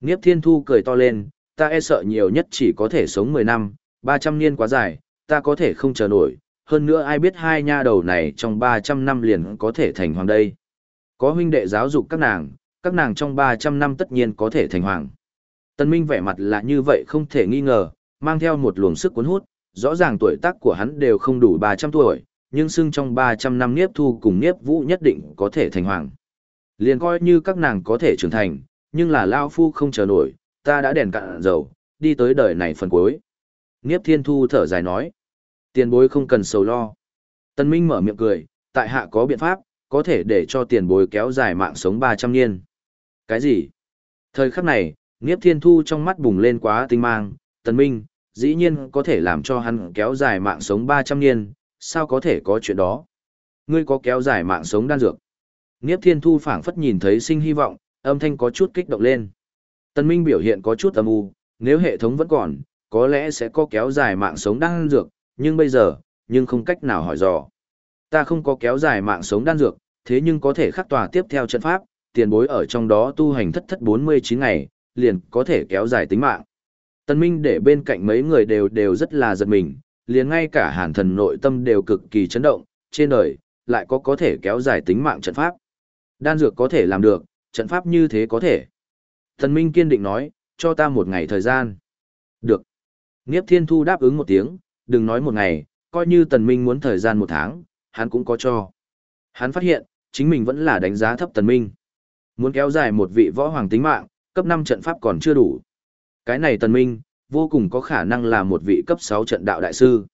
Niếp Thiên Thu cười to lên, ta e sợ nhiều nhất chỉ có thể sống 10 năm, 300 niên quá dài, ta có thể không chờ nổi, hơn nữa ai biết hai nha đầu này trong 300 năm liền có thể thành hoàng đây. Có huynh đệ giáo dục các nàng, các nàng trong 300 năm tất nhiên có thể thành hoàng. Tân Minh vẻ mặt là như vậy không thể nghi ngờ, mang theo một luồng sức cuốn hút, rõ ràng tuổi tác của hắn đều không đủ 300 tuổi, nhưng xưng trong 300 năm Niếp Thu cùng Niếp Vũ nhất định có thể thành hoàng. Liền coi như các nàng có thể trưởng thành, nhưng là Lao Phu không chờ nổi, ta đã đèn cạn dầu, đi tới đời này phần cuối. Niếp Thiên Thu thở dài nói, tiền bối không cần sầu lo. Tân Minh mở miệng cười, tại hạ có biện pháp, có thể để cho tiền bối kéo dài mạng sống 300 niên. Cái gì? Thời khắc này, Niếp Thiên Thu trong mắt bùng lên quá tinh mang, Tân Minh, dĩ nhiên có thể làm cho hắn kéo dài mạng sống 300 niên, sao có thể có chuyện đó? Ngươi có kéo dài mạng sống đan dược. Niếp Thiên Thu phảng phất nhìn thấy sinh hy vọng, âm thanh có chút kích động lên. Tân Minh biểu hiện có chút âm u, nếu hệ thống vẫn còn, có lẽ sẽ có kéo dài mạng sống đan dược, nhưng bây giờ, nhưng không cách nào hỏi dò. Ta không có kéo dài mạng sống đan dược, thế nhưng có thể khắc tòa tiếp theo trận pháp, tiền bối ở trong đó tu hành thất thất 49 ngày, liền có thể kéo dài tính mạng. Tân Minh để bên cạnh mấy người đều đều rất là giật mình, liền ngay cả hàn thần nội tâm đều cực kỳ chấn động, trên đời, lại có có thể kéo dài tính mạng trận pháp. Đan dược có thể làm được, trận pháp như thế có thể. Thần Minh kiên định nói, cho ta một ngày thời gian. Được. Niếp Thiên Thu đáp ứng một tiếng, đừng nói một ngày, coi như Tần Minh muốn thời gian một tháng, hắn cũng có cho. Hắn phát hiện, chính mình vẫn là đánh giá thấp Tần Minh. Muốn kéo dài một vị võ hoàng tính mạng, cấp 5 trận pháp còn chưa đủ. Cái này Tần Minh, vô cùng có khả năng là một vị cấp 6 trận đạo đại sư.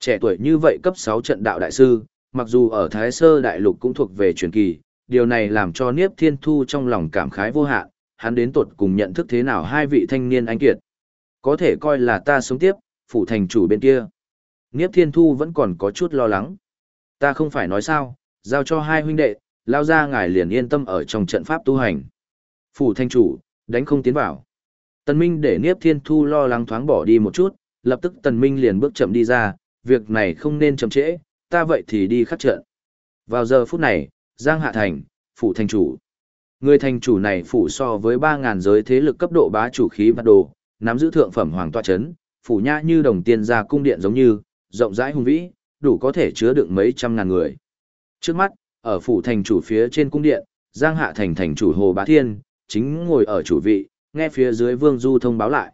Trẻ tuổi như vậy cấp 6 trận đạo đại sư, mặc dù ở Thái Sơ Đại Lục cũng thuộc về truyền kỳ, điều này làm cho Niếp Thiên Thu trong lòng cảm khái vô hạn, hắn đến tột cùng nhận thức thế nào hai vị thanh niên anh kiệt. Có thể coi là ta sống tiếp, phủ thành chủ bên kia. Niếp Thiên Thu vẫn còn có chút lo lắng. Ta không phải nói sao, giao cho hai huynh đệ, lao ra ngài liền yên tâm ở trong trận pháp tu hành. Phủ thanh chủ, đánh không tiến vào. Tần Minh để Niếp Thiên Thu lo lắng thoáng bỏ đi một chút, lập tức Tần Minh liền bước chậm đi ra, việc này không nên chậm trễ, ta vậy thì đi khắc trận. Vào giờ phút này, Giang Hạ Thành, phủ thành chủ. Người thành chủ này phủ so với 3.000 giới thế lực cấp độ bá chủ khí vật đồ, nắm giữ thượng phẩm hoàng toa chấn, phủ nhã như đồng tiền ra cung điện giống như, rộng rãi hùng vĩ, đủ có thể chứa đựng mấy trăm ngàn người. Trước mắt, ở phủ thành chủ phía trên cung điện, Giang Hạ Thành thành chủ Hồ Bá Thiên, chính ngồi ở chủ vị, nghe phía dưới Vương Du thông báo lại.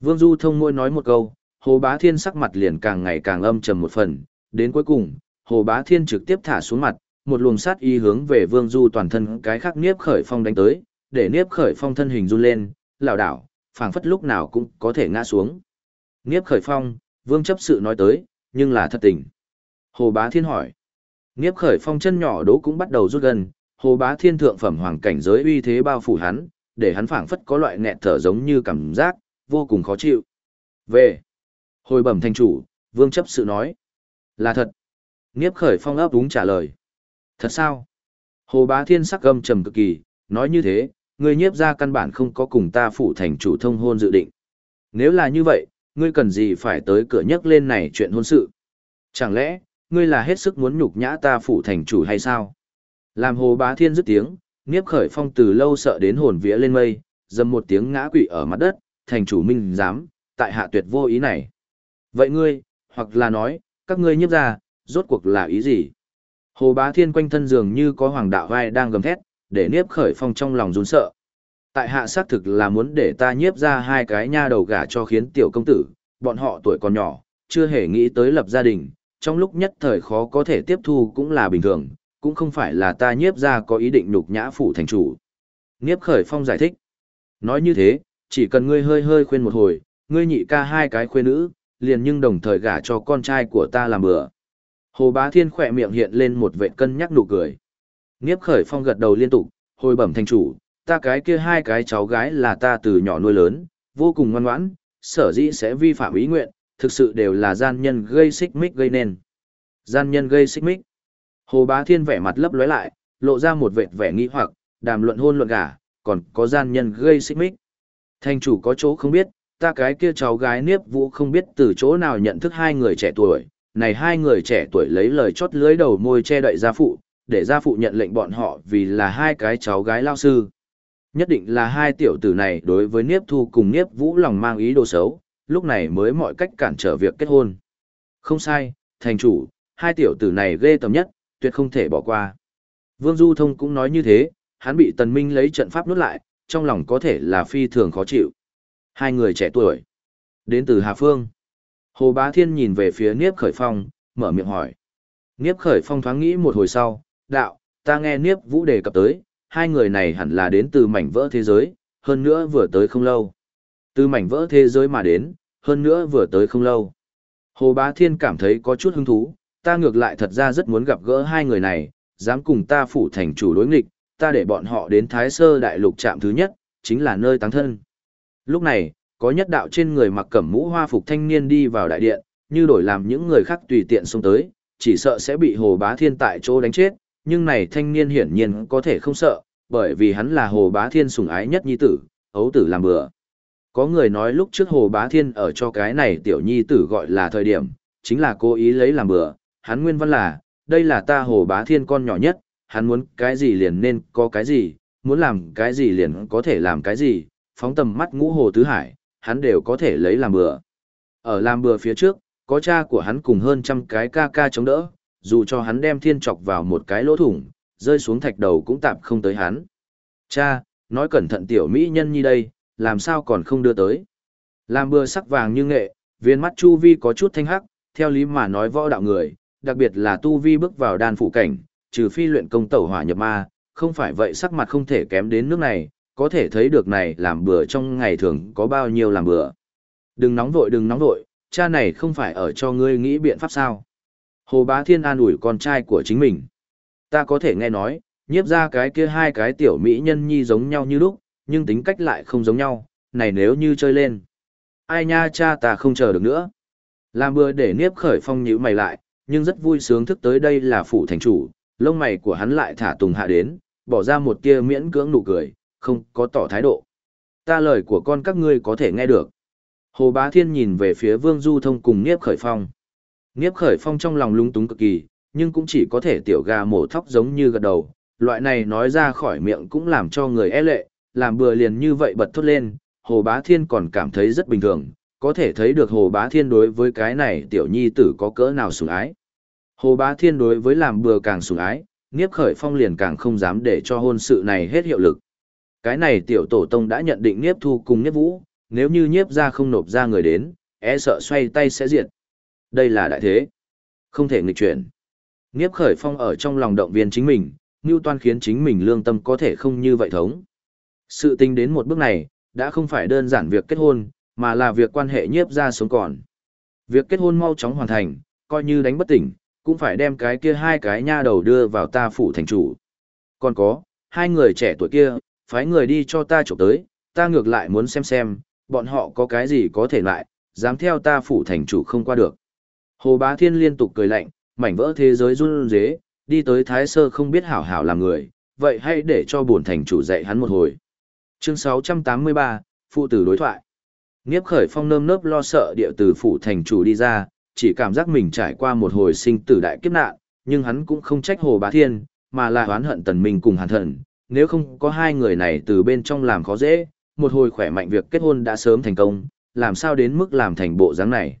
Vương Du thông môi nói một câu, Hồ Bá Thiên sắc mặt liền càng ngày càng âm trầm một phần, đến cuối cùng, Hồ Bá Thiên trực tiếp thả xuống mặt, một luồng sát y hướng về Vương Du toàn thân cái khác Niếp Khởi Phong đánh tới, để Niếp Khởi Phong thân hình run lên, lảo đảo, phảng phất lúc nào cũng có thể ngã xuống. Niếp Khởi Phong, Vương chấp sự nói tới, nhưng là thật tình. Hồ Bá Thiên hỏi. Niếp Khởi Phong chân nhỏ đố cũng bắt đầu rút gần, Hồ Bá Thiên thượng phẩm hoàng cảnh giới uy thế bao phủ hắn, để hắn phảng phất có loại nghẹt thở giống như cảm giác, vô cùng khó chịu. Về. Hồi bẩm thành chủ, Vương chấp sự nói. Là thật. Niếp Khởi Phong ấp đúng trả lời. Thật sao? Hồ Bá Thiên sắc gâm trầm cực kỳ, nói như thế, ngươi nhiếp ra căn bản không có cùng ta phụ thành chủ thông hôn dự định. Nếu là như vậy, ngươi cần gì phải tới cửa nhắc lên này chuyện hôn sự? Chẳng lẽ, ngươi là hết sức muốn nhục nhã ta phụ thành chủ hay sao? Làm Hồ Bá Thiên dứt tiếng, Niếp Khởi Phong từ lâu sợ đến hồn vía lên mây, dầm một tiếng ngã quỵ ở mặt đất, thành chủ minh dám, tại hạ tuyệt vô ý này. Vậy ngươi, hoặc là nói, các ngươi nhiếp ra, rốt cuộc là ý gì? Hồ Bá Thiên quanh thân dường như có hoàng đạo vai đang gầm thét, để Niếp Khởi Phong trong lòng run sợ. Tại hạ xác thực là muốn để ta nhiếp ra hai cái nha đầu gả cho khiến tiểu công tử, bọn họ tuổi còn nhỏ, chưa hề nghĩ tới lập gia đình, trong lúc nhất thời khó có thể tiếp thu cũng là bình thường, cũng không phải là ta nhiếp ra có ý định nhục nhã phủ thành chủ. Niếp Khởi Phong giải thích. Nói như thế, chỉ cần ngươi hơi hơi khuyên một hồi, ngươi nhị ca hai cái khuê nữ, liền nhưng đồng thời gả cho con trai của ta làm bữa. Hồ Bá Thiên khỏe miệng hiện lên một vệ cân nhắc nụ cười. Niếp khởi phong gật đầu liên tục, hồi bẩm thành chủ, ta cái kia hai cái cháu gái là ta từ nhỏ nuôi lớn, vô cùng ngoan ngoãn, sở dĩ sẽ vi phạm ý nguyện, thực sự đều là gian nhân gây xích mích gây nên. Gian nhân gây xích mích. Hồ Bá Thiên vẻ mặt lấp lóe lại, lộ ra một vệt vẻ nghi hoặc, đàm luận hôn luận gả, còn có gian nhân gây xích mích. Thành chủ có chỗ không biết, ta cái kia cháu gái Niếp Vũ không biết từ chỗ nào nhận thức hai người trẻ tuổi, này hai người trẻ tuổi lấy lời chót lưới đầu môi che đậy gia phụ, để gia phụ nhận lệnh bọn họ vì là hai cái cháu gái lao sư. Nhất định là hai tiểu tử này đối với Niếp Thu cùng Niếp Vũ lòng mang ý đồ xấu, lúc này mới mọi cách cản trở việc kết hôn. Không sai, thành chủ, hai tiểu tử này ghê tầm nhất, tuyệt không thể bỏ qua. Vương Du Thông cũng nói như thế, hắn bị Tần Minh lấy trận pháp nuốt lại, trong lòng có thể là phi thường khó chịu. Hai người trẻ tuổi, đến từ Hà Phương. Hồ Bá Thiên nhìn về phía Niếp Khởi Phong, mở miệng hỏi. Niếp Khởi Phong thoáng nghĩ một hồi sau, đạo, ta nghe Niếp Vũ đề cập tới, hai người này hẳn là đến từ mảnh vỡ thế giới, hơn nữa vừa tới không lâu. Từ mảnh vỡ thế giới mà đến, hơn nữa vừa tới không lâu. Hồ Bá Thiên cảm thấy có chút hứng thú, ta ngược lại thật ra rất muốn gặp gỡ hai người này, dám cùng ta phủ thành chủ đối nghịch, ta để bọn họ đến Thái Sơ Đại Lục trạm thứ nhất, chính là nơi táng thân. Lúc này, có nhất đạo trên người mặc cẩm mũ hoa phục thanh niên đi vào đại điện, như đổi làm những người khác tùy tiện xông tới, chỉ sợ sẽ bị Hồ Bá Thiên tại chỗ đánh chết, nhưng này thanh niên hiển nhiên có thể không sợ, bởi vì hắn là Hồ Bá Thiên sủng ái nhất nhi tử, ấu tử làm bừa. Có người nói lúc trước Hồ Bá Thiên ở cho cái này tiểu nhi tử gọi là thời điểm, chính là cố ý lấy làm bừa, hắn nguyên văn là, đây là ta Hồ Bá Thiên con nhỏ nhất, hắn muốn cái gì liền nên có cái gì, muốn làm cái gì liền có thể làm cái gì, phóng tầm mắt ngũ Hồ Tứ Hải, hắn đều có thể lấy làm bừa. Ở làm bừa phía trước, có cha của hắn cùng hơn trăm cái ca ca chống đỡ, dù cho hắn đem thiên chọc vào một cái lỗ thủng, rơi xuống thạch đầu cũng tạm không tới hắn. Cha, nói cẩn thận tiểu mỹ nhân như đây, làm sao còn không đưa tới. Làm bừa sắc vàng như nghệ, viên mắt chu vi có chút thanh hắc, theo lý mà nói võ đạo người, đặc biệt là tu vi bước vào đan phụ cảnh, trừ phi luyện công tẩu hỏa nhập ma, không phải vậy sắc mặt không thể kém đến nước này, có thể thấy được này làm bừa trong ngày thường có bao nhiêu làm bừa. Đừng nóng vội đừng nóng vội, cha này không phải ở cho ngươi nghĩ biện pháp sao. Hồ Bá Thiên an ủi con trai của chính mình. Ta có thể nghe nói, nhiếp ra cái kia hai cái tiểu mỹ nhân nhi giống nhau như lúc, nhưng tính cách lại không giống nhau, này nếu như chơi lên. Ai nha cha ta không chờ được nữa. Làm bừa để niếp khởi phong nhữ mày lại, nhưng rất vui sướng thức tới đây là phủ thành chủ, lông mày của hắn lại thả tùng hạ đến, bỏ ra một tia miễn cưỡng nụ cười, không có tỏ thái độ. Ta lời của con các ngươi có thể nghe được. Hồ Bá Thiên nhìn về phía Vương Du Thông cùng Niếp Khởi Phong. Niếp Khởi Phong trong lòng lung túng cực kỳ, nhưng cũng chỉ có thể tiểu gà mổ thóc giống như gật đầu. Loại này nói ra khỏi miệng cũng làm cho người e lệ, làm bừa liền như vậy bật thốt lên. Hồ Bá Thiên còn cảm thấy rất bình thường, có thể thấy được Hồ Bá Thiên đối với cái này tiểu nhi tử có cỡ nào sủng ái. Hồ Bá Thiên đối với làm bừa càng sủng ái, Niếp Khởi Phong liền càng không dám để cho hôn sự này hết hiệu lực. Cái này tiểu tổ tông đã nhận định Niếp Thu cùng Niếp Vũ, nếu như Niếp ra không nộp ra người đến, e sợ xoay tay sẽ diệt. Đây là đại thế. Không thể nghịch chuyển. Niếp Khởi Phong ở trong lòng động viên chính mình, Ngưu Toan khiến chính mình lương tâm có thể không như vậy thống. Sự tình đến một bước này, đã không phải đơn giản việc kết hôn, mà là việc quan hệ nhiếp ra sống còn. Việc kết hôn mau chóng hoàn thành, coi như đánh bất tỉnh, cũng phải đem cái kia hai cái nha đầu đưa vào ta phủ thành chủ. Còn có, hai người trẻ tuổi kia, phái người đi cho ta chụp tới, ta ngược lại muốn xem xem, bọn họ có cái gì có thể lại, dám theo ta phủ thành chủ không qua được. Hồ Bá Thiên liên tục cười lạnh, mảnh vỡ thế giới run rế, đi tới Thái Sơ không biết hảo hảo làm người, vậy hãy để cho bổn thành chủ dạy hắn một hồi. Chương 683, Phụ tử đối thoại. Nghiếp khởi phong nơm nớp lo sợ địa từ phủ thành chủ đi ra, chỉ cảm giác mình trải qua một hồi sinh tử đại kiếp nạn, nhưng hắn cũng không trách Hồ Bá Thiên, mà là oán hận tần minh cùng hàn thần. Nếu không có hai người này từ bên trong làm khó dễ, một hồi khỏe mạnh việc kết hôn đã sớm thành công, làm sao đến mức làm thành bộ dáng này.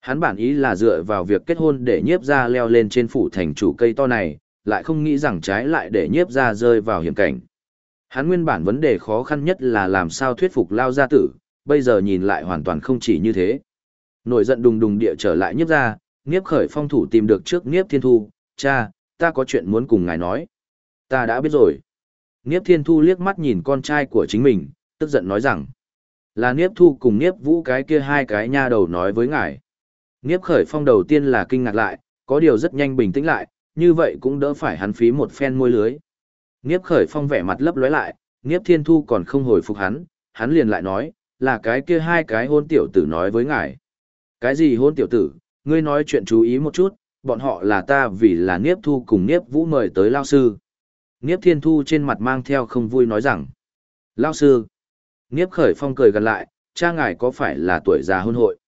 Hắn bản ý là dựa vào việc kết hôn để nhiếp ra leo lên trên phủ thành chủ cây to này, lại không nghĩ rằng trái lại để nhiếp ra rơi vào hiểm cảnh. Hắn nguyên bản vấn đề khó khăn nhất là làm sao thuyết phục lao gia tử, bây giờ nhìn lại hoàn toàn không chỉ như thế. Nổi giận đùng đùng địa trở lại nhiếp ra, nhiếp khởi phong thủ tìm được trước nhiếp thiên thu, cha, ta có chuyện muốn cùng ngài nói. Ta đã biết rồi. Niếp thiên thu liếc mắt nhìn con trai của chính mình, tức giận nói rằng, là Niếp thu cùng Niếp vũ cái kia hai cái nha đầu nói với ngài. Niếp khởi phong đầu tiên là kinh ngạc lại, có điều rất nhanh bình tĩnh lại, như vậy cũng đỡ phải hắn phí một phen môi lưới. Niếp khởi phong vẻ mặt lấp lóe lại, Niếp thiên thu còn không hồi phục hắn, hắn liền lại nói, là cái kia hai cái hôn tiểu tử nói với ngài. Cái gì hôn tiểu tử, ngươi nói chuyện chú ý một chút, bọn họ là ta vì là Niếp Thu cùng Niếp Vũ mời tới Lao Sư. Niếp Thiên Thu trên mặt mang theo không vui nói rằng, Lao Sư. Niếp Khởi Phong cười gần lại, cha ngài có phải là tuổi già hôn hội?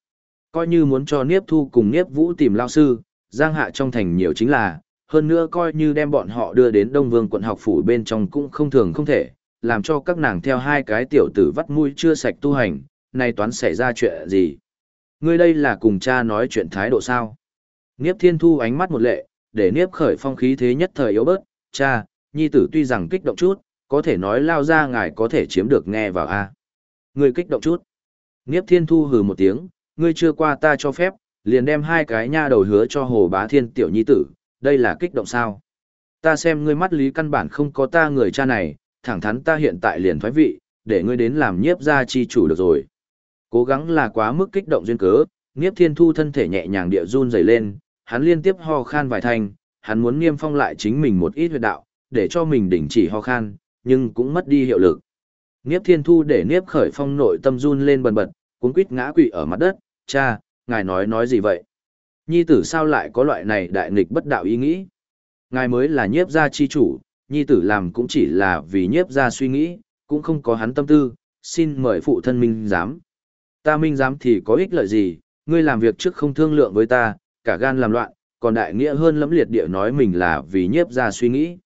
Coi như muốn cho Niếp Thu cùng Niếp Vũ tìm Lao Sư, giang hạ trong thành nhiều chính là, hơn nữa coi như đem bọn họ đưa đến Đông Vương quận học phủ bên trong cũng không thường không thể, làm cho các nàng theo hai cái tiểu tử vắt mũi chưa sạch tu hành, nay toán xảy ra chuyện gì? Ngươi đây là cùng cha nói chuyện thái độ sao? Niếp Thiên Thu ánh mắt một lệ, để Niếp khởi phong khí thế nhất thời yếu bớt, cha, nhi tử tuy rằng kích động chút, có thể nói lao ra ngài có thể chiếm được nghe vào a. Ngươi kích động chút. Niếp Thiên Thu hừ một tiếng, ngươi chưa qua ta cho phép, liền đem hai cái nha đầu hứa cho Hồ Bá Thiên tiểu nhi tử, đây là kích động sao? Ta xem ngươi mắt lý căn bản không có ta người cha này, thẳng thắn ta hiện tại liền thoái vị, để ngươi đến làm nhiếp gia chi chủ được rồi. Cố gắng là quá mức kích động duyên cớ, Niếp Thiên Thu thân thể nhẹ nhàng địa run rẩy lên, hắn liên tiếp ho khan vài thanh, hắn muốn niêm phong lại chính mình một ít huyệt đạo, để cho mình đình chỉ ho khan, nhưng cũng mất đi hiệu lực. Niếp Thiên Thu để Niếp Khởi Phong nội tâm run lên bần bật, cuống quýt ngã quỵ ở mặt đất, "Cha, ngài nói nói gì vậy? Nhi tử sao lại có loại này đại nghịch bất đạo ý nghĩ? Ngài mới là nhiếp gia chi chủ, nhi tử làm cũng chỉ là vì nhiếp gia suy nghĩ, cũng không có hắn tâm tư, xin mời phụ thân minh giám. Ta minh giám thì có ích lợi gì, ngươi làm việc trước không thương lượng với ta, cả gan làm loạn, còn đại nghĩa hơn lẫm liệt địa nói mình là vì nhiếp gia suy nghĩ.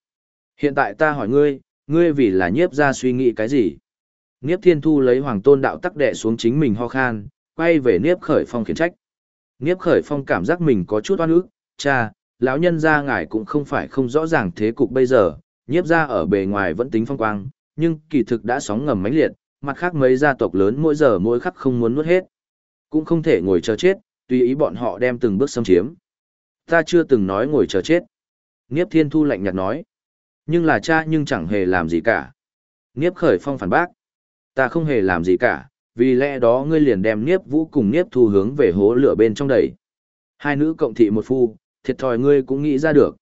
Hiện tại ta hỏi ngươi, ngươi vì là nhiếp gia suy nghĩ cái gì? Niếp Thiên Thu lấy Hoàng Tôn đạo tắc đệ xuống chính mình ho khan, quay về Niếp Khởi Phong khiển trách. Niếp Khởi Phong cảm giác mình có chút oan ức, cha, lão nhân gia ngài cũng không phải không rõ ràng thế cục bây giờ, nhiếp gia ở bề ngoài vẫn tính phong quang, nhưng kỳ thực đã sóng ngầm mãnh liệt, mặt khác mấy gia tộc lớn mỗi giờ mỗi khắc không muốn nuốt hết. Cũng không thể ngồi chờ chết, tùy ý bọn họ đem từng bước xâm chiếm. Ta chưa từng nói ngồi chờ chết. Niếp Thiên Thu lạnh nhạt nói. Nhưng là cha nhưng chẳng hề làm gì cả. Niếp Khởi Phong phản bác. Ta không hề làm gì cả, vì lẽ đó ngươi liền đem Niếp Vũ cùng Niếp Thu hướng về hố lửa bên trong đẩy. Hai nữ cộng thị một phu, thiệt thòi ngươi cũng nghĩ ra được.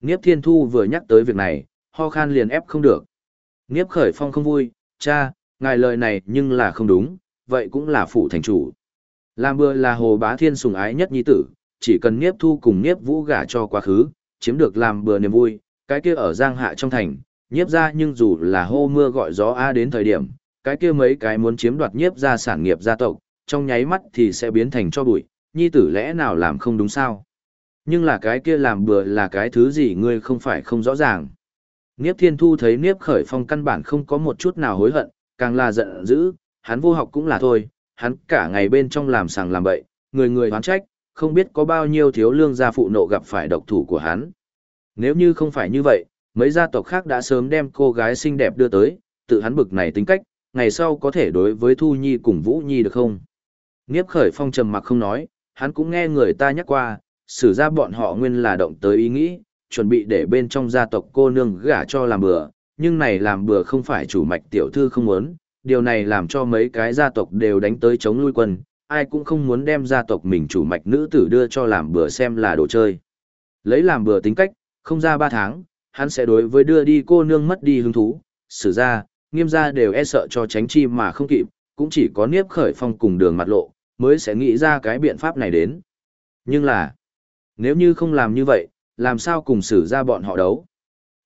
Niếp Thiên Thu vừa nhắc tới việc này, ho khan liền ép không được. Niếp Khởi Phong không vui, cha, ngài lời này nhưng là không đúng, vậy cũng là phụ thành chủ. Làm bừa là hồ bá thiên sùng ái nhất nhi tử, chỉ cần Niếp Thu cùng Niếp Vũ gả cho quá khứ, chiếm được làm bừa niềm vui, cái kia ở Giang Hạ trong thành, Nhiếp ra nhưng dù là hô mưa gọi gió A đến thời điểm, cái kia mấy cái muốn chiếm đoạt Nhiếp ra sản nghiệp gia tộc, trong nháy mắt thì sẽ biến thành cho bụi, nhi tử lẽ nào làm không đúng sao? Nhưng là cái kia làm bừa là cái thứ gì ngươi không phải không rõ ràng. Niếp Thiên Thu thấy Niếp Khởi Phong căn bản không có một chút nào hối hận, càng là giận dữ, hắn vô học cũng là thôi, hắn cả ngày bên trong làm sàng làm bậy, người người hoán trách, không biết có bao nhiêu thiếu lương gia phụ nộ gặp phải độc thủ của hắn. Nếu như không phải như vậy, mấy gia tộc khác đã sớm đem cô gái xinh đẹp đưa tới, tự hắn bực này tính cách, ngày sau có thể đối với Thu Nhi cùng Vũ Nhi được không? Niếp Khởi Phong trầm mặc không nói, hắn cũng nghe người ta nhắc qua, xử ra bọn họ nguyên là động tới ý nghĩ, chuẩn bị để bên trong gia tộc cô nương gả cho làm bừa, nhưng này làm bừa không phải chủ mạch tiểu thư không muốn, điều này làm cho mấy cái gia tộc đều đánh tới chống lui quân, ai cũng không muốn đem gia tộc mình chủ mạch nữ tử đưa cho làm bừa xem là đồ chơi. Lấy làm bừa tính cách, không ra ba tháng, hắn sẽ đối với đưa đi cô nương mất đi hứng thú, xử ra, nghiêm gia đều e sợ cho tránh chi mà không kịp, cũng chỉ có niếp khởi phong cùng đường mặt lộ, mới sẽ nghĩ ra cái biện pháp này đến. Nhưng là, nếu như không làm như vậy, làm sao cùng xử ra bọn họ đấu?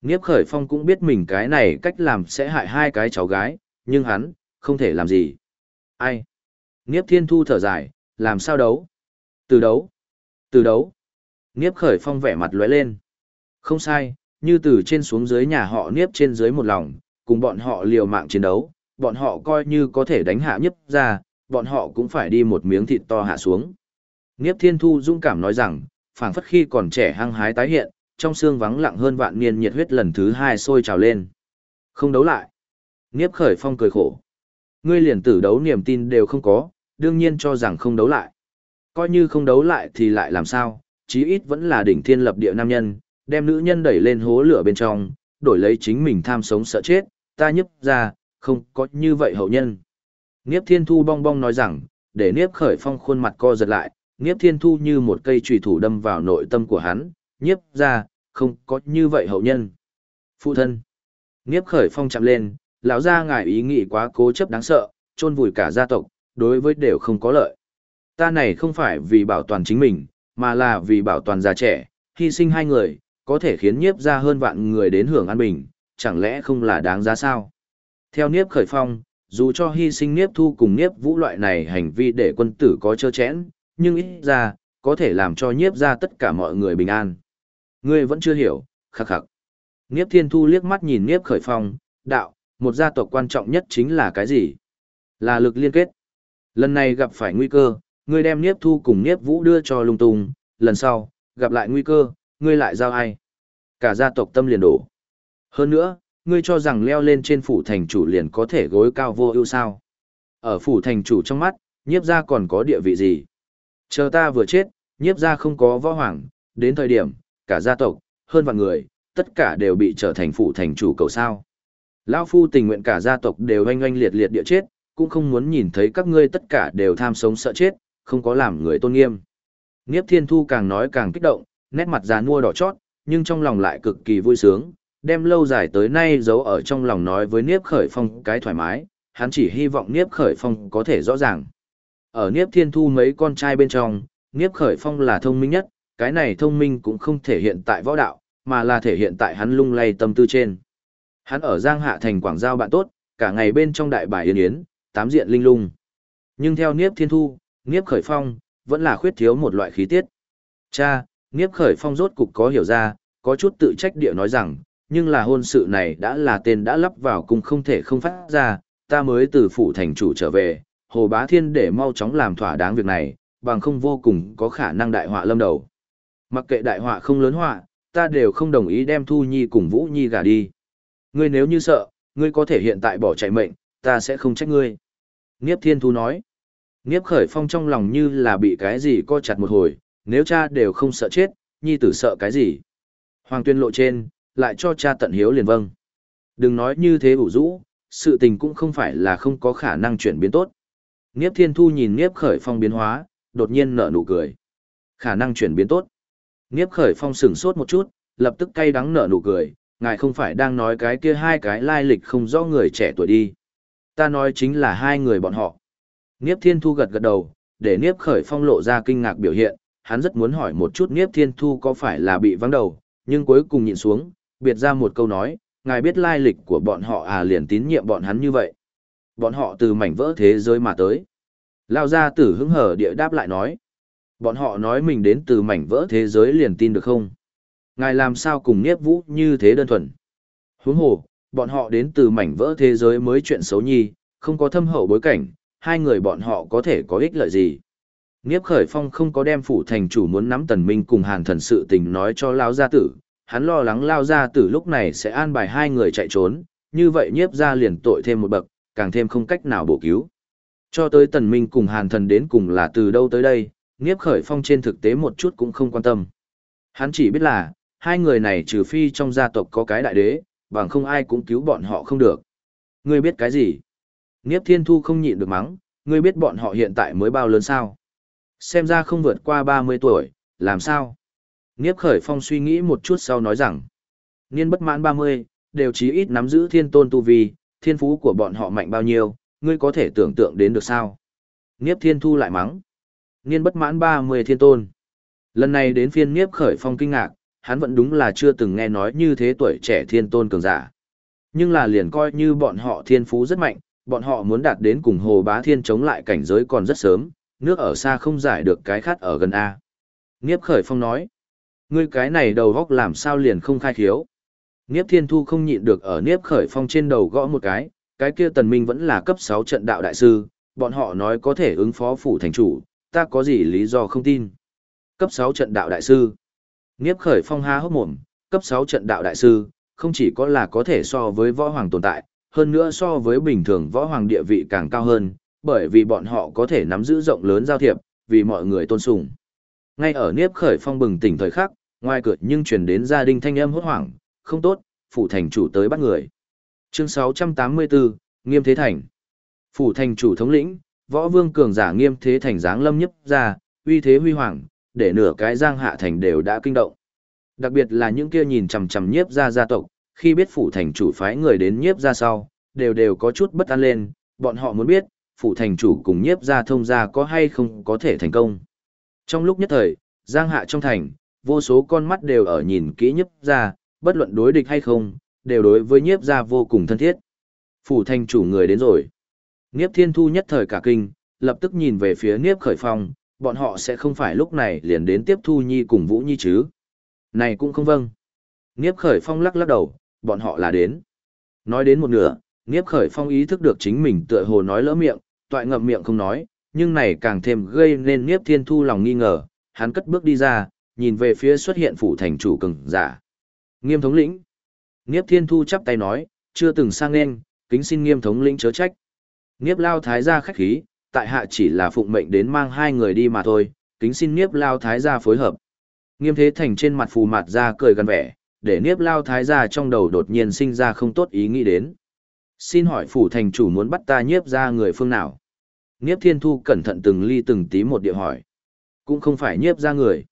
Niếp Khởi Phong cũng biết mình cái này cách làm sẽ hại hai cái cháu gái, nhưng hắn, không thể làm gì. Ai? Niếp Thiên Thu thở dài, làm sao đấu? Từ đấu? Từ đấu? Niếp Khởi Phong vẻ mặt lóe lên. Không sai, như từ trên xuống dưới nhà họ Niếp trên dưới một lòng, cùng bọn họ liều mạng chiến đấu, bọn họ coi như có thể đánh hạ nhất ra, bọn họ cũng phải đi một miếng thịt to hạ xuống. Niếp Thiên Thu dung cảm nói rằng, phảng phất khi còn trẻ hăng hái tái hiện, trong xương vắng lặng hơn vạn niên nhiệt huyết lần thứ hai sôi trào lên. Không đấu lại. Niếp khởi phong cười khổ. Ngươi liền tử đấu niềm tin đều không có, đương nhiên cho rằng không đấu lại. Coi như không đấu lại thì lại làm sao, chí ít vẫn là đỉnh thiên lập địa nam nhân, đem nữ nhân đẩy lên hố lửa bên trong, đổi lấy chính mình tham sống sợ chết, ta nhấp ra, không có như vậy hậu nhân. Niếp thiên thu bong bong nói rằng, để niếp khởi phong khuôn mặt co giật lại, Niếp Thiên Thu như một cây chùy thủ đâm vào nội tâm của hắn, nhiếp ra, không có như vậy hậu nhân. Phụ thân. Niếp khởi phong chạm lên, lão gia ngài ý nghĩ quá cố chấp đáng sợ, chôn vùi cả gia tộc, đối với đều không có lợi. Ta này không phải vì bảo toàn chính mình, mà là vì bảo toàn già trẻ, hy sinh hai người, có thể khiến nhiếp ra hơn vạn người đến hưởng an bình, chẳng lẽ không là đáng giá sao? Theo nhiếp khởi phong, dù cho hy sinh nhiếp thu cùng nhiếp vũ loại này hành vi để quân tử có chơ chẽn, nhưng ít ra, có thể làm cho nhiếp ra tất cả mọi người bình an. Ngươi vẫn chưa hiểu, khắc khắc. nhiếp thiên thu liếc mắt nhìn nhiếp khởi phong, đạo, một gia tộc quan trọng nhất chính là cái gì? Là lực liên kết. Lần này gặp phải nguy cơ, ngươi đem nhiếp Thu cùng nhiếp Vũ đưa cho lung tung, lần sau, gặp lại nguy cơ, ngươi lại giao ai? Cả gia tộc tâm liền đổ. Hơn nữa, ngươi cho rằng leo lên trên phủ thành chủ liền có thể gối cao vô ưu sao? Ở phủ thành chủ trong mắt, nhiếp gia còn có địa vị gì? Chờ ta vừa chết, nhiếp gia không có võ hoàng, đến thời điểm, cả gia tộc, hơn vạn người, tất cả đều bị trở thành phủ thành chủ cầu sao. Lão phu tình nguyện cả gia tộc đều oanh oanh liệt liệt địa chết, cũng không muốn nhìn thấy các ngươi tất cả đều tham sống sợ chết, không có làm người tôn nghiêm. Niếp Thiên Thu càng nói càng kích động, nét mặt già nua đỏ chót, nhưng trong lòng lại cực kỳ vui sướng, đem lâu dài tới nay giấu ở trong lòng nói với Niếp Khởi Phong cái thoải mái, hắn chỉ hy vọng Niếp Khởi Phong có thể rõ ràng. Ở Niếp Thiên Thu mấy con trai bên trong, Niếp Khởi Phong là thông minh nhất, cái này thông minh cũng không thể hiện tại võ đạo, mà là thể hiện tại hắn lung lay tâm tư trên. Hắn ở Giang Hạ thành Quảng Giao bạn tốt, cả ngày bên trong đại bài yên yến, tám diện linh lung. Nhưng theo Niếp Thiên Thu, Niếp Khởi Phong, vẫn là khuyết thiếu một loại khí tiết. Cha, Niếp Khởi Phong rốt cục có hiểu ra, có chút tự trách địa nói rằng, nhưng là hôn sự này đã là tên đã lắp vào cùng không thể không phát ra, ta mới từ phủ thành chủ trở về, Hồ Bá Thiên để mau chóng làm thỏa đáng việc này, bằng không vô cùng có khả năng đại họa lâm đầu. Mặc kệ đại họa không lớn họa, ta đều không đồng ý đem Thu Nhi cùng Vũ Nhi gả đi. Ngươi nếu như sợ, ngươi có thể hiện tại bỏ chạy mệnh, ta sẽ không trách ngươi. Niếp Thiên Thu nói. Niếp Khởi Phong trong lòng như là bị cái gì co chặt một hồi, nếu cha đều không sợ chết, Nhi tử sợ cái gì. Hoàng tuyên lộ trên, lại cho cha tận hiếu liền vâng. Đừng nói như thế ủ rũ, sự tình cũng không phải là không có khả năng chuyển biến tốt. Niếp Thiên Thu nhìn Niếp Khởi Phong biến hóa, đột nhiên nở nụ cười. Khả năng chuyển biến tốt. Niếp Khởi Phong sửng sốt một chút, lập tức cay đắng nở nụ cười, ngài không phải đang nói cái kia hai cái lai lịch không rõ người trẻ tuổi đi. Ta nói chính là hai người bọn họ. Niếp Thiên Thu gật gật đầu, để Niếp Khởi Phong lộ ra kinh ngạc biểu hiện, hắn rất muốn hỏi một chút Niếp Thiên Thu có phải là bị vắng đầu, nhưng cuối cùng nhịn xuống, biệt ra một câu nói, ngài biết lai lịch của bọn họ à liền tín nhiệm bọn hắn như vậy. Bọn họ từ mảnh vỡ thế giới mà tới. Lao gia tử hứng hở địa đáp lại nói. Bọn họ nói mình đến từ mảnh vỡ thế giới liền tin được không? Ngài làm sao cùng Niếp Vũ như thế đơn thuần? Huống hồ, bọn họ đến từ mảnh vỡ thế giới mới chuyện xấu nhi, không có thâm hậu bối cảnh, hai người bọn họ có thể có ích lợi gì? Niếp Khởi Phong không có đem phủ thành chủ muốn nắm tần minh cùng hàn thần sự tình nói cho Lao gia tử, hắn lo lắng Lao gia tử lúc này sẽ an bài hai người chạy trốn, như vậy nhiếp ra liền tội thêm một bậc, càng thêm không cách nào bổ cứu. Cho tới tần minh cùng hàn thần đến cùng là từ đâu tới đây, Niếp Khởi Phong trên thực tế một chút cũng không quan tâm. Hắn chỉ biết là, hai người này trừ phi trong gia tộc có cái đại đế, bằng không ai cũng cứu bọn họ không được. Ngươi biết cái gì? Niếp Thiên Thu không nhịn được mắng, ngươi biết bọn họ hiện tại mới bao lớn sao? Xem ra không vượt qua 30 tuổi, làm sao? Niếp Khởi Phong suy nghĩ một chút sau nói rằng, niên bất mãn 30, đều chí ít nắm giữ thiên tôn tu vi, thiên phú của bọn họ mạnh bao nhiêu, ngươi có thể tưởng tượng đến được sao? Niếp Thiên Thu lại mắng, niên bất mãn 30 thiên tôn. Lần này đến phiên Niếp Khởi Phong kinh ngạc, hắn vẫn đúng là chưa từng nghe nói như thế tuổi trẻ thiên tôn cường giả. Nhưng là liền coi như bọn họ thiên phú rất mạnh, bọn họ muốn đạt đến cùng hồ bá thiên chống lại cảnh giới còn rất sớm, nước ở xa không giải được cái khát ở gần A. Niếp khởi phong nói, ngươi cái này đầu góc làm sao liền không khai khiếu. Niếp thiên thu không nhịn được ở niếp khởi phong trên đầu gõ một cái, cái kia tần minh vẫn là cấp 6 trận đạo đại sư, bọn họ nói có thể ứng phó phủ thành chủ, ta có gì lý do không tin. Cấp 6 trận đạo đại sư. Niếp khởi phong há hốc mồm, cấp 6 trận đạo đại sư, không chỉ có là có thể so với võ hoàng tồn tại, hơn nữa so với bình thường võ hoàng địa vị càng cao hơn, bởi vì bọn họ có thể nắm giữ rộng lớn giao thiệp, vì mọi người tôn sùng. Ngay ở Niếp khởi phong bừng tỉnh thời khắc, ngoài cửa nhưng truyền đến gia đình thanh âm hốt hoảng, không tốt, phủ thành chủ tới bắt người. Chương 684, Nghiêm Thế Thành. Phủ thành chủ thống lĩnh, võ vương cường giả Nghiêm Thế Thành dáng lâm nhấp ra, uy thế huy hoàng, để nửa cái giang hạ thành đều đã kinh động. Đặc biệt là những kia nhìn chằm chằm nhiếp gia gia tộc, khi biết phủ thành chủ phái người đến nhiếp gia sau, đều đều có chút bất an lên, bọn họ muốn biết, phủ thành chủ cùng nhiếp ra thông ra có hay không có thể thành công. Trong lúc nhất thời, giang hạ trong thành, vô số con mắt đều ở nhìn kỹ nhiếp ra, bất luận đối địch hay không, đều đối với nhiếp ra vô cùng thân thiết. Phủ thành chủ người đến rồi. Nhiếp thiên thu nhất thời cả kinh, lập tức nhìn về phía nhiếp khởi phong, bọn họ sẽ không phải lúc này liền đến tiếp thu nhi cùng Vũ Nhi chứ. Này cũng không vâng. Nhiếp khởi phong lắc lắc đầu, bọn họ là đến. Nói đến một nửa, Niếp khởi phong ý thức được chính mình tựa hồ nói lỡ miệng, toại ngậm miệng không nói, nhưng này càng thêm gây nên Niếp Thiên Thu lòng nghi ngờ, hắn cất bước đi ra, nhìn về phía xuất hiện phủ thành chủ cường giả. Nghiêm thống lĩnh. Niếp Thiên Thu chắp tay nói, chưa từng sang nên, kính xin nghiêm thống lĩnh chớ trách. Niếp lao thái gia khách khí, tại hạ chỉ là phụng mệnh đến mang hai người đi mà thôi, kính xin Niếp lao thái gia phối hợp. Nghiêm thế thành trên mặt phù mặt ra cười gần vẻ, để Niếp lao thái gia trong đầu đột nhiên sinh ra không tốt ý nghĩ đến. Xin hỏi phủ thành chủ muốn bắt ta nhiếp ra người phương nào? Niếp thiên thu cẩn thận từng ly từng tí một địa hỏi. Cũng không phải nhiếp ra người.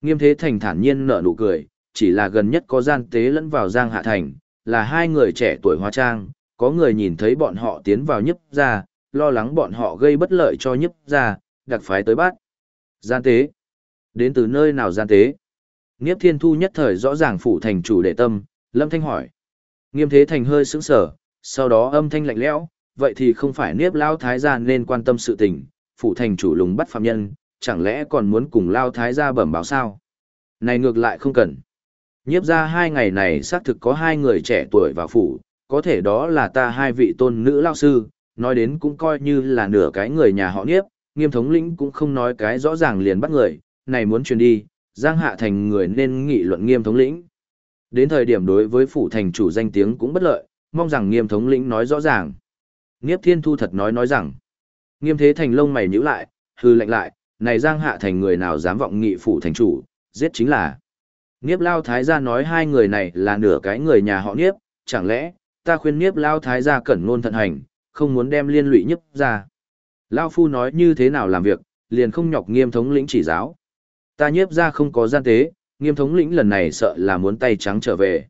Nghiêm thế thành thản nhiên nở nụ cười, chỉ là gần nhất có gian tế lẫn vào giang hạ thành, là hai người trẻ tuổi hóa trang, có người nhìn thấy bọn họ tiến vào nhiếp ra, lo lắng bọn họ gây bất lợi cho nhiếp ra, đặc phái tới bắt. Gian tế. Đến từ nơi nào gian tế? Niếp thiên thu nhất thời rõ ràng phủ thành chủ đệ tâm, lâm thanh hỏi. Nghiêm thế thành hơi sững sở, sau đó âm thanh lạnh lẽo, vậy thì không phải Niếp Lao Thái gia nên quan tâm sự tình, phủ thành chủ lùng bắt phạm nhân, chẳng lẽ còn muốn cùng Lao Thái gia bẩm báo sao? Này ngược lại không cần. Nhiếp ra hai ngày này xác thực có hai người trẻ tuổi vào phủ, có thể đó là ta hai vị tôn nữ lao sư, nói đến cũng coi như là nửa cái người nhà họ Niếp, nghiêm thống lĩnh cũng không nói cái rõ ràng liền bắt người, này muốn truyền đi, Giang Hạ Thành người nên nghị luận nghiêm thống lĩnh. Đến thời điểm đối với phủ thành chủ danh tiếng cũng bất lợi, mong rằng nghiêm thống lĩnh nói rõ ràng. Nghiếp thiên thu thật nói nói rằng, nghiêm thế thành lông mày nhíu lại, hư lệnh lại, này giang hạ thành người nào dám vọng nghị phủ thành chủ, giết chính là. Nghiếp lao thái gia nói hai người này là nửa cái người nhà họ nghiếp, chẳng lẽ, ta khuyên nghiếp lao thái gia cẩn ngôn thận hành, không muốn đem liên lụy nhấp ra. Lao phu nói như thế nào làm việc, liền không nhọc nghiêm thống lĩnh chỉ giáo. Ta nhiếp ra không có gian tế, nghiêm thống lĩnh lần này sợ là muốn tay trắng trở về.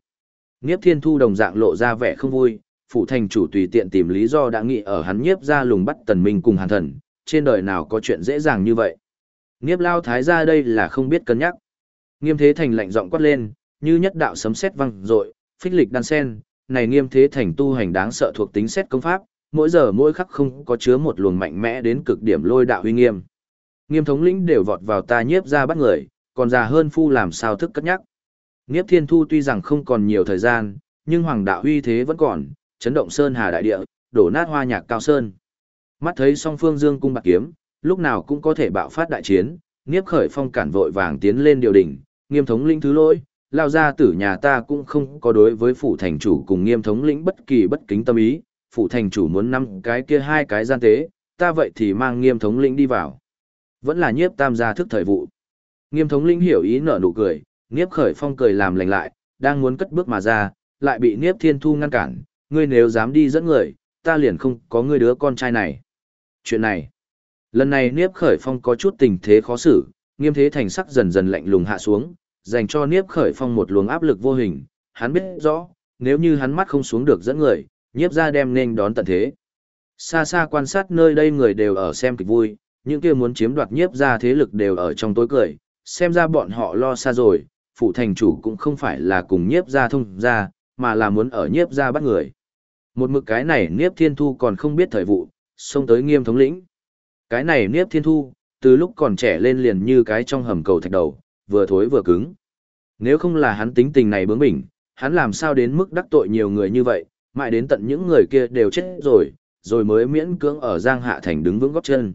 Nghiếp thiên thu đồng dạng lộ ra vẻ không vui, phụ thành chủ tùy tiện tìm lý do đã nghĩ ở hắn nhiếp ra lùng bắt tần minh cùng hàn thần, trên đời nào có chuyện dễ dàng như vậy. Nghiếp lao thái ra đây là không biết cân nhắc. Nghiêm thế thành lạnh giọng quát lên, như nhất đạo sấm sét vang rội, phích lịch đan sen, này nghiêm thế thành tu hành đáng sợ thuộc tính xét công pháp, mỗi giờ mỗi khắc không có chứa một luồng mạnh mẽ đến cực điểm lôi đạo uy nghiêm. Nghiêm thống lĩnh đều vọt vào ta nhiếp ra bắt người, còn già hơn phu làm sao thức cất nhắc. Niếp Thiên Thu tuy rằng không còn nhiều thời gian, nhưng hoàng đạo uy thế vẫn còn, chấn động sơn hà đại địa, đổ nát hoa nhạc cao sơn. Mắt thấy song phương dương cung bạc kiếm, lúc nào cũng có thể bạo phát đại chiến, Niếp Khởi Phong cản vội vàng tiến lên điều đỉnh, nghiêm thống lĩnh thứ lỗi, lao ra tử nhà ta cũng không có đối với phủ thành chủ cùng nghiêm thống lĩnh bất kỳ bất kính tâm ý, phủ thành chủ muốn năm cái kia hai cái gian tế, ta vậy thì mang nghiêm thống lĩnh đi vào. Vẫn là nhiếp tam gia thức thời vụ. Nghiêm thống lĩnh hiểu ý nở nụ cười, Niếp khởi phong cười làm lành lại, đang muốn cất bước mà ra, lại bị Niếp thiên thu ngăn cản, ngươi nếu dám đi dẫn người, ta liền không có ngươi đứa con trai này. Chuyện này, lần này Niếp khởi phong có chút tình thế khó xử, nghiêm thế thành sắc dần dần lạnh lùng hạ xuống, dành cho Niếp khởi phong một luồng áp lực vô hình, hắn biết rõ, nếu như hắn mắt không xuống được dẫn người, Niếp ra đem nên đón tận thế. Xa xa quan sát nơi đây người đều ở xem kịch vui, những kia muốn chiếm đoạt Niếp ra thế lực đều ở trong tối cười, xem ra bọn họ lo xa rồi, phủ thành chủ cũng không phải là cùng nhiếp ra thông ra, mà là muốn ở nhiếp ra bắt người. Một mực cái này niếp thiên thu còn không biết thời vụ, xông tới nghiêm thống lĩnh. Cái này niếp thiên thu, từ lúc còn trẻ lên liền như cái trong hầm cầu thạch đầu, vừa thối vừa cứng. Nếu không là hắn tính tình này bướng bỉnh, hắn làm sao đến mức đắc tội nhiều người như vậy, mãi đến tận những người kia đều chết rồi, rồi mới miễn cưỡng ở Giang Hạ Thành đứng vững góp chân.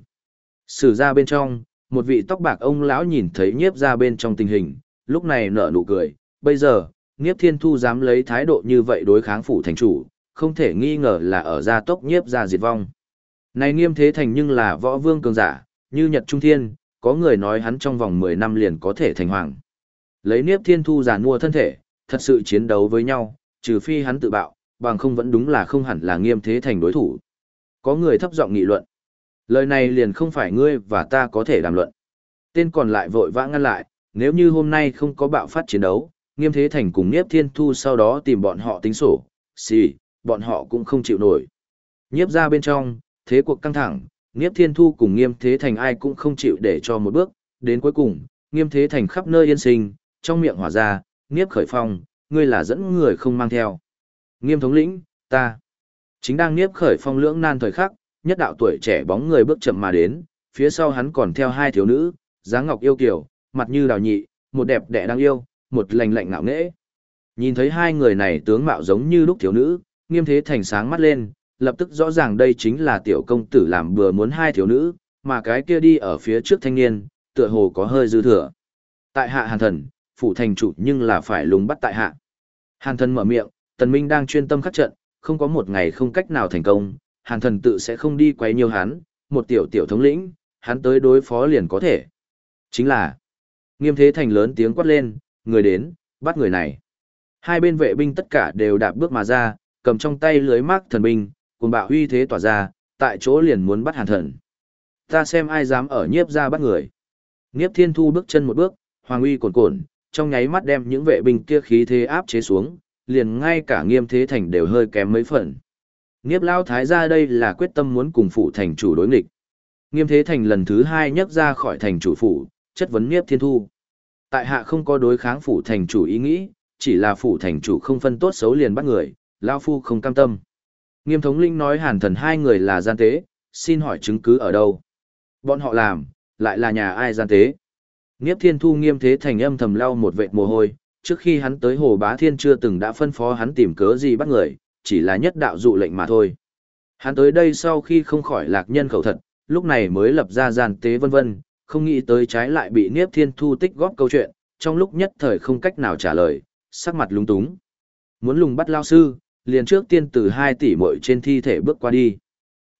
Sử ra bên trong, một vị tóc bạc ông lão nhìn thấy nhiếp ra bên trong tình hình, lúc này nở nụ cười, bây giờ, Niếp Thiên Thu dám lấy thái độ như vậy đối kháng phủ thành chủ, không thể nghi ngờ là ở gia tốc nhiếp ra diệt vong. Này nghiêm thế thành nhưng là võ vương cường giả, như Nhật Trung Thiên, có người nói hắn trong vòng 10 năm liền có thể thành hoàng. Lấy Niếp Thiên Thu giả mua thân thể, thật sự chiến đấu với nhau, trừ phi hắn tự bạo, bằng không vẫn đúng là không hẳn là nghiêm thế thành đối thủ. Có người thấp giọng nghị luận. Lời này liền không phải ngươi và ta có thể đàm luận. Tên còn lại vội vã ngăn lại, nếu như hôm nay không có bạo phát chiến đấu, nghiêm thế thành cùng Niếp Thiên Thu sau đó tìm bọn họ tính sổ, xì, bọn họ cũng không chịu nổi. Nhiếp ra bên trong, thế cuộc căng thẳng, Niếp Thiên Thu cùng nghiêm thế thành ai cũng không chịu để cho một bước, đến cuối cùng, nghiêm thế thành khắp nơi yên sinh, trong miệng hỏa ra, Niếp khởi phong, ngươi là dẫn người không mang theo. Nghiêm thống lĩnh, ta. Chính đang Niếp khởi phong lưỡng nan thời khắc, nhất đạo tuổi trẻ bóng người bước chậm mà đến, phía sau hắn còn theo hai thiếu nữ, dáng ngọc yêu kiều, mặt như đào nhị, một đẹp đẽ đáng yêu, một lành lạnh ngạo nghễ. Nhìn thấy hai người này tướng mạo giống như lúc thiếu nữ, nghiêm thế thành sáng mắt lên, lập tức rõ ràng đây chính là tiểu công tử làm bừa muốn hai thiếu nữ, mà cái kia đi ở phía trước thanh niên, tựa hồ có hơi dư thừa. Tại hạ hàn thần, phủ thành chủ nhưng là phải lùng bắt tại hạ. Hàn thần mở miệng, tần minh đang chuyên tâm khắc trận, không có một ngày không cách nào thành công, hàn thần tự sẽ không đi quấy nhiều hắn, một tiểu tiểu thống lĩnh, hắn tới đối phó liền có thể. Chính là, nghiêm thế thành lớn tiếng quát lên, người đến, bắt người này. Hai bên vệ binh tất cả đều đạp bước mà ra, cầm trong tay lưới mác thần binh, cùng bạo huy thế tỏa ra, tại chỗ liền muốn bắt hàn thần. Ta xem ai dám ở nhiếp ra bắt người. Nhiếp thiên thu bước chân một bước, hoàng uy cồn cồn, trong nháy mắt đem những vệ binh kia khí thế áp chế xuống, liền ngay cả nghiêm thế thành đều hơi kém mấy phần. Nghiếp lao thái ra đây là quyết tâm muốn cùng phụ thành chủ đối nghịch. Nghiêm thế thành lần thứ hai nhấc ra khỏi thành chủ phủ, chất vấn nghiếp thiên thu. Tại hạ không có đối kháng phủ thành chủ ý nghĩ, chỉ là phủ thành chủ không phân tốt xấu liền bắt người, lão phu không cam tâm. Nghiêm thống linh nói hàn thần hai người là gian tế, xin hỏi chứng cứ ở đâu? Bọn họ làm, lại là nhà ai gian tế? Nghiếp thiên thu nghiêm thế thành âm thầm lau một vệt mồ hôi, trước khi hắn tới hồ bá thiên chưa từng đã phân phó hắn tìm cớ gì bắt người, chỉ là nhất đạo dụ lệnh mà thôi. Hắn tới đây sau khi không khỏi lạc nhân khẩu thật, lúc này mới lập ra gian tế vân vân, không nghĩ tới trái lại bị Niếp Thiên Thu tích góp câu chuyện, trong lúc nhất thời không cách nào trả lời, sắc mặt lúng túng. Muốn lùng bắt lao sư, liền trước tiên từ hai tỷ muội trên thi thể bước qua đi.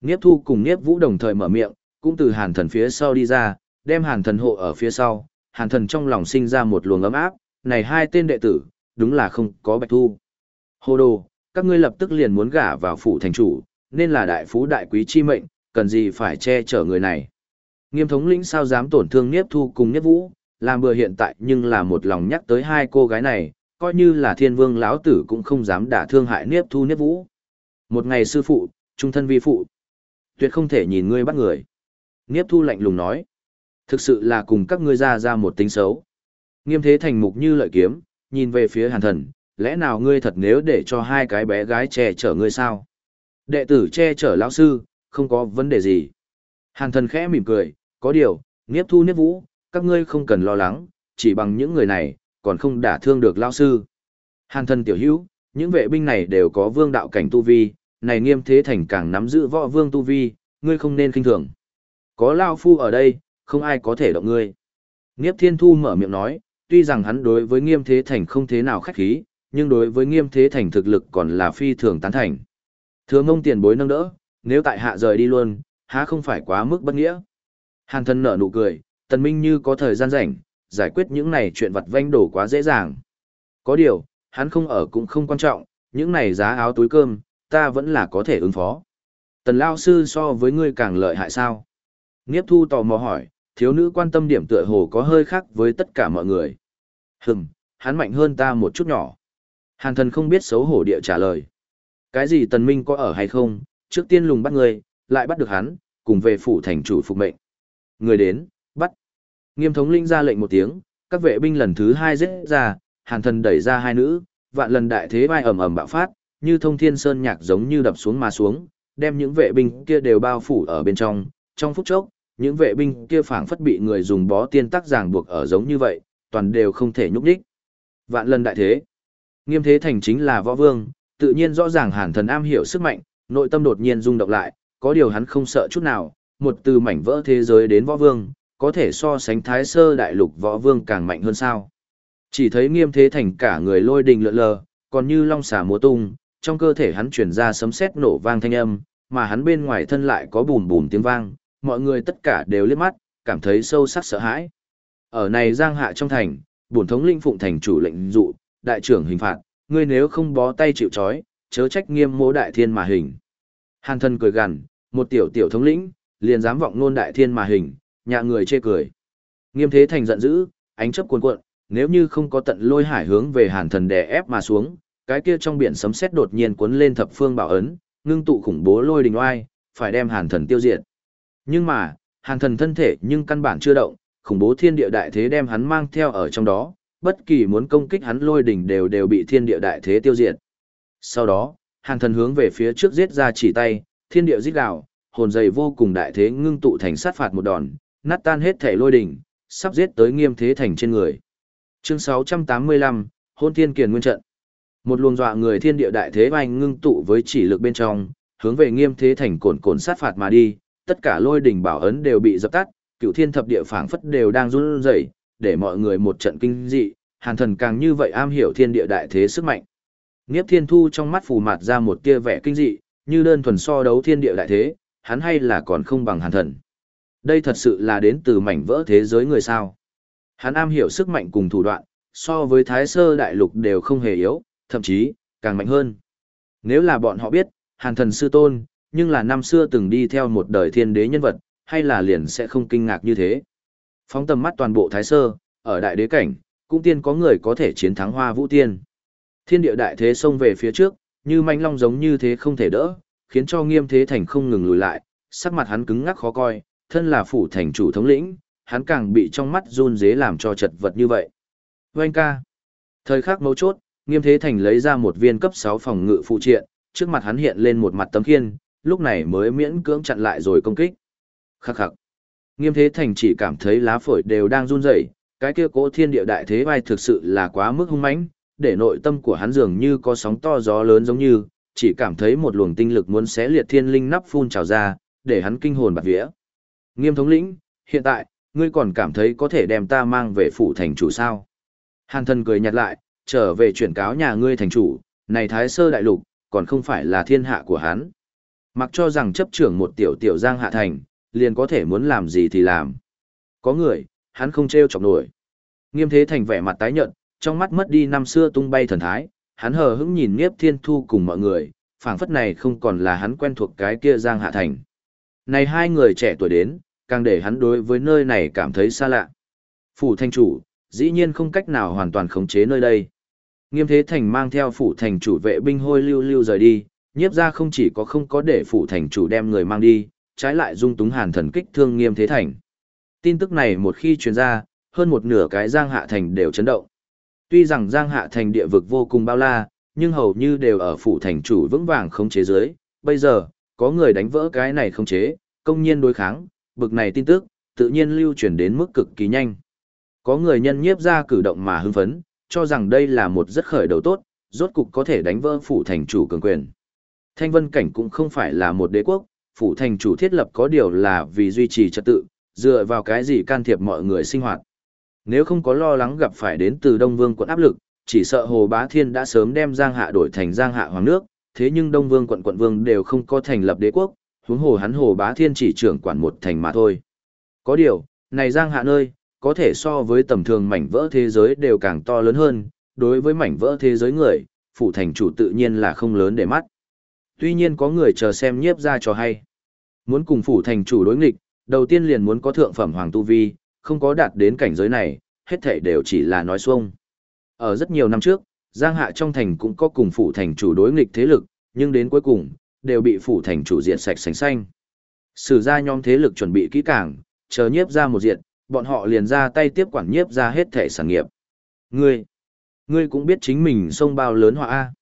Niếp Thu cùng Niếp Vũ đồng thời mở miệng, cũng từ Hàn Thần phía sau đi ra, đem Hàn Thần hộ ở phía sau, Hàn Thần trong lòng sinh ra một luồng ấm áp, này hai tên đệ tử, đúng là không có Bạch Thu. Hồ đồ, các ngươi lập tức liền muốn gả vào phủ thành chủ, nên là đại phú đại quý chi mệnh, cần gì phải che chở người này. Nghiêm thống lĩnh sao dám tổn thương Niếp Thu cùng Niếp Vũ, làm bừa hiện tại nhưng là một lòng nhắc tới hai cô gái này, coi như là thiên vương lão tử cũng không dám đả thương hại Niếp Thu Niếp Vũ. Một ngày sư phụ, trung thân vi phụ. Tuyệt không thể nhìn ngươi bắt người. Niếp Thu lạnh lùng nói. Thực sự là cùng các ngươi ra ra một tính xấu. Nghiêm thế thành mục như lợi kiếm, nhìn về phía hàn thần, lẽ nào ngươi thật nếu để cho hai cái bé gái che chở ngươi sao? Đệ tử che chở lão sư, không có vấn đề gì. Hàn thần khẽ mỉm cười, có điều, Niếp Thu Niếp Vũ, các ngươi không cần lo lắng, chỉ bằng những người này, còn không đả thương được lão sư. Hàn thân tiểu hữu, những vệ binh này đều có vương đạo cảnh tu vi, này nghiêm thế thành càng nắm giữ võ vương tu vi, ngươi không nên kinh thường. Có Lao Phu ở đây, không ai có thể động ngươi. Niếp Thiên Thu mở miệng nói, tuy rằng hắn đối với nghiêm thế thành không thế nào khách khí, nhưng đối với nghiêm thế thành thực lực còn là phi thường tán thành. Thừa mông tiền bối nâng đỡ, nếu tại hạ rời đi luôn, há không phải quá mức bất nghĩa. Hàn thân nở nụ cười, tần minh như có thời gian rảnh, giải quyết những này chuyện vặt vanh đổ quá dễ dàng. Có điều, hắn không ở cũng không quan trọng, những này giá áo túi cơm, ta vẫn là có thể ứng phó. Tần lao sư so với ngươi càng lợi hại sao? Nghiếp thu tò mò hỏi, thiếu nữ quan tâm điểm tựa hồ có hơi khác với tất cả mọi người. Hừm, hắn mạnh hơn ta một chút nhỏ. Hàn thần không biết xấu hổ địa trả lời. Cái gì tần minh có ở hay không, trước tiên lùng bắt người, lại bắt được hắn, cùng về phủ thành chủ phục mệnh. Người đến, bắt. Nghiêm thống linh ra lệnh một tiếng, các vệ binh lần thứ hai giết ra, hàn thần đẩy ra hai nữ, vạn lần đại thế vai ầm ầm bạo phát, như thông thiên sơn nhạc giống như đập xuống mà xuống, đem những vệ binh kia đều bao phủ ở bên trong. Trong phút chốc, những vệ binh kia phảng phất bị người dùng bó tiên tắc ràng buộc ở giống như vậy, toàn đều không thể nhúc nhích. Vạn lần đại thế. Nghiêm thế thành chính là võ vương, tự nhiên rõ ràng hàn thần am hiểu sức mạnh, nội tâm đột nhiên rung động lại, có điều hắn không sợ chút nào, một từ mảnh vỡ thế giới đến võ vương, có thể so sánh thái sơ đại lục võ vương càng mạnh hơn sao. Chỉ thấy nghiêm thế thành cả người lôi đình lượn lờ, còn như long xà múa tung, trong cơ thể hắn chuyển ra sấm sét nổ vang thanh âm, mà hắn bên ngoài thân lại có bùm bùm tiếng vang, mọi người tất cả đều liếc mắt, cảm thấy sâu sắc sợ hãi. Ở này giang hạ trong thành, bổn thống linh phụng thành chủ lệnh dụ, đại trưởng hình phạt, ngươi nếu không bó tay chịu trói, chớ trách nghiêm mô đại thiên mà hình. Hàn thân cười gằn, một tiểu tiểu thống lĩnh, liền dám vọng nôn đại thiên mà hình, nhà người chê cười. Nghiêm thế thành giận dữ, ánh chấp cuồn cuộn, nếu như không có tận lôi hải hướng về hàn thần đè ép mà xuống, cái kia trong biển sấm sét đột nhiên cuốn lên thập phương bảo ấn, ngưng tụ khủng bố lôi đình oai, phải đem hàn thần tiêu diệt. Nhưng mà, hàn thần thân thể nhưng căn bản chưa động, khủng bố thiên địa đại thế đem hắn mang theo ở trong đó, bất kỳ muốn công kích hắn lôi đỉnh đều đều bị thiên địa đại thế tiêu diệt. Sau đó, hàn thần hướng về phía trước giết ra chỉ tay, thiên địa giết gào, hồn dày vô cùng đại thế ngưng tụ thành sát phạt một đòn, nát tan hết thể lôi đỉnh, sắp giết tới nghiêm thế thành trên người. Chương 685, Hôn Thiên Kiền Nguyên Trận Một luồng dọa người thiên địa đại thế vai ngưng tụ với chỉ lực bên trong, hướng về nghiêm thế thành cồn cồn sát phạt mà đi, tất cả lôi đỉnh bảo ấn đều bị dập tắt, cựu thiên thập địa phảng phất đều đang run rẩy, để mọi người một trận kinh dị, hàn thần càng như vậy am hiểu thiên địa đại thế sức mạnh. Niếp thiên thu trong mắt phù mạt ra một tia vẻ kinh dị, như đơn thuần so đấu thiên địa đại thế, hắn hay là còn không bằng hàn thần. Đây thật sự là đến từ mảnh vỡ thế giới người sao. Hắn am hiểu sức mạnh cùng thủ đoạn, so với thái sơ đại lục đều không hề yếu, thậm chí, càng mạnh hơn. Nếu là bọn họ biết, hàn thần sư tôn, nhưng là năm xưa từng đi theo một đời thiên đế nhân vật, hay là liền sẽ không kinh ngạc như thế. Phóng tầm mắt toàn bộ thái sơ, ở đại đế cảnh, cũng tiên có người có thể chiến thắng hoa vũ tiên. Thiên địa đại thế xông về phía trước, như manh long giống như thế không thể đỡ, khiến cho nghiêm thế thành không ngừng lùi lại, sắc mặt hắn cứng ngắc khó coi, thân là phủ thành chủ thống lĩnh, hắn càng bị trong mắt run dế làm cho chật vật như vậy. Vâng ca. Thời khắc mấu chốt, nghiêm thế thành lấy ra một viên cấp 6 phòng ngự phụ triện, trước mặt hắn hiện lên một mặt tấm khiên, lúc này mới miễn cưỡng chặn lại rồi công kích. Khắc khắc. Nghiêm thế thành chỉ cảm thấy lá phổi đều đang run rẩy, cái kia cố thiên địa đại thế vai thực sự là quá mức hung mãnh, để nội tâm của hắn dường như có sóng to gió lớn giống như, chỉ cảm thấy một luồng tinh lực muốn xé liệt thiên linh nắp phun trào ra, để hắn kinh hồn bạt vía. Nghiêm thống lĩnh, hiện tại, ngươi còn cảm thấy có thể đem ta mang về phủ thành chủ sao? Hàn thân cười nhạt lại, trở về chuyển cáo nhà ngươi thành chủ, này thái sơ đại lục, còn không phải là thiên hạ của hắn. Mặc cho rằng chấp trưởng một tiểu tiểu giang hạ thành, liền có thể muốn làm gì thì làm. Có người, hắn không treo chọc nổi. Nghiêm thế thành vẻ mặt tái nhợt, trong mắt mất đi năm xưa tung bay thần thái, hắn hờ hững nhìn Niếp Thiên Thu cùng mọi người, phảng phất này không còn là hắn quen thuộc cái kia Giang Hạ Thành. Này hai người trẻ tuổi đến, càng để hắn đối với nơi này cảm thấy xa lạ. Phủ thanh chủ, dĩ nhiên không cách nào hoàn toàn khống chế nơi đây. Nghiêm Thế Thành mang theo phủ thành chủ vệ binh hôi lưu lưu rời đi, nhiếp ra không chỉ có không có để phủ thành chủ đem người mang đi, trái lại dung túng hàn thần kích thương Nghiêm Thế Thành. Tin tức này một khi truyền ra, hơn một nửa cái Giang Hạ Thành đều chấn động. Tuy rằng Giang Hạ Thành địa vực vô cùng bao la, nhưng hầu như đều ở phủ thành chủ vững vàng không chế giới. Bây giờ, có người đánh vỡ cái này không chế, công nhiên đối kháng, bực này tin tức, tự nhiên lưu truyền đến mức cực kỳ nhanh. Có người nhân nhiếp ra cử động mà hưng phấn, cho rằng đây là một rất khởi đầu tốt, rốt cục có thể đánh vỡ phủ thành chủ cường quyền. Thanh vân cảnh cũng không phải là một đế quốc, phủ thành chủ thiết lập có điều là vì duy trì trật tự, dựa vào cái gì can thiệp mọi người sinh hoạt. Nếu không có lo lắng gặp phải đến từ Đông Vương quận áp lực, chỉ sợ Hồ Bá Thiên đã sớm đem Giang Hạ đổi thành Giang Hạ Hoàng nước, thế nhưng Đông Vương quận quận vương đều không có thành lập đế quốc, huống hồ hắn Hồ Bá Thiên chỉ trưởng quản một thành mà thôi. Có điều, này Giang Hạ nơi, có thể so với tầm thường mảnh vỡ thế giới đều càng to lớn hơn, đối với mảnh vỡ thế giới người, phủ thành chủ tự nhiên là không lớn để mắt. Tuy nhiên có người chờ xem nhiếp ra cho hay. Muốn cùng phủ thành chủ đối nghịch, đầu tiên liền muốn có thượng phẩm hoàng tu vi, không có đạt đến cảnh giới này, hết thảy đều chỉ là nói xuông. Ở rất nhiều năm trước, Giang Hạ trong thành cũng có cùng phủ thành chủ đối nghịch thế lực, nhưng đến cuối cùng, đều bị phủ thành chủ diệt sạch sành xanh. Sử ra nhóm thế lực chuẩn bị kỹ càng, chờ nhiếp ra một diện, bọn họ liền ra tay tiếp quản nhiếp ra hết thảy sản nghiệp. Ngươi, ngươi cũng biết chính mình sông bao lớn họa A.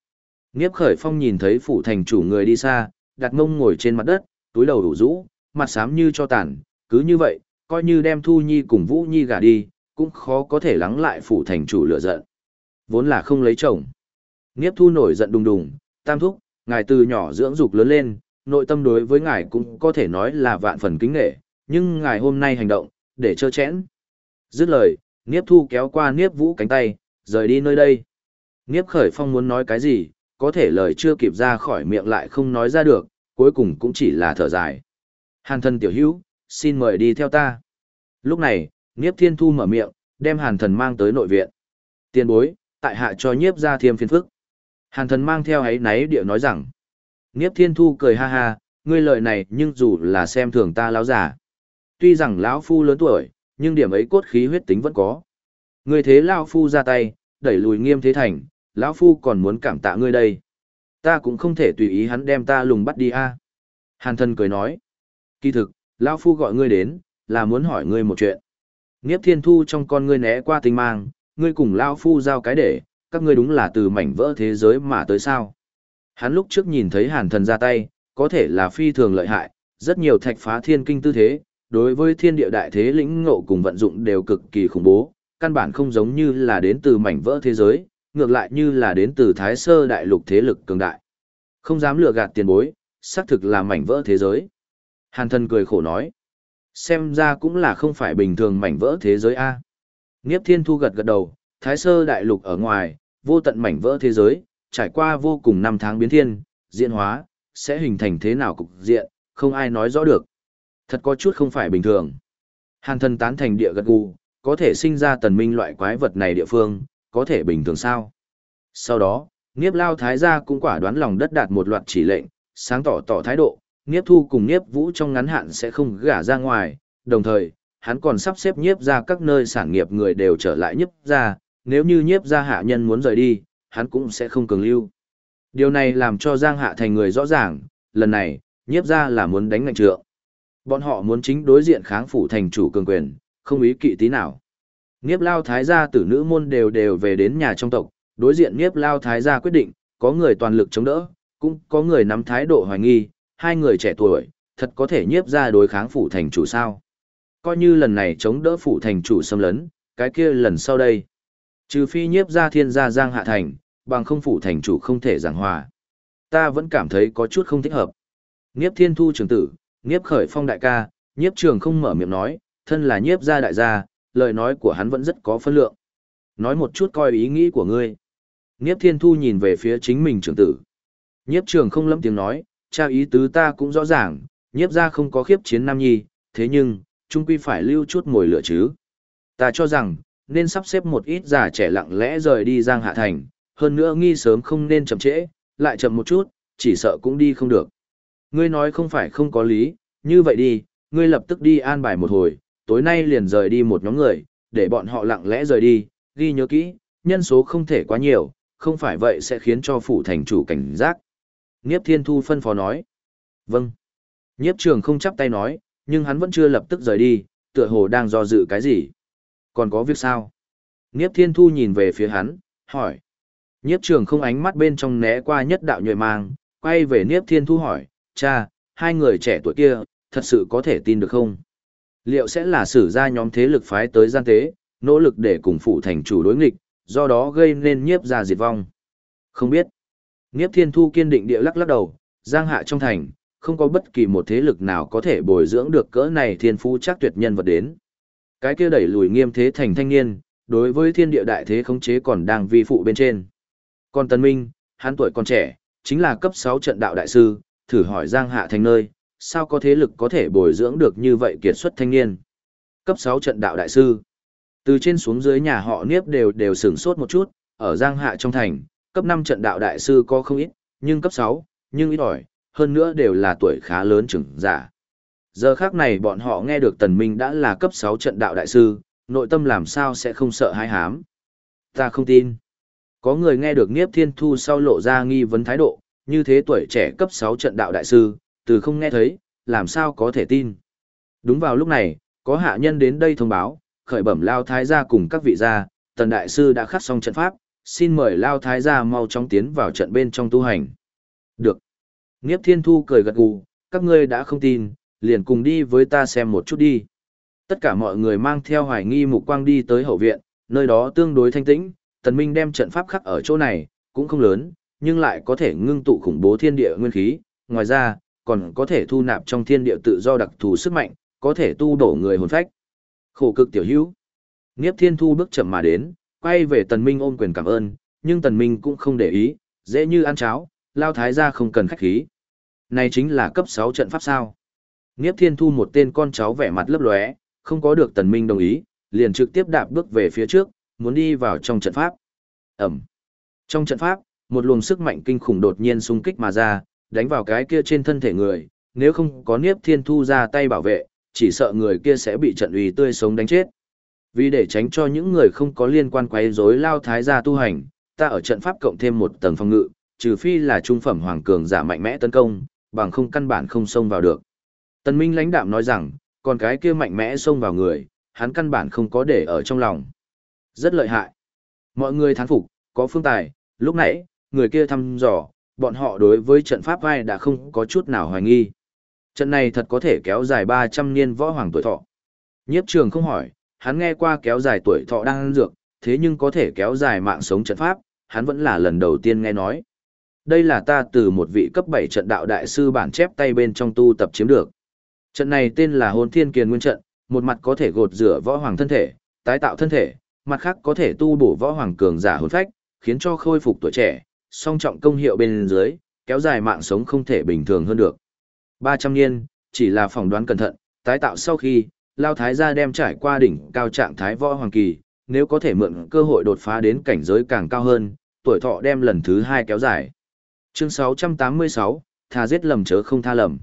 Nhiếp khởi phong nhìn thấy phủ thành chủ người đi xa, đặt mông ngồi trên mặt đất, túi đầu đủ rũ, mặt xám như cho tàn, cứ như vậy, coi như đem Thu Nhi cùng Vũ Nhi gả đi, cũng khó có thể lắng lại phủ thành chủ lựa giận. Vốn là không lấy chồng. Nghiếp Thu nổi giận đùng đùng, tam thúc, ngài từ nhỏ dưỡng dục lớn lên, nội tâm đối với ngài cũng có thể nói là vạn phần kính nghệ, nhưng ngài hôm nay hành động, để trơ chẽn. Dứt lời, Niếp Thu kéo qua Niếp Vũ cánh tay, rời đi nơi đây. Niếp Khởi Phong muốn nói cái gì, có thể lời chưa kịp ra khỏi miệng lại không nói ra được, cuối cùng cũng chỉ là thở dài. Hàn thân tiểu hữu, xin mời đi theo ta. Lúc này, Niếp Thiên Thu mở miệng, đem Hàn Thần mang tới nội viện. Tiền bối, tại hạ cho Niếp ra thiêm phiền phức. Hàn Thần mang theo ấy náy điệu nói rằng. Niếp Thiên Thu cười ha ha, ngươi lời này nhưng dù là xem thường ta lão giả. Tuy rằng lão phu lớn tuổi, nhưng điểm ấy cốt khí huyết tính vẫn có. Ngươi thế lão phu ra tay, đẩy lùi nghiêm thế thành, lão phu còn muốn cảm tạ ngươi đây. Ta cũng không thể tùy ý hắn đem ta lùng bắt đi a. Hàn Thần cười nói. Kỳ thực, Lão Phu gọi ngươi đến, là muốn hỏi ngươi một chuyện. Nghiếp thiên thu trong con ngươi né qua tinh mang, ngươi cùng Lão Phu giao cái để, các ngươi đúng là từ mảnh vỡ thế giới mà tới sao. Hắn lúc trước nhìn thấy hàn thần ra tay, có thể là phi thường lợi hại, rất nhiều thạch phá thiên kinh tư thế, đối với thiên địa đại thế lĩnh ngộ cùng vận dụng đều cực kỳ khủng bố, căn bản không giống như là đến từ mảnh vỡ thế giới, ngược lại như là đến từ Thái Sơ đại lục thế lực cường đại. Không dám lừa gạt tiền bối, xác thực là mảnh vỡ thế giới. Hàn Thần cười khổ nói. Xem ra cũng là không phải bình thường mảnh vỡ thế giới A. Niếp Thiên Thu gật gật đầu, Thái Sơ đại lục ở ngoài, vô tận mảnh vỡ thế giới, trải qua vô cùng năm tháng biến thiên, diễn hóa, sẽ hình thành thế nào cục diện, không ai nói rõ được. Thật có chút không phải bình thường. Hàn Thần tán thành địa gật gù, có thể sinh ra tần minh loại quái vật này địa phương, có thể bình thường sao. Sau đó, Niếp Lao Thái gia cũng quả đoán lòng đất đạt một loạt chỉ lệnh, sáng tỏ tỏ thái độ, Niếp Thu cùng Niếp Vũ trong ngắn hạn sẽ không gả ra ngoài, đồng thời, hắn còn sắp xếp Niếp ra các nơi sản nghiệp người đều trở lại Nhiếp ra, nếu như Niếp ra hạ nhân muốn rời đi, hắn cũng sẽ không cường lưu. Điều này làm cho Giang Hạ thành người rõ ràng, lần này, Niếp ra là muốn đánh ngành trượng. Bọn họ muốn chính đối diện kháng phủ thành chủ cường quyền, không ý kỵ tí nào. Niếp lao thái gia tử nữ môn đều đều về đến nhà trong tộc, đối diện Niếp lao thái gia quyết định, có người toàn lực chống đỡ, cũng có người nắm thái độ hoài nghi, hai người trẻ tuổi, thật có thể nhiếp ra đối kháng phủ thành chủ sao. Coi như lần này chống đỡ phủ thành chủ xâm lấn, cái kia lần sau đây. Trừ phi nhiếp ra thiên gia giang hạ thành, bằng không phủ thành chủ không thể giảng hòa. Ta vẫn cảm thấy có chút không thích hợp. Nhiếp thiên thu trường tử, nhiếp khởi phong đại ca, nhiếp trường không mở miệng nói, thân là nhiếp gia đại gia, lời nói của hắn vẫn rất có phân lượng. Nói một chút coi ý nghĩ của ngươi. Nhiếp thiên thu nhìn về phía chính mình trường tử. Nhiếp trường không lắm tiếng nói, cha ý tứ ta cũng rõ ràng, nhiếp gia không có khiếp chiến nam nhi, thế nhưng, chung quy phải lưu chút mồi lửa chứ. Ta cho rằng, nên sắp xếp một ít già trẻ lặng lẽ rời đi Giang Hạ Thành, hơn nữa nghi sớm không nên chậm trễ, lại chậm một chút, chỉ sợ cũng đi không được. Ngươi nói không phải không có lý, như vậy đi, ngươi lập tức đi an bài một hồi, tối nay liền rời đi một nhóm người, để bọn họ lặng lẽ rời đi, ghi nhớ kỹ, nhân số không thể quá nhiều, không phải vậy sẽ khiến cho phủ thành chủ cảnh giác. Niếp Thiên Thu phân phó nói. Vâng. Nhiếp trường không chắp tay nói, nhưng hắn vẫn chưa lập tức rời đi, tựa hồ đang do dự cái gì. Còn có việc sao? Niếp Thiên Thu nhìn về phía hắn, hỏi. Nhiếp trường không ánh mắt bên trong né qua nhất đạo nhuệ mang, quay về Niếp Thiên Thu hỏi, cha, hai người trẻ tuổi kia, thật sự có thể tin được không? Liệu sẽ là sử ra nhóm thế lực phái tới gian tế, nỗ lực để cùng phụ thành chủ đối nghịch, do đó gây nên nhiếp ra diệt vong? Không biết. Niếp Thiên Thu kiên định địa lắc lắc đầu, giang hạ trong thành, không có bất kỳ một thế lực nào có thể bồi dưỡng được cỡ này thiên phú chắc tuyệt nhân vật đến. Cái kia đẩy lùi nghiêm thế thành thanh niên, đối với thiên địa đại thế khống chế còn đang vi phụ bên trên. Còn Tân Minh, hắn tuổi còn trẻ, chính là cấp 6 trận đạo đại sư, thử hỏi giang hạ thành nơi, sao có thế lực có thể bồi dưỡng được như vậy kiệt xuất thanh niên. Cấp 6 trận đạo đại sư. Từ trên xuống dưới nhà họ Niếp đều đều sửng sốt một chút, ở giang hạ trong thành, cấp 5 trận đạo đại sư có không ít, nhưng cấp 6, nhưng ít ỏi, hơn nữa đều là tuổi khá lớn trưởng giả. Giờ khác này bọn họ nghe được Tần Minh đã là cấp 6 trận đạo đại sư, nội tâm làm sao sẽ không sợ hãi hám. Ta không tin. Có người nghe được Niếp Thiên Thu sau lộ ra nghi vấn thái độ, như thế tuổi trẻ cấp 6 trận đạo đại sư, từ không nghe thấy, làm sao có thể tin. Đúng vào lúc này, có hạ nhân đến đây thông báo, khởi bẩm lao thái gia cùng các vị gia, Tần đại sư đã khắc xong trận pháp, xin mời Lao Thái gia mau chóng tiến vào trận bên trong tu hành. Được. Niếp Thiên Thu cười gật gù, các ngươi đã không tin, liền cùng đi với ta xem một chút đi. Tất cả mọi người mang theo hoài nghi mục quang đi tới hậu viện, nơi đó tương đối thanh tĩnh, Tần Minh đem trận pháp khắc ở chỗ này, cũng không lớn, nhưng lại có thể ngưng tụ khủng bố thiên địa nguyên khí, ngoài ra, còn có thể thu nạp trong thiên địa tự do đặc thù sức mạnh, có thể tu đổ người hồn phách. Khổ cực tiểu hữu. Niếp Thiên Thu bước chậm mà đến, quay về tần minh ôm quyền cảm ơn, nhưng tần minh cũng không để ý, dễ như ăn cháo, lao thái gia không cần khách khí. Này chính là cấp 6 trận pháp sao. Niếp thiên thu một tên con cháu vẻ mặt lấp lóe, không có được tần minh đồng ý, liền trực tiếp đạp bước về phía trước, muốn đi vào trong trận pháp. Ẩm. Trong trận pháp, một luồng sức mạnh kinh khủng đột nhiên xung kích mà ra, đánh vào cái kia trên thân thể người, nếu không có Niếp Thiên Thu ra tay bảo vệ, chỉ sợ người kia sẽ bị trận uy tươi sống đánh chết. Vì để tránh cho những người không có liên quan quấy rối lao thái gia tu hành, ta ở trận pháp cộng thêm một tầng phòng ngự, trừ phi là trung phẩm hoàng cường giả mạnh mẽ tấn công, bằng không căn bản không xông vào được. Tần Minh lãnh đạm nói rằng, còn cái kia mạnh mẽ xông vào người, hắn căn bản không có để ở trong lòng. Rất lợi hại. Mọi người thán phục, có phương tài, lúc nãy, người kia thăm dò, bọn họ đối với trận pháp vai đã không có chút nào hoài nghi. Trận này thật có thể kéo dài 300 niên võ hoàng tuổi thọ. Nhiếp trường không hỏi, hắn nghe qua kéo dài tuổi thọ đang ăn dược, thế nhưng có thể kéo dài mạng sống trận pháp, hắn vẫn là lần đầu tiên nghe nói. Đây là ta từ một vị cấp 7 trận đạo đại sư bản chép tay bên trong tu tập chiếm được. Trận này tên là Hồn Thiên Kiền Nguyên trận, một mặt có thể gột rửa võ hoàng thân thể, tái tạo thân thể, mặt khác có thể tu bổ võ hoàng cường giả hồn phách, khiến cho khôi phục tuổi trẻ, song trọng công hiệu bên dưới, kéo dài mạng sống không thể bình thường hơn được. 300 niên, chỉ là phỏng đoán cẩn thận, tái tạo sau khi, Lao Thái gia đem trải qua đỉnh cao trạng thái võ hoàng kỳ, nếu có thể mượn cơ hội đột phá đến cảnh giới càng cao hơn, tuổi thọ đem lần thứ hai kéo dài. Chương 686, tha giết lầm chớ không tha lầm.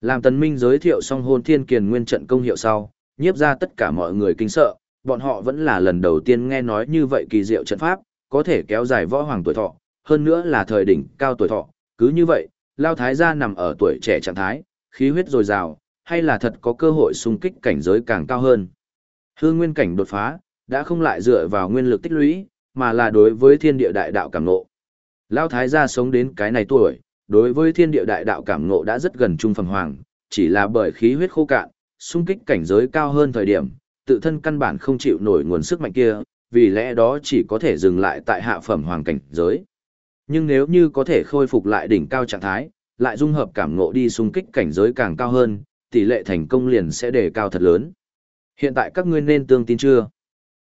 Làm Tần Minh giới thiệu xong hôn thiên kiền nguyên trận công hiệu sau, nhiếp ra tất cả mọi người kinh sợ, bọn họ vẫn là lần đầu tiên nghe nói như vậy kỳ diệu trận pháp, có thể kéo dài võ hoàng tuổi thọ, hơn nữa là thời đỉnh cao tuổi thọ, cứ như vậy, Lao Thái gia nằm ở tuổi trẻ trạng thái, khí huyết dồi dào, hay là thật có cơ hội xung kích cảnh giới càng cao hơn. Hương nguyên cảnh đột phá, đã không lại dựa vào nguyên lực tích lũy, mà là đối với thiên địa đại đạo cảm ngộ. Lao Thái gia sống đến cái này tuổi, đối với thiên địa đại đạo cảm ngộ đã rất gần trung phần hoàng, chỉ là bởi khí huyết khô cạn, xung kích cảnh giới cao hơn thời điểm, tự thân căn bản không chịu nổi nguồn sức mạnh kia, vì lẽ đó chỉ có thể dừng lại tại hạ phẩm hoàng cảnh giới. Nhưng nếu như có thể khôi phục lại đỉnh cao trạng thái, lại dung hợp cảm ngộ đi xung kích cảnh giới càng cao hơn, tỷ lệ thành công liền sẽ đề cao thật lớn. Hiện tại các ngươi nên tương tin chưa?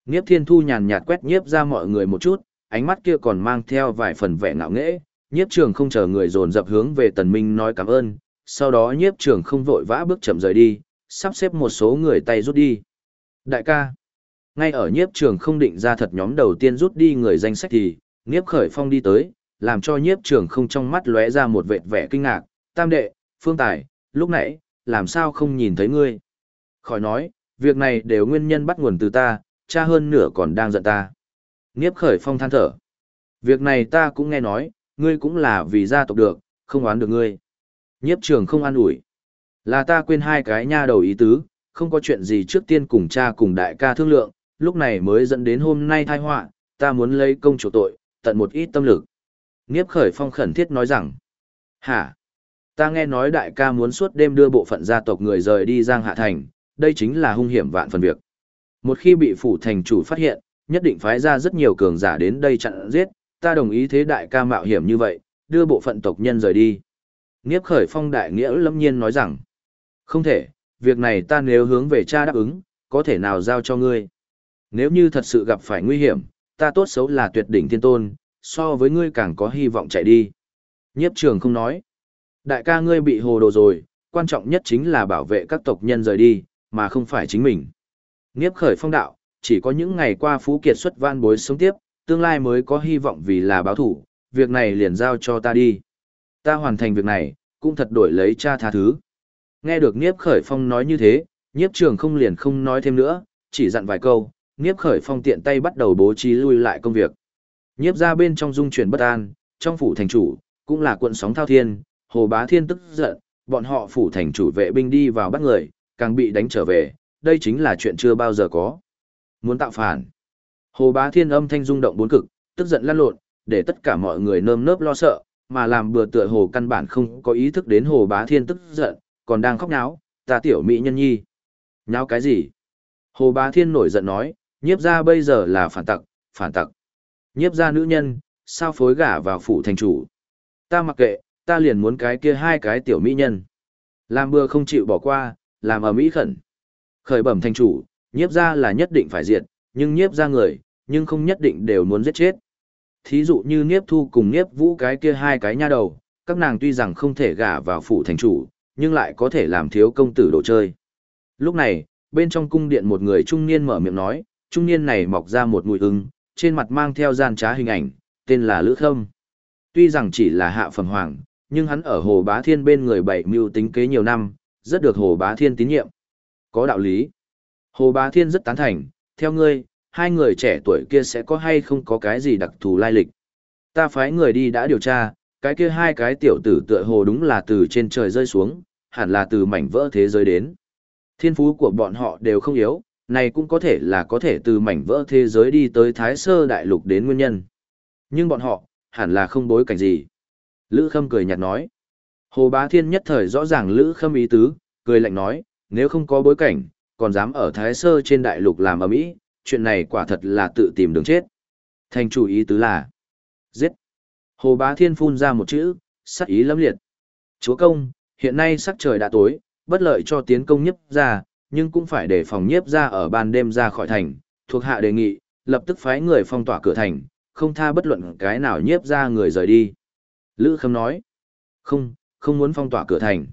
Niếp Thiên Thu nhàn nhạt quét nhiếp ra mọi người một chút, ánh mắt kia còn mang theo vài phần vẻ ngạo nghễ, nhiếp trường không chờ người dồn dập hướng về Tần Minh nói cảm ơn, sau đó nhiếp trường không vội vã bước chậm rời đi, sắp xếp một số người tay rút đi. Đại ca, ngay ở nhiếp trường không định ra thật nhóm đầu tiên rút đi người danh sách thì, nhiếp khởi phong đi tới, làm cho nhiếp trường không trong mắt lóe ra một vệt vẻ kinh ngạc, tam đệ, phương tài, lúc nãy, làm sao không nhìn thấy ngươi. Khỏi nói, việc này đều nguyên nhân bắt nguồn từ ta, cha hơn nửa còn đang giận ta. Niếp khởi phong than thở. Việc này ta cũng nghe nói, ngươi cũng là vì gia tộc được, không oán được ngươi. Nhiếp trường không an ủi. Là ta quên hai cái nha đầu ý tứ, không có chuyện gì trước tiên cùng cha cùng đại ca thương lượng, lúc này mới dẫn đến hôm nay thai họa, ta muốn lấy công chủ tội, tận một ít tâm lực. Niếp khởi phong khẩn thiết nói rằng, hả? Ta nghe nói đại ca muốn suốt đêm đưa bộ phận gia tộc người rời đi Giang Hạ Thành, đây chính là hung hiểm vạn phần việc. Một khi bị phủ thành chủ phát hiện, nhất định phái ra rất nhiều cường giả đến đây chặn giết, ta đồng ý thế đại ca mạo hiểm như vậy, đưa bộ phận tộc nhân rời đi. Nghiếp khởi phong đại nghĩa lâm nhiên nói rằng, không thể, việc này ta nếu hướng về cha đáp ứng, có thể nào giao cho ngươi. Nếu như thật sự gặp phải nguy hiểm, ta tốt xấu là tuyệt đỉnh thiên tôn, so với ngươi càng có hy vọng chạy đi. Nhiếp trường không nói. Đại ca ngươi bị hồ đồ rồi, quan trọng nhất chính là bảo vệ các tộc nhân rời đi, mà không phải chính mình. Nghiếp khởi phong đạo, chỉ có những ngày qua Phú Kiệt xuất van bối sống tiếp, tương lai mới có hy vọng vì là báo thủ, việc này liền giao cho ta đi. Ta hoàn thành việc này, cũng thật đổi lấy cha tha thứ. Nghe được Niếp Khởi Phong nói như thế, Niếp Trường không liền không nói thêm nữa, chỉ dặn vài câu, Niếp Khởi Phong tiện tay bắt đầu bố trí lui lại công việc. Niếp ra bên trong dung chuyển bất an, trong phủ thành chủ, cũng là cuộn sóng thao thiên, Hồ Bá Thiên tức giận, bọn họ phủ thành chủ vệ binh đi vào bắt người, càng bị đánh trở về, đây chính là chuyện chưa bao giờ có. Muốn tạo phản. Hồ Bá Thiên âm thanh rung động bốn cực, tức giận lăn lộn, để tất cả mọi người nơm nớp lo sợ, mà làm bừa tựa hồ căn bản không có ý thức đến Hồ Bá Thiên tức giận, còn đang khóc náo, ta tiểu mỹ nhân nhi. Nháo cái gì? Hồ Bá Thiên nổi giận nói, nhiếp ra bây giờ là phản tặc, phản tặc. Nhiếp ra nữ nhân, sao phối gả vào phủ thành chủ? Ta mặc kệ, ta liền muốn cái kia hai cái tiểu mỹ nhân. Làm bừa không chịu bỏ qua, làm ở mỹ khẩn. Khởi bẩm thành chủ, nhiếp ra là nhất định phải diệt, nhưng nhiếp ra người, nhưng không nhất định đều muốn giết chết. Thí dụ như nhiếp thu cùng nhiếp vũ cái kia hai cái nha đầu, các nàng tuy rằng không thể gả vào phủ thành chủ, nhưng lại có thể làm thiếu công tử đồ chơi. Lúc này, bên trong cung điện một người trung niên mở miệng nói, trung niên này mọc ra một mùi ưng, trên mặt mang theo gian trá hình ảnh, tên là Lữ Khâm. Tuy rằng chỉ là hạ phẩm hoàng, nhưng hắn ở Hồ Bá Thiên bên người bảy mưu tính kế nhiều năm, rất được Hồ Bá Thiên tín nhiệm. Có đạo lý. Hồ Bá Thiên rất tán thành, theo ngươi, hai người trẻ tuổi kia sẽ có hay không có cái gì đặc thù lai lịch. Ta phái người đi đã điều tra, cái kia hai cái tiểu tử tựa hồ đúng là từ trên trời rơi xuống, hẳn là từ mảnh vỡ thế giới đến. Thiên phú của bọn họ đều không yếu, này cũng có thể là có thể từ mảnh vỡ thế giới đi tới Thái Sơ Đại Lục đến nguyên nhân. Nhưng bọn họ, hẳn là không bối cảnh gì. Lữ Khâm cười nhạt nói. Hồ Bá Thiên nhất thời rõ ràng Lữ Khâm ý tứ, cười lạnh nói, nếu không có bối cảnh, còn dám ở Thái Sơ trên Đại Lục làm ở mỹ, chuyện này quả thật là tự tìm đường chết. Thành chủ ý tứ là, Giết! Hồ Bá Thiên phun ra một chữ, sắc ý lâm liệt. Chúa công, hiện nay sắc trời đã tối, bất lợi cho tiến công nhiếp ra, nhưng cũng phải để phòng nhiếp ra ở ban đêm ra khỏi thành. Thuộc hạ đề nghị, lập tức phái người phong tỏa cửa thành, không tha bất luận cái nào nhiếp ra người rời đi. Lữ Khâm nói, không, không muốn phong tỏa cửa thành.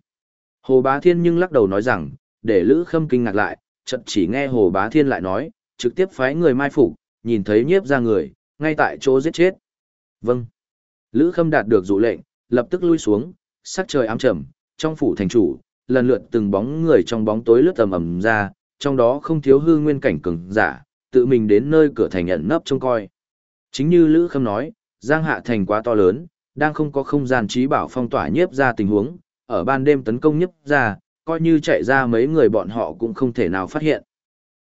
Hồ Bá Thiên nhưng lắc đầu nói rằng, để Lữ Khâm kinh ngạc lại, chợt chỉ nghe Hồ Bá Thiên lại nói, trực tiếp phái người mai phục, nhìn thấy nhiếp ra người, ngay tại chỗ giết chết. Vâng. Lữ Khâm đạt được dụ lệnh, lập tức lui xuống, sắc trời ám trầm, trong phủ thành chủ, lần lượt từng bóng người trong bóng tối lướt tầm ầm ra, trong đó không thiếu hư nguyên cảnh cường giả, tự mình đến nơi cửa thành nhận nấp trông coi. Chính như Lữ Khâm nói, Giang Hạ thành quá to lớn, đang không có không gian trí bảo phong tỏa nhiếp ra tình huống, ở ban đêm tấn công nhiếp ra, coi như chạy ra mấy người bọn họ cũng không thể nào phát hiện.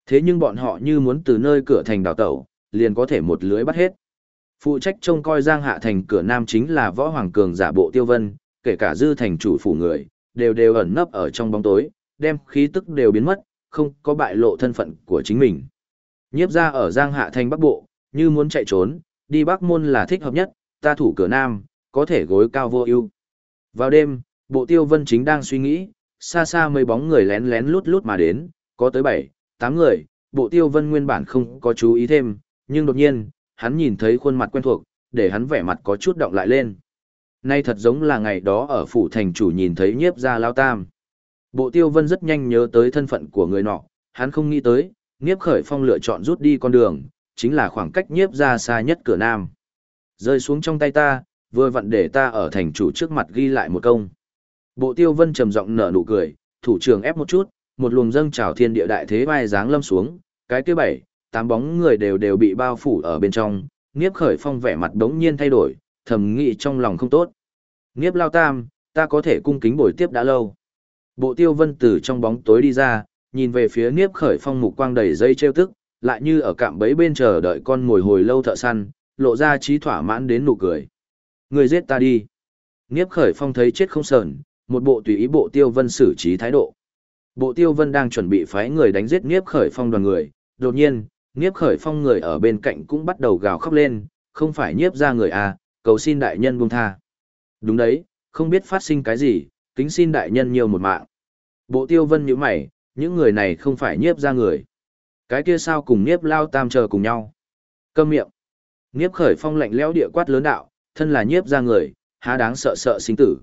Thế nhưng bọn họ như muốn từ nơi cửa thành đào tẩu, liền có thể một lưới bắt hết. Phụ trách trông coi Giang Hạ thành cửa nam chính là Võ Hoàng Cường giả bộ Tiêu Vân, kể cả dư thành chủ phủ người, đều đều ẩn nấp ở trong bóng tối, đem khí tức đều biến mất, không có bại lộ thân phận của chính mình. Nhiếp ra ở Giang Hạ thành Bắc Bộ, như muốn chạy trốn, đi Bắc Môn là thích hợp nhất, ta thủ cửa Nam, có thể gối cao vô ưu. Vào đêm, bộ tiêu vân chính đang suy nghĩ, xa xa mấy bóng người lén lén lút lút mà đến, có tới 7, 8 người, bộ tiêu vân nguyên bản không có chú ý thêm, nhưng đột nhiên, hắn nhìn thấy khuôn mặt quen thuộc, để hắn vẻ mặt có chút động lại lên. Nay thật giống là ngày đó ở phủ thành chủ nhìn thấy nhiếp gia lao tam. Bộ tiêu vân rất nhanh nhớ tới thân phận của người nọ, hắn không nghĩ tới, nhiếp khởi phong lựa chọn rút đi con đường, chính là khoảng cách nhiếp ra xa nhất cửa nam. Rơi xuống trong tay ta, vừa vặn để ta ở thành chủ trước mặt ghi lại một công. Bộ tiêu vân trầm giọng nở nụ cười, thủ trưởng ép một chút, một luồng dâng trào thiên địa đại thế vai dáng lâm xuống, cái kia bảy, tám bóng người đều đều bị bao phủ ở bên trong, nghiếp Khởi Phong vẻ mặt đống nhiên thay đổi, thầm nghĩ trong lòng không tốt. nghiếp Lao Tam, ta có thể cung kính bồi tiếp đã lâu. Bộ Tiêu Vân từ trong bóng tối đi ra, nhìn về phía nghiếp Khởi Phong mục quang đầy dây treo tức, lại như ở cạm bẫy bên chờ đợi con ngồi hồi lâu thợ săn, lộ ra trí thỏa mãn đến nụ cười. Người giết ta đi. Niếp Khởi Phong thấy chết không sờn, một bộ tùy ý bộ Tiêu Vân xử trí thái độ. Bộ Tiêu Vân đang chuẩn bị phái người đánh giết Niếp Khởi Phong đoàn người, đột nhiên, Niếp Khởi Phong người ở bên cạnh cũng bắt đầu gào khóc lên, không phải Niếp ra người à, cầu xin đại nhân buông tha. Đúng đấy, không biết phát sinh cái gì, kính xin đại nhân nhiều một mạng. Bộ Tiêu Vân nhíu mày, những người này không phải Niếp ra người. Cái kia sao cùng Niếp Lao Tam chờ cùng nhau? Câm miệng. Niếp Khởi Phong lạnh lẽo địa quát lớn đạo, thân là nhiếp ra người, há đáng sợ sợ sinh tử.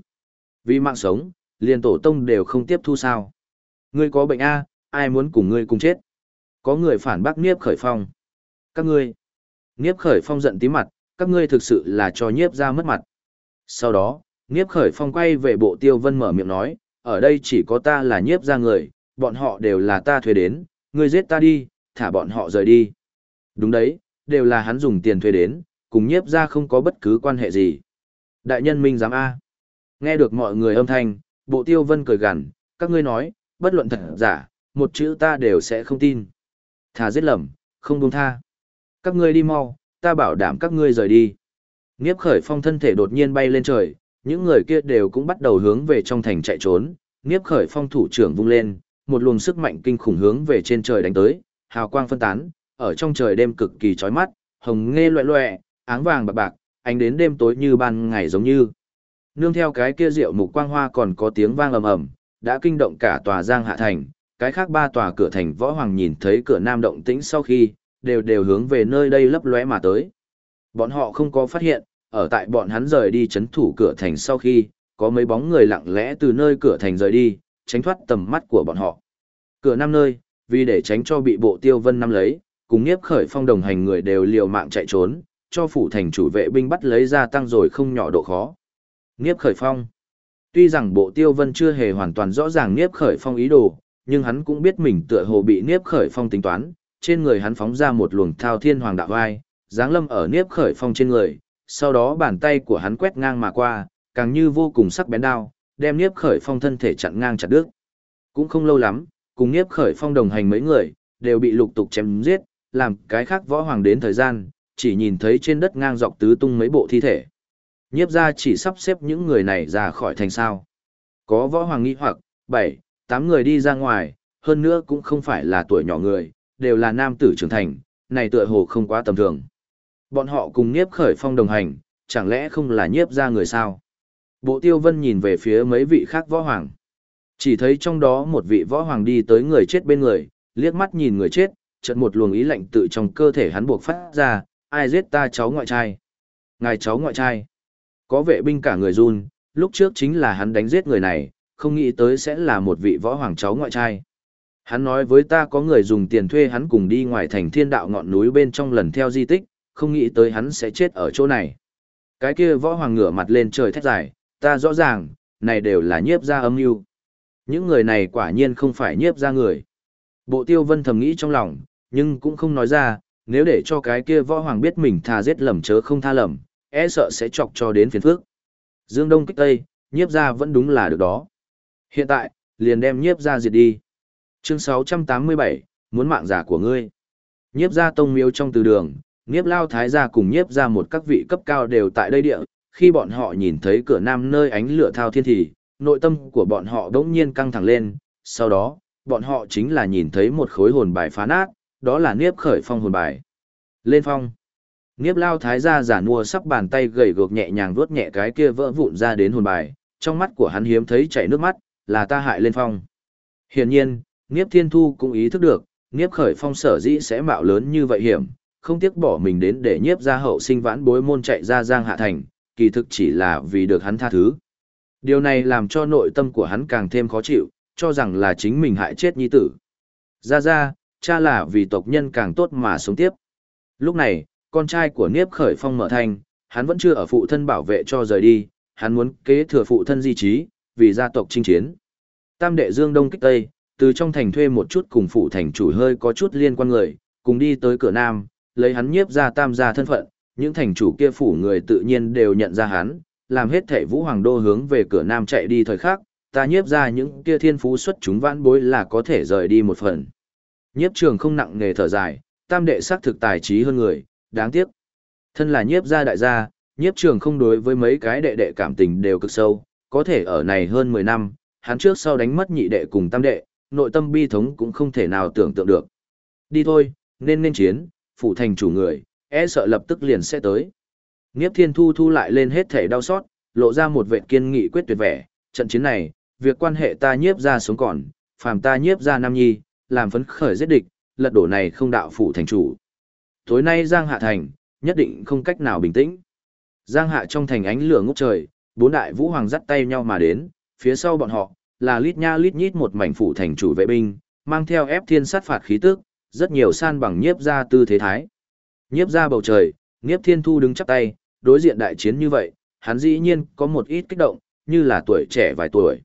Vì mạng sống, liền tổ tông đều không tiếp thu sao. Ngươi có bệnh a, ai muốn cùng ngươi cùng chết? Có người phản bác nhiếp Khởi Phong. Các ngươi. nhiếp Khởi Phong giận tí mặt, các ngươi thực sự là cho nhiếp ra mất mặt. Sau đó, nhiếp Khởi Phong quay về bộ tiêu vân mở miệng nói, ở đây chỉ có ta là nhiếp ra người, bọn họ đều là ta thuê đến, ngươi giết ta đi, thả bọn họ rời đi. Đúng đấy, đều là hắn dùng tiền thuê đến, cùng nhiếp ra không có bất cứ quan hệ gì. Đại nhân minh giám A. Nghe được mọi người âm thanh, bộ tiêu vân cười gằn, các ngươi nói, bất luận thật giả, một chữ ta đều sẽ không tin. Thà giết lầm, không buông tha. Các ngươi đi mau, ta bảo đảm các ngươi rời đi. Nghiếp khởi phong thân thể đột nhiên bay lên trời, những người kia đều cũng bắt đầu hướng về trong thành chạy trốn. Nghiếp khởi phong thủ trưởng vung lên, một luồng sức mạnh kinh khủng hướng về trên trời đánh tới, hào quang phân tán, ở trong trời đêm cực kỳ chói mắt, hồng nghe loẹ loẹ, áng vàng bạc bạc, ánh đến đêm tối như ban ngày giống như. Nương theo cái kia rượu mục quang hoa còn có tiếng vang ầm ầm, đã kinh động cả tòa giang hạ thành, cái khác ba tòa cửa thành võ hoàng nhìn thấy cửa nam động tĩnh sau khi, đều đều hướng về nơi đây lấp lóe mà tới. Bọn họ không có phát hiện, ở tại bọn hắn rời đi chấn thủ cửa thành sau khi, có mấy bóng người lặng lẽ từ nơi cửa thành rời đi, tránh thoát tầm mắt của bọn họ. Cửa năm nơi, vì để tránh cho bị bộ tiêu vân năm lấy, cùng nhiếp khởi phong đồng hành người đều liều mạng chạy trốn, cho phủ thành chủ vệ binh bắt lấy ra tăng rồi không nhỏ độ khó. Niếp khởi phong Tuy rằng bộ tiêu vân chưa hề hoàn toàn rõ ràng Niếp khởi phong ý đồ, nhưng hắn cũng biết mình tựa hồ bị Niếp Khởi Phong tính toán, trên người hắn phóng ra một luồng thao thiên hoàng đạo vai, dáng lâm ở Niếp Khởi Phong trên người, sau đó bàn tay của hắn quét ngang mà qua, càng như vô cùng sắc bén đao, đem Niếp Khởi Phong thân thể chặn ngang chặt đứt. Cũng không lâu lắm, cùng Niếp Khởi Phong đồng hành mấy người, đều bị lục tục chém giết, làm cái khác võ hoàng đến thời gian, chỉ nhìn thấy trên đất ngang dọc tứ tung mấy bộ thi thể. Nhiếp ra chỉ sắp xếp những người này ra khỏi thành sao. Có võ hoàng nghi hoặc, bảy tám người đi ra ngoài, hơn nữa cũng không phải là tuổi nhỏ người, đều là nam tử trưởng thành, này tựa hồ không quá tầm thường. Bọn họ cùng nhiếp Khởi Phong đồng hành, chẳng lẽ không là nhiếp ra người sao? Bộ tiêu vân nhìn về phía mấy vị khác võ hoàng. Chỉ thấy trong đó một vị võ hoàng đi tới người chết bên người, liếc mắt nhìn người chết, chợt một luồng ý lạnh tự trong cơ thể hắn buộc phát ra, ai giết ta cháu ngoại trai? Ngài cháu ngoại trai. Có vệ binh cả người run, lúc trước chính là hắn đánh giết người này, không nghĩ tới sẽ là một vị võ hoàng cháu ngoại trai. Hắn nói với ta có người dùng tiền thuê hắn cùng đi ngoài thành thiên đạo ngọn núi bên trong lần theo di tích, không nghĩ tới hắn sẽ chết ở chỗ này. Cái kia võ hoàng ngửa mặt lên trời thét dài, ta rõ ràng, này đều là nhiếp ra âm mưu. Những người này quả nhiên không phải nhiếp ra người. Bộ tiêu vân thầm nghĩ trong lòng, nhưng cũng không nói ra, nếu để cho cái kia võ hoàng biết mình tha giết lầm chớ không tha lầm, e sợ sẽ chọc cho đến phiền phước. Dương Đông kích Tây, nhiếp ra vẫn đúng là được đó. Hiện tại, liền đem nhiếp ra diệt đi. Chương 687, muốn mạng giả của ngươi. Nhiếp ra tông miếu trong từ đường, nhiếp lao thái gia cùng nhiếp ra một các vị cấp cao đều tại đây địa, khi bọn họ nhìn thấy cửa nam nơi ánh lửa thao thiên thì, nội tâm của bọn họ đống nhiên căng thẳng lên, sau đó, bọn họ chính là nhìn thấy một khối hồn bài phá nát, đó là niếp khởi phong hồn bài. Lên phong. Niếp lao thái gia giả mua sắp bàn tay gầy gược nhẹ nhàng vuốt nhẹ cái kia vỡ vụn ra đến hồn bài, trong mắt của hắn hiếm thấy chảy nước mắt, là ta hại lên phong. Hiển nhiên, Niếp Thiên Thu cũng ý thức được, Niếp khởi phong sở dĩ sẽ mạo lớn như vậy hiểm, không tiếc bỏ mình đến để Niếp gia hậu sinh vãn bối môn chạy ra Giang Hạ Thành, kỳ thực chỉ là vì được hắn tha thứ. Điều này làm cho nội tâm của hắn càng thêm khó chịu, cho rằng là chính mình hại chết nhi tử. Ra ra, cha là vì tộc nhân càng tốt mà sống tiếp. Lúc này, con trai của Niếp Khởi Phong mở thanh, hắn vẫn chưa ở phụ thân bảo vệ cho rời đi, hắn muốn kế thừa phụ thân di trí, vì gia tộc chinh chiến. Tam đệ Dương Đông kích Tây, từ trong thành thuê một chút cùng phụ thành chủ hơi có chút liên quan người, cùng đi tới cửa Nam, lấy hắn nhiếp ra tam gia thân phận, những thành chủ kia phủ người tự nhiên đều nhận ra hắn, làm hết thể vũ hoàng đô hướng về cửa nam chạy đi thời khắc, ta nhiếp ra những kia thiên phú xuất chúng vãn bối là có thể rời đi một phần. Nhiếp trường không nặng nghề thở dài, tam đệ sắc thực tài trí hơn người, đáng tiếc. Thân là nhiếp gia đại gia, nhiếp trường không đối với mấy cái đệ đệ cảm tình đều cực sâu, có thể ở này hơn 10 năm, hắn trước sau đánh mất nhị đệ cùng tam đệ, nội tâm bi thống cũng không thể nào tưởng tượng được. Đi thôi, nên nên chiến, phụ thành chủ người, e sợ lập tức liền sẽ tới. Niếp Thiên Thu thu lại lên hết thể đau xót, lộ ra một vệ kiên nghị quyết tuyệt vẻ, trận chiến này, việc quan hệ ta nhiếp ra sống còn, phàm ta nhiếp ra nam nhi, làm phấn khởi giết địch, lật đổ này không đạo phủ thành chủ. Tối nay Giang Hạ Thành, nhất định không cách nào bình tĩnh. Giang Hạ trong thành ánh lửa ngút trời, bốn đại vũ hoàng dắt tay nhau mà đến, phía sau bọn họ, là lít nha lít nhít một mảnh phủ thành chủ vệ binh, mang theo ép thiên sát phạt khí tức, rất nhiều san bằng nhiếp ra tư thế thái. Nhiếp ra bầu trời, nhiếp thiên thu đứng chắp tay, đối diện đại chiến như vậy, hắn dĩ nhiên có một ít kích động, như là tuổi trẻ vài tuổi.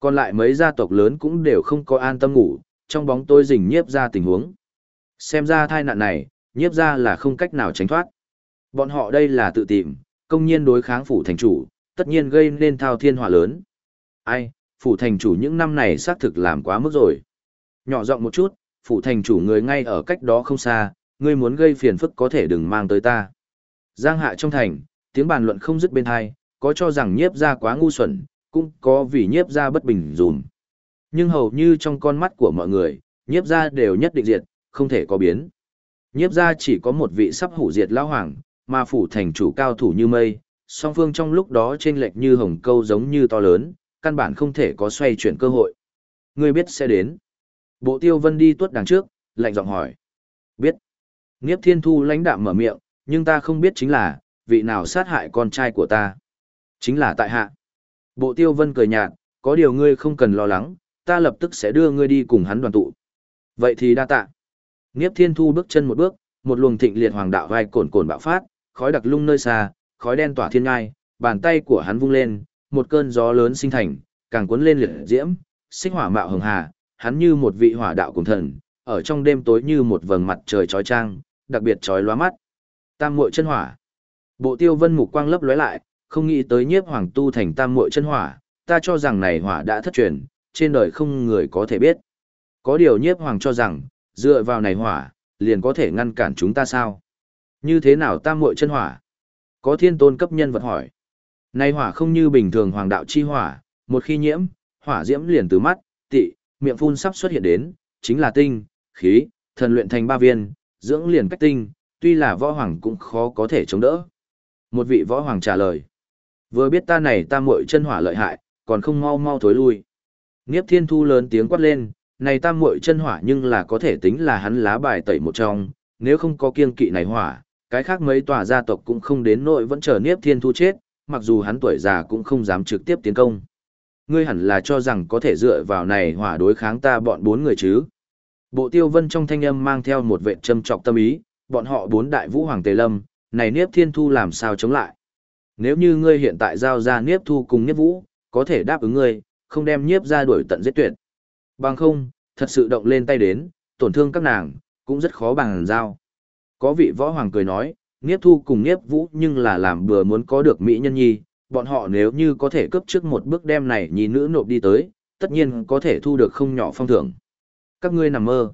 Còn lại mấy gia tộc lớn cũng đều không có an tâm ngủ, trong bóng tôi rình nhiếp ra tình huống. Xem ra thai nạn này, nhiếp ra là không cách nào tránh thoát. Bọn họ đây là tự tìm, công nhiên đối kháng phủ thành chủ, tất nhiên gây nên thao thiên hỏa lớn. Ai, phủ thành chủ những năm này xác thực làm quá mức rồi. Nhỏ giọng một chút, phủ thành chủ người ngay ở cách đó không xa, ngươi muốn gây phiền phức có thể đừng mang tới ta. Giang hạ trong thành, tiếng bàn luận không dứt bên hai, có cho rằng nhiếp ra quá ngu xuẩn, cũng có vì nhiếp ra bất bình dùm. Nhưng hầu như trong con mắt của mọi người, nhiếp ra đều nhất định diệt, không thể có biến. Nhiếp ra chỉ có một vị sắp hủ diệt lão hoàng, mà phủ thành chủ cao thủ như mây, song phương trong lúc đó chênh lệch như hồng câu giống như to lớn, căn bản không thể có xoay chuyển cơ hội. Ngươi biết sẽ đến. Bộ tiêu vân đi tuốt đằng trước, lạnh giọng hỏi. Biết. Nghiếp thiên thu lãnh đạm mở miệng, nhưng ta không biết chính là, vị nào sát hại con trai của ta. Chính là tại hạ. Bộ tiêu vân cười nhạt, có điều ngươi không cần lo lắng, ta lập tức sẽ đưa ngươi đi cùng hắn đoàn tụ. Vậy thì đa tạ. Nghiếp thiên thu bước chân một bước, một luồng thịnh liệt hoàng đạo vai cồn cồn bạo phát, khói đặc lung nơi xa, khói đen tỏa thiên ngai, bàn tay của hắn vung lên, một cơn gió lớn sinh thành, càng cuốn lên liệt diễm, xích hỏa mạo hừng hà, hắn như một vị hỏa đạo cùng thần, ở trong đêm tối như một vầng mặt trời chói chang, đặc biệt chói lóa mắt. Tam muội chân hỏa. Bộ Tiêu Vân mục quang lấp lóe lại, không nghĩ tới nhiếp hoàng tu thành tam muội chân hỏa, ta cho rằng này hỏa đã thất truyền, trên đời không người có thể biết. Có điều nhiếp hoàng cho rằng, dựa vào này hỏa, liền có thể ngăn cản chúng ta sao? Như thế nào tam muội chân hỏa? Có thiên tôn cấp nhân vật hỏi. Này hỏa không như bình thường hoàng đạo chi hỏa, một khi nhiễm, hỏa diễm liền từ mắt, tị, miệng phun sắp xuất hiện đến, chính là tinh, khí, thần luyện thành ba viên, dưỡng liền cách tinh, tuy là võ hoàng cũng khó có thể chống đỡ. Một vị võ hoàng trả lời. Vừa biết ta này ta muội chân hỏa lợi hại, còn không mau mau thối lui. Niếp thiên thu lớn tiếng quát lên, này Tam muội chân hỏa nhưng là có thể tính là hắn lá bài tẩy một trong, nếu không có kiên kỵ này hỏa, cái khác mấy tòa gia tộc cũng không đến nội vẫn chờ Niếp Thiên Thu chết, mặc dù hắn tuổi già cũng không dám trực tiếp tiến công. Ngươi hẳn là cho rằng có thể dựa vào này hỏa đối kháng ta bọn bốn người chứ. Bộ tiêu vân trong thanh âm mang theo một vệ châm trọc tâm ý, bọn họ bốn đại vũ hoàng tề lâm, này Niếp Thiên Thu làm sao chống lại. Nếu như ngươi hiện tại giao ra Niếp Thu cùng Niếp Vũ, có thể đáp ứng ngươi, không đem nhiếp ra đuổi tận giết tuyệt. Bằng không, thật sự động lên tay đến, tổn thương các nàng, cũng rất khó bằng giao. Có vị võ hoàng cười nói, nhiếp Thu cùng nhiếp Vũ nhưng là làm bừa muốn có được mỹ nhân nhi, bọn họ nếu như có thể cấp trước một bước đem này nhi nữ nộp đi tới, tất nhiên có thể thu được không nhỏ phong thưởng. Các ngươi nằm mơ.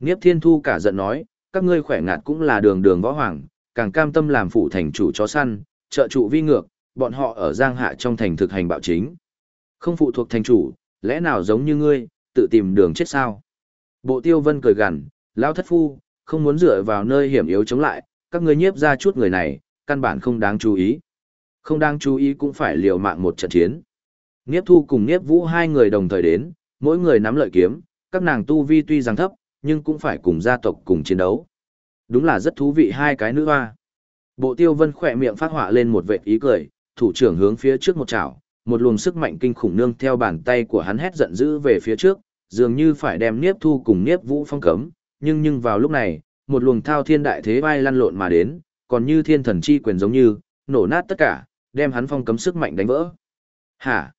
Niếp Thiên Thu cả giận nói, các ngươi khỏe ngạt cũng là đường đường võ hoàng, càng cam tâm làm phụ thành chủ chó săn, trợ trụ vi ngược, bọn họ ở giang hạ trong thành thực hành bạo chính. Không phụ thuộc thành chủ, lẽ nào giống như ngươi, tự tìm đường chết sao? Bộ tiêu vân cười gằn, lão thất phu, không muốn dựa vào nơi hiểm yếu chống lại, các ngươi nhiếp ra chút người này, căn bản không đáng chú ý. Không đáng chú ý cũng phải liều mạng một trận chiến. Niếp thu cùng Niếp vũ hai người đồng thời đến, mỗi người nắm lợi kiếm, các nàng tu vi tuy rằng thấp, nhưng cũng phải cùng gia tộc cùng chiến đấu. Đúng là rất thú vị hai cái nữ hoa. Bộ tiêu vân khỏe miệng phát họa lên một vệ ý cười, thủ trưởng hướng phía trước một chảo, một luồng sức mạnh kinh khủng nương theo bàn tay của hắn hét giận dữ về phía trước, dường như phải đem Niếp Thu cùng Niếp Vũ phong cấm, nhưng nhưng vào lúc này, một luồng thao thiên đại thế vai lăn lộn mà đến, còn như thiên thần chi quyền giống như, nổ nát tất cả, đem hắn phong cấm sức mạnh đánh vỡ. Hả?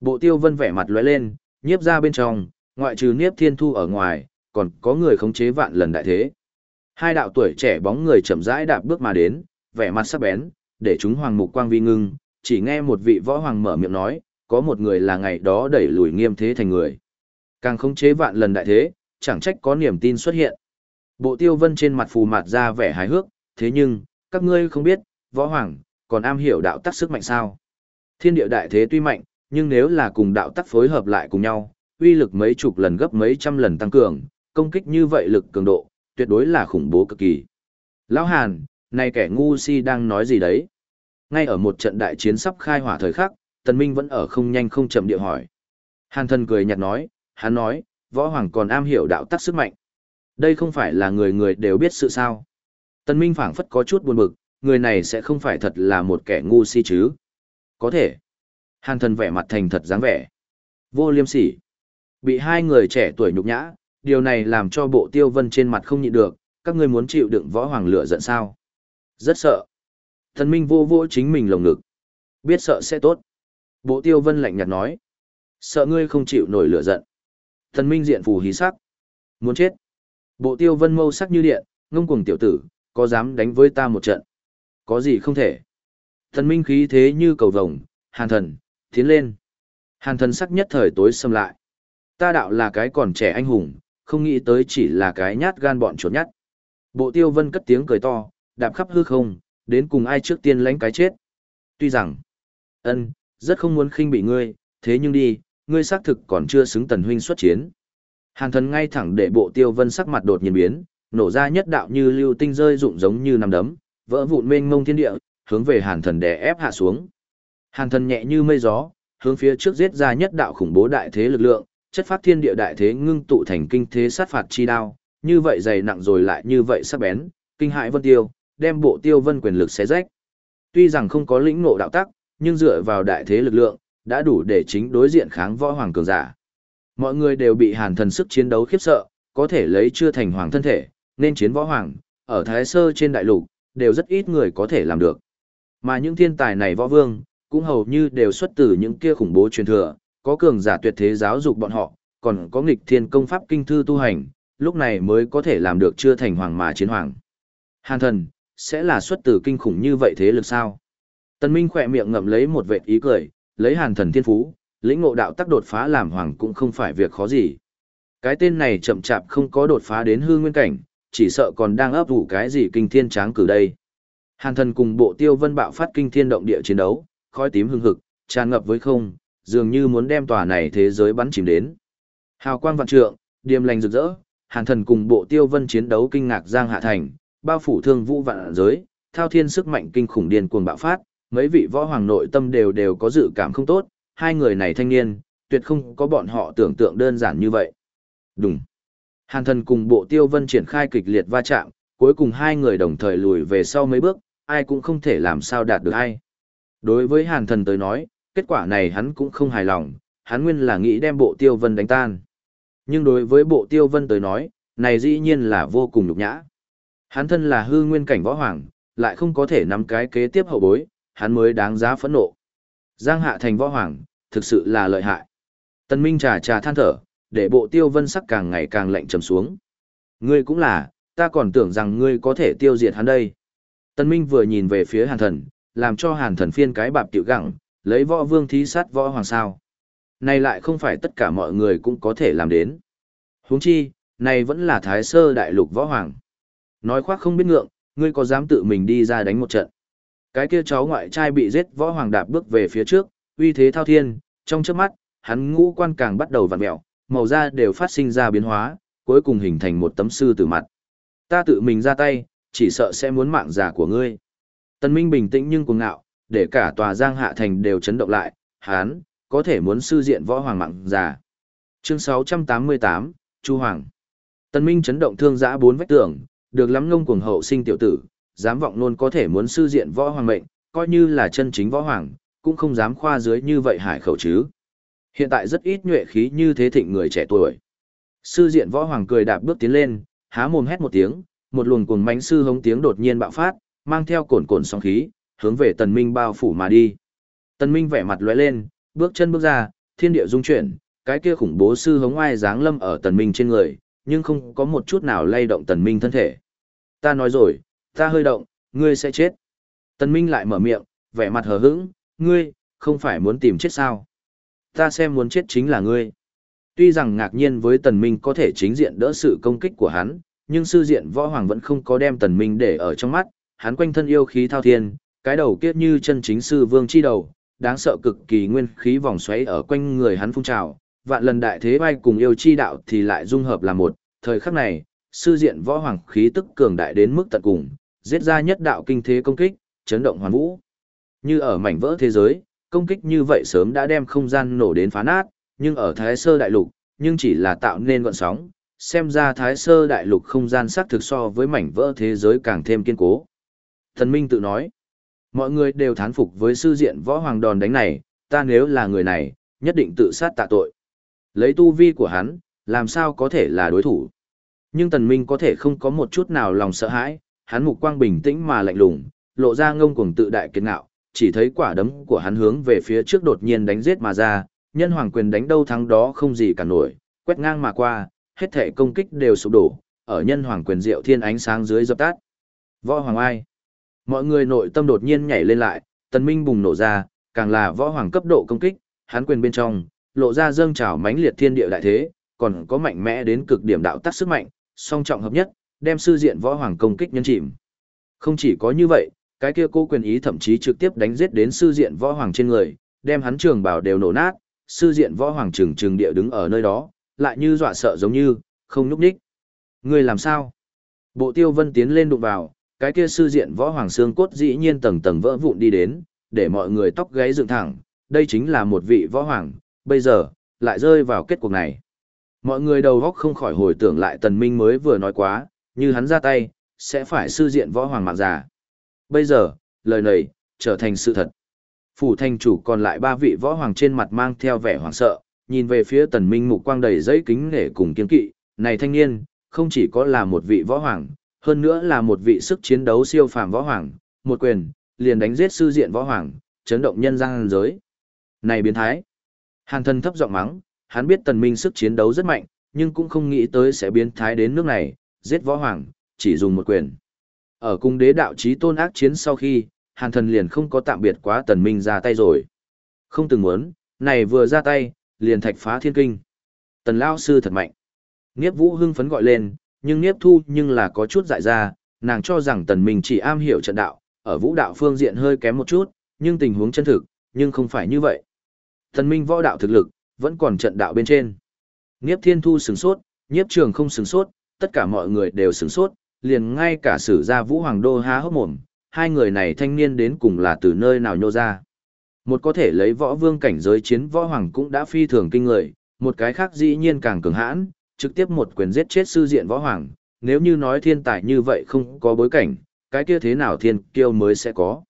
Bộ tiêu vân vẻ mặt lóe lên, nhiếp ra bên trong, ngoại trừ Niếp Thiên Thu ở ngoài, còn có người khống chế vạn lần đại thế. Hai đạo tuổi trẻ bóng người chậm rãi đạp bước mà đến, vẻ mặt sắc bén, để chúng hoàng mục quang vi ngưng, chỉ nghe một vị võ hoàng mở miệng nói, có một người là ngày đó đẩy lùi nghiêm thế thành người. Càng khống chế vạn lần đại thế, chẳng trách có niềm tin xuất hiện. Bộ tiêu vân trên mặt phù mặt ra vẻ hài hước, thế nhưng, các ngươi không biết, võ hoàng, còn am hiểu đạo tắc sức mạnh sao. Thiên địa đại thế tuy mạnh, nhưng nếu là cùng đạo tắc phối hợp lại cùng nhau, uy lực mấy chục lần gấp mấy trăm lần tăng cường, công kích như vậy lực cường độ, tuyệt đối là khủng bố cực kỳ. Lão Hàn, này kẻ ngu si đang nói gì đấy? Ngay ở một trận đại chiến sắp khai hỏa thời khắc, Tần Minh vẫn ở không nhanh không chậm địa hỏi. Hàn Thần cười nhạt nói, hắn nói, võ hoàng còn am hiểu đạo tắc sức mạnh. Đây không phải là người người đều biết sự sao. Tần Minh phảng phất có chút buồn bực, người này sẽ không phải thật là một kẻ ngu si chứ. Có thể. Hàn thần vẻ mặt thành thật dáng vẻ. Vô liêm sỉ. Bị hai người trẻ tuổi nhục nhã, điều này làm cho bộ tiêu vân trên mặt không nhịn được, các ngươi muốn chịu đựng võ hoàng lửa giận sao. Rất sợ. Thần minh vô vô chính mình lồng ngực. Biết sợ sẽ tốt. Bộ tiêu vân lạnh nhạt nói. Sợ ngươi không chịu nổi lửa giận. Thần minh diện phù hí sắc. Muốn chết. Bộ tiêu vân mâu sắc như điện, ngông cuồng tiểu tử, có dám đánh với ta một trận? Có gì không thể? Thần minh khí thế như cầu vồng, hàn thần, tiến lên. Hàn thần sắc nhất thời tối xâm lại. Ta đạo là cái còn trẻ anh hùng, không nghĩ tới chỉ là cái nhát gan bọn chuột nhát. Bộ tiêu vân cất tiếng cười to, đạp khắp hư không, đến cùng ai trước tiên lãnh cái chết. Tuy rằng, ân, rất không muốn khinh bị ngươi, thế nhưng đi, ngươi xác thực còn chưa xứng tần huynh xuất chiến. Hàn thần ngay thẳng để bộ tiêu vân sắc mặt đột nhiên biến, nổ ra nhất đạo như lưu tinh rơi rụng giống như nằm đấm, vỡ vụn mênh mông thiên địa, hướng về hàn thần đè ép hạ xuống. Hàn thần nhẹ như mây gió, hướng phía trước giết ra nhất đạo khủng bố đại thế lực lượng, chất phát thiên địa đại thế ngưng tụ thành kinh thế sát phạt chi đao, như vậy dày nặng rồi lại như vậy sắc bén, kinh hại vân tiêu, đem bộ tiêu vân quyền lực xé rách. Tuy rằng không có lĩnh ngộ đạo tắc, nhưng dựa vào đại thế lực lượng, đã đủ để chính đối diện kháng võ hoàng cường giả. Mọi người đều bị hàn thần sức chiến đấu khiếp sợ, có thể lấy chưa thành hoàng thân thể, nên chiến võ hoàng, ở Thái Sơ trên đại lục, đều rất ít người có thể làm được. Mà những thiên tài này võ vương, cũng hầu như đều xuất từ những kia khủng bố truyền thừa, có cường giả tuyệt thế giáo dục bọn họ, còn có nghịch thiên công pháp kinh thư tu hành, lúc này mới có thể làm được chưa thành hoàng mà chiến hoàng. Hàn thần, sẽ là xuất từ kinh khủng như vậy thế lực sao? Tần Minh khỏe miệng ngậm lấy một vệt ý cười, lấy hàn thần thiên phú, lĩnh ngộ đạo tắc đột phá làm hoàng cũng không phải việc khó gì. Cái tên này chậm chạp không có đột phá đến hư nguyên cảnh, chỉ sợ còn đang ấp ủ cái gì kinh thiên tráng cử đây. Hàn thần cùng bộ tiêu vân bạo phát kinh thiên động địa chiến đấu, khói tím hưng hực, tràn ngập với không, dường như muốn đem tòa này thế giới bắn chìm đến. Hào quang vạn trượng, điềm lành rực rỡ, hàn thần cùng bộ tiêu vân chiến đấu kinh ngạc giang hạ thành, bao phủ thương vũ vạn giới, thao thiên sức mạnh kinh khủng điên cuồng bạo phát, mấy vị võ hoàng nội tâm đều đều có dự cảm không tốt, hai người này thanh niên, tuyệt không có bọn họ tưởng tượng đơn giản như vậy. Đúng. Hàn thần cùng bộ tiêu vân triển khai kịch liệt va chạm, cuối cùng hai người đồng thời lùi về sau mấy bước, ai cũng không thể làm sao đạt được ai. Đối với hàn thần tới nói, kết quả này hắn cũng không hài lòng, hắn nguyên là nghĩ đem bộ tiêu vân đánh tan. Nhưng đối với bộ tiêu vân tới nói, này dĩ nhiên là vô cùng nhục nhã. Hắn thân là hư nguyên cảnh võ hoàng, lại không có thể nắm cái kế tiếp hậu bối, hắn mới đáng giá phẫn nộ. Giang hạ thành võ hoàng, thực sự là lợi hại. Tân Minh trà trà than thở, để bộ tiêu vân sắc càng ngày càng lạnh trầm xuống. Ngươi cũng là, ta còn tưởng rằng ngươi có thể tiêu diệt hắn đây. Tân Minh vừa nhìn về phía hàn thần, làm cho hàn thần phiên cái bạp tiểu gặng, lấy võ vương thí sát võ hoàng sao. Này lại không phải tất cả mọi người cũng có thể làm đến. huống chi, này vẫn là thái sơ đại lục võ hoàng. Nói khoác không biết ngượng, ngươi có dám tự mình đi ra đánh một trận. Cái kia cháu ngoại trai bị giết võ hoàng đạp bước về phía trước, uy thế thao thiên, trong trước mắt, hắn ngũ quan càng bắt đầu vặn mẹo, màu da đều phát sinh ra biến hóa, cuối cùng hình thành một tấm sư tử mặt. Ta tự mình ra tay, chỉ sợ sẽ muốn mạng già của ngươi. Tân Minh bình tĩnh nhưng cuồng ngạo, để cả tòa giang hạ thành đều chấn động lại, hắn, có thể muốn sư diện võ hoàng mạng già. Chương 688, Chu Hoàng. Tân Minh chấn động thương giã bốn vách tường, được lắm ngông cuồng hậu sinh tiểu tử, dám vọng luôn có thể muốn sư diện võ hoàng mệnh, coi như là chân chính võ hoàng, cũng không dám khoa dưới như vậy hải khẩu chứ. Hiện tại rất ít nhuệ khí như thế thịnh người trẻ tuổi. Sư diện võ hoàng cười đạp bước tiến lên, há mồm hét một tiếng, một luồng cuồng mãnh sư hống tiếng đột nhiên bạo phát, mang theo cồn cồn sóng khí, hướng về Tần Minh bao phủ mà đi. Tần Minh vẻ mặt lóe lên, bước chân bước ra, thiên địa rung chuyển, cái kia khủng bố sư hống ai dáng lâm ở Tần Minh trên người, nhưng không có một chút nào lay động Tần Minh thân thể. Ta nói rồi, ta hơi động, ngươi sẽ chết. Tần Minh lại mở miệng, vẻ mặt hờ hững, ngươi, không phải muốn tìm chết sao? Ta xem muốn chết chính là ngươi. Tuy rằng ngạc nhiên với Tần Minh có thể chính diện đỡ sự công kích của hắn, nhưng sư diện võ hoàng vẫn không có đem Tần Minh để ở trong mắt, hắn quanh thân yêu khí thao thiên, cái đầu kiết như chân chính sư vương chi đầu, đáng sợ cực kỳ nguyên khí vòng xoáy ở quanh người hắn phun trào, vạn lần đại thế bay cùng yêu chi đạo thì lại dung hợp là một, thời khắc này, sư diện võ hoàng khí tức cường đại đến mức tận cùng, giết ra nhất đạo kinh thế công kích, chấn động hoàn vũ. Như ở mảnh vỡ thế giới, công kích như vậy sớm đã đem không gian nổ đến phá nát, nhưng ở Thái Sơ Đại Lục, nhưng chỉ là tạo nên gọn sóng, xem ra Thái Sơ Đại Lục không gian sắc thực so với mảnh vỡ thế giới càng thêm kiên cố. Thần Minh tự nói, mọi người đều thán phục với sư diện võ hoàng đòn đánh này, ta nếu là người này, nhất định tự sát tạ tội. Lấy tu vi của hắn, làm sao có thể là đối thủ. Nhưng Tần Minh có thể không có một chút nào lòng sợ hãi, hắn mục quang bình tĩnh mà lạnh lùng, lộ ra ngông cuồng tự đại kiệt ngạo, chỉ thấy quả đấm của hắn hướng về phía trước đột nhiên đánh giết mà ra, nhân hoàng quyền đánh đâu thắng đó không gì cả nổi, quét ngang mà qua, hết thể công kích đều sụp đổ, ở nhân hoàng quyền diệu thiên ánh sáng dưới dập tắt. Võ hoàng ai? Mọi người nội tâm đột nhiên nhảy lên lại, tần minh bùng nổ ra, càng là võ hoàng cấp độ công kích, hắn quyền bên trong, lộ ra dâng trào mãnh liệt thiên địa đại thế, còn có mạnh mẽ đến cực điểm đạo tắc sức mạnh, song trọng hợp nhất, đem sư diện võ hoàng công kích nhân chìm. Không chỉ có như vậy, cái kia cô quyền ý thậm chí trực tiếp đánh giết đến sư diện võ hoàng trên người, đem hắn trường bảo đều nổ nát, sư diện võ hoàng trừng trừng địa đứng ở nơi đó, lại như dọa sợ giống như, không nhúc đích. Người làm sao? Bộ tiêu vân tiến lên đụng vào, cái kia sư diện võ hoàng xương cốt dĩ nhiên tầng tầng vỡ vụn đi đến, để mọi người tóc gáy dựng thẳng, đây chính là một vị võ hoàng, bây giờ, lại rơi vào kết cuộc này. Mọi người đầu góc không khỏi hồi tưởng lại tần minh mới vừa nói quá, như hắn ra tay, sẽ phải sư diện võ hoàng mạng già. Bây giờ, lời này, trở thành sự thật. Phủ thành chủ còn lại ba vị võ hoàng trên mặt mang theo vẻ hoảng sợ, nhìn về phía tần minh mục quang đầy giấy kính nể cùng kiên kỵ, này thanh niên, không chỉ có là một vị võ hoàng, hơn nữa là một vị sức chiến đấu siêu phàm võ hoàng, một quyền, liền đánh giết sư diện võ hoàng, chấn động nhân gian giới. Này biến thái! Hàn thân thấp giọng mắng, hắn biết tần minh sức chiến đấu rất mạnh, nhưng cũng không nghĩ tới sẽ biến thái đến nước này, giết võ hoàng, chỉ dùng một quyền. Ở cung đế đạo chí tôn ác chiến sau khi, hàn thần liền không có tạm biệt quá tần minh ra tay rồi. Không từng muốn, này vừa ra tay, liền thạch phá thiên kinh. Tần lao sư thật mạnh. Niếp vũ hưng phấn gọi lên, nhưng Niếp thu nhưng là có chút dại ra, nàng cho rằng tần minh chỉ am hiểu trận đạo, ở vũ đạo phương diện hơi kém một chút, nhưng tình huống chân thực, nhưng không phải như vậy. Thần minh võ đạo thực lực, vẫn còn trận đạo bên trên. Niếp thiên thu sửng sốt, Niếp trường không sửng sốt, tất cả mọi người đều sửng sốt, liền ngay cả sử gia vũ hoàng đô há hốc mồm, hai người này thanh niên đến cùng là từ nơi nào nhô ra. Một có thể lấy võ vương cảnh giới chiến võ hoàng cũng đã phi thường kinh người, một cái khác dĩ nhiên càng cường hãn, trực tiếp một quyền giết chết sư diện võ hoàng, nếu như nói thiên tài như vậy không có bối cảnh, cái kia thế nào thiên kiêu mới sẽ có.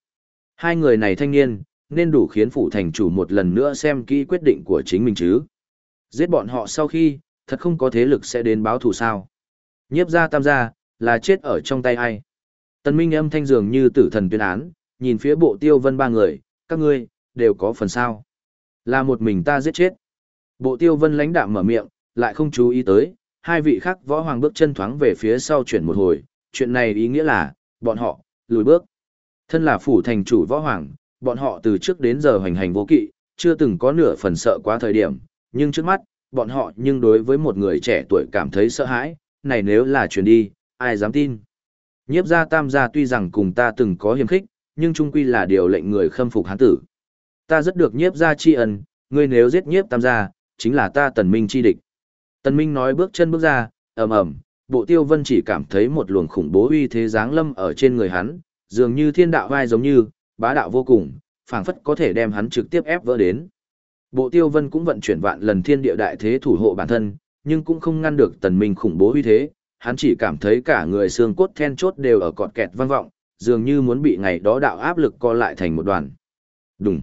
Hai người này thanh niên, nên đủ khiến phủ thành chủ một lần nữa xem kỹ quyết định của chính mình chứ. Giết bọn họ sau khi, thật không có thế lực sẽ đến báo thù sao. Nhiếp ra tam gia, là chết ở trong tay ai. Tần Minh âm thanh dường như tử thần tuyên án, nhìn phía bộ tiêu vân ba người, các ngươi, đều có phần sao. Là một mình ta giết chết. Bộ tiêu vân lãnh đạm mở miệng, lại không chú ý tới, hai vị khác võ hoàng bước chân thoáng về phía sau chuyển một hồi, chuyện này ý nghĩa là, bọn họ, lùi bước. Thân là phủ thành chủ võ hoàng, bọn họ từ trước đến giờ hoành hành vô kỵ, chưa từng có nửa phần sợ quá thời điểm, nhưng trước mắt, bọn họ nhưng đối với một người trẻ tuổi cảm thấy sợ hãi, này nếu là chuyển đi, ai dám tin. Nhiếp gia tam gia tuy rằng cùng ta từng có hiềm khích, nhưng trung quy là điều lệnh người khâm phục hán tử. Ta rất được nhiếp gia tri ân, ngươi nếu giết nhiếp tam gia, chính là ta tần minh chi địch. Tần minh nói bước chân bước ra, ầm ầm, bộ tiêu vân chỉ cảm thấy một luồng khủng bố uy thế giáng lâm ở trên người hắn, dường như thiên đạo vai giống như, bá đạo vô cùng, phảng phất có thể đem hắn trực tiếp ép vỡ đến. Bộ tiêu vân cũng vận chuyển vạn lần thiên địa đại thế thủ hộ bản thân, nhưng cũng không ngăn được tần minh khủng bố uy thế, hắn chỉ cảm thấy cả người xương cốt then chốt đều ở cọt kẹt vang vọng, dường như muốn bị ngày đó đạo áp lực co lại thành một đoàn. Đùng.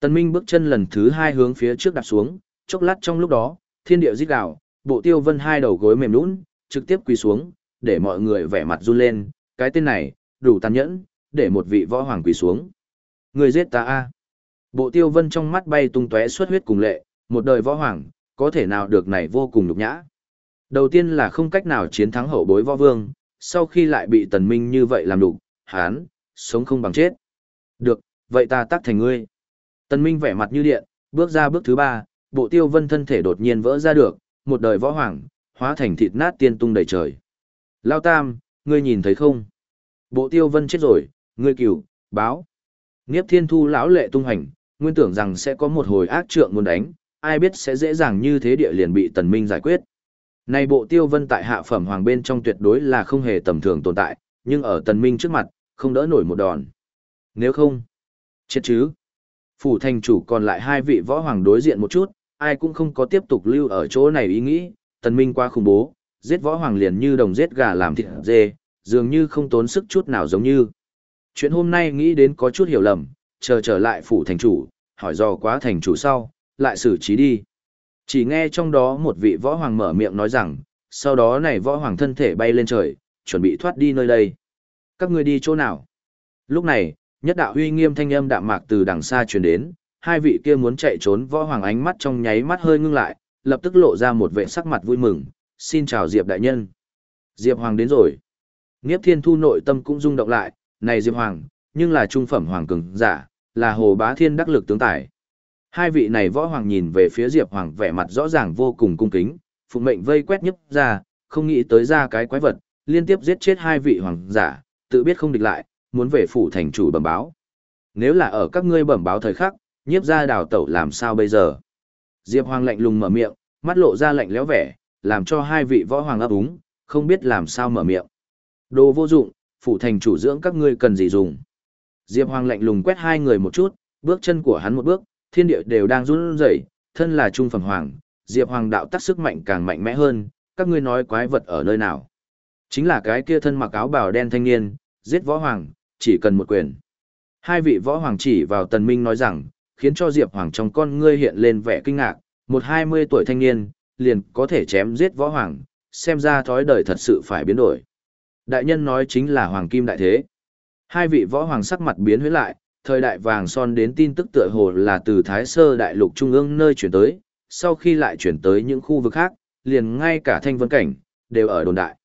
Tần minh bước chân lần thứ hai hướng phía trước đạp xuống, chốc lát trong lúc đó, thiên địa rít gào, bộ tiêu vân hai đầu gối mềm nhũn, trực tiếp quỳ xuống, để mọi người vẻ mặt run lên, cái tên này, đủ tàn nhẫn, để một vị võ hoàng quỳ xuống. Người giết ta a. Bộ tiêu vân trong mắt bay tung tóe xuất huyết cùng lệ, một đời võ hoàng, có thể nào được này vô cùng nhục nhã. Đầu tiên là không cách nào chiến thắng hậu bối võ vương, sau khi lại bị tần minh như vậy làm nhục, hán, sống không bằng chết. Được, vậy ta tác thành ngươi. Tần minh vẻ mặt như điện, bước ra bước thứ ba, bộ tiêu vân thân thể đột nhiên vỡ ra được, một đời võ hoàng, hóa thành thịt nát tiên tung đầy trời. Lao tam, ngươi nhìn thấy không? Bộ tiêu vân chết rồi, ngươi cửu, báo. Niếp thiên thu lão lệ tung hành, nguyên tưởng rằng sẽ có một hồi ác trượng muốn đánh, ai biết sẽ dễ dàng như thế địa liền bị tần minh giải quyết. Này bộ tiêu vân tại hạ phẩm hoàng bên trong tuyệt đối là không hề tầm thường tồn tại, nhưng ở tần minh trước mặt, không đỡ nổi một đòn. Nếu không, chết chứ. Phủ thành chủ còn lại hai vị võ hoàng đối diện một chút, ai cũng không có tiếp tục lưu ở chỗ này ý nghĩ, tần minh quá khủng bố, giết võ hoàng liền như đồng giết gà làm thịt dê, dường như không tốn sức chút nào giống như. Chuyện hôm nay nghĩ đến có chút hiểu lầm, chờ trở lại phủ thành chủ, hỏi dò quá thành chủ sau, lại xử trí đi. Chỉ nghe trong đó một vị võ hoàng mở miệng nói rằng, sau đó này võ hoàng thân thể bay lên trời, chuẩn bị thoát đi nơi đây. Các ngươi đi chỗ nào? Lúc này, nhất đạo huy nghiêm thanh âm đạm mạc từ đằng xa truyền đến, hai vị kia muốn chạy trốn võ hoàng ánh mắt trong nháy mắt hơi ngưng lại, lập tức lộ ra một vẻ sắc mặt vui mừng, xin chào Diệp đại nhân. Diệp hoàng đến rồi. Niếp thiên thu nội tâm cũng rung động lại, này Diệp hoàng, nhưng là trung phẩm hoàng cường giả, là hồ bá thiên đắc lực tướng tài. Hai vị này võ hoàng nhìn về phía Diệp Hoàng vẻ mặt rõ ràng vô cùng cung kính, phụ mệnh vây quét nhấp ra, không nghĩ tới ra cái quái vật, liên tiếp giết chết hai vị hoàng giả, tự biết không địch lại, muốn về phủ thành chủ bẩm báo. Nếu là ở các ngươi bẩm báo thời khắc, nhiếp ra đào tẩu làm sao bây giờ? Diệp Hoàng lạnh lùng mở miệng, mắt lộ ra lạnh lẽo vẻ, làm cho hai vị võ hoàng ấp úng, không biết làm sao mở miệng. Đồ vô dụng, phủ thành chủ dưỡng các ngươi cần gì dùng. Diệp Hoàng lạnh lùng quét hai người một chút, bước chân của hắn một bước, thiên địa đều đang run rẩy, thân là trung phẩm hoàng, Diệp Hoàng đạo tác sức mạnh càng mạnh mẽ hơn, các ngươi nói quái vật ở nơi nào? Chính là cái kia thân mặc áo bào đen thanh niên, giết võ hoàng, chỉ cần một quyền. Hai vị võ hoàng chỉ vào Tần Minh nói rằng, khiến cho Diệp Hoàng trong con ngươi hiện lên vẻ kinh ngạc, một hai mươi tuổi thanh niên, liền có thể chém giết võ hoàng, xem ra thói đời thật sự phải biến đổi. Đại nhân nói chính là hoàng kim đại thế. Hai vị võ hoàng sắc mặt biến huyết lại, thời đại vàng son đến tin tức tựa hồ là từ Thái Sơ Đại Lục Trung ương nơi chuyển tới, sau khi lại chuyển tới những khu vực khác, liền ngay cả thanh vân cảnh, đều ở đồn đại.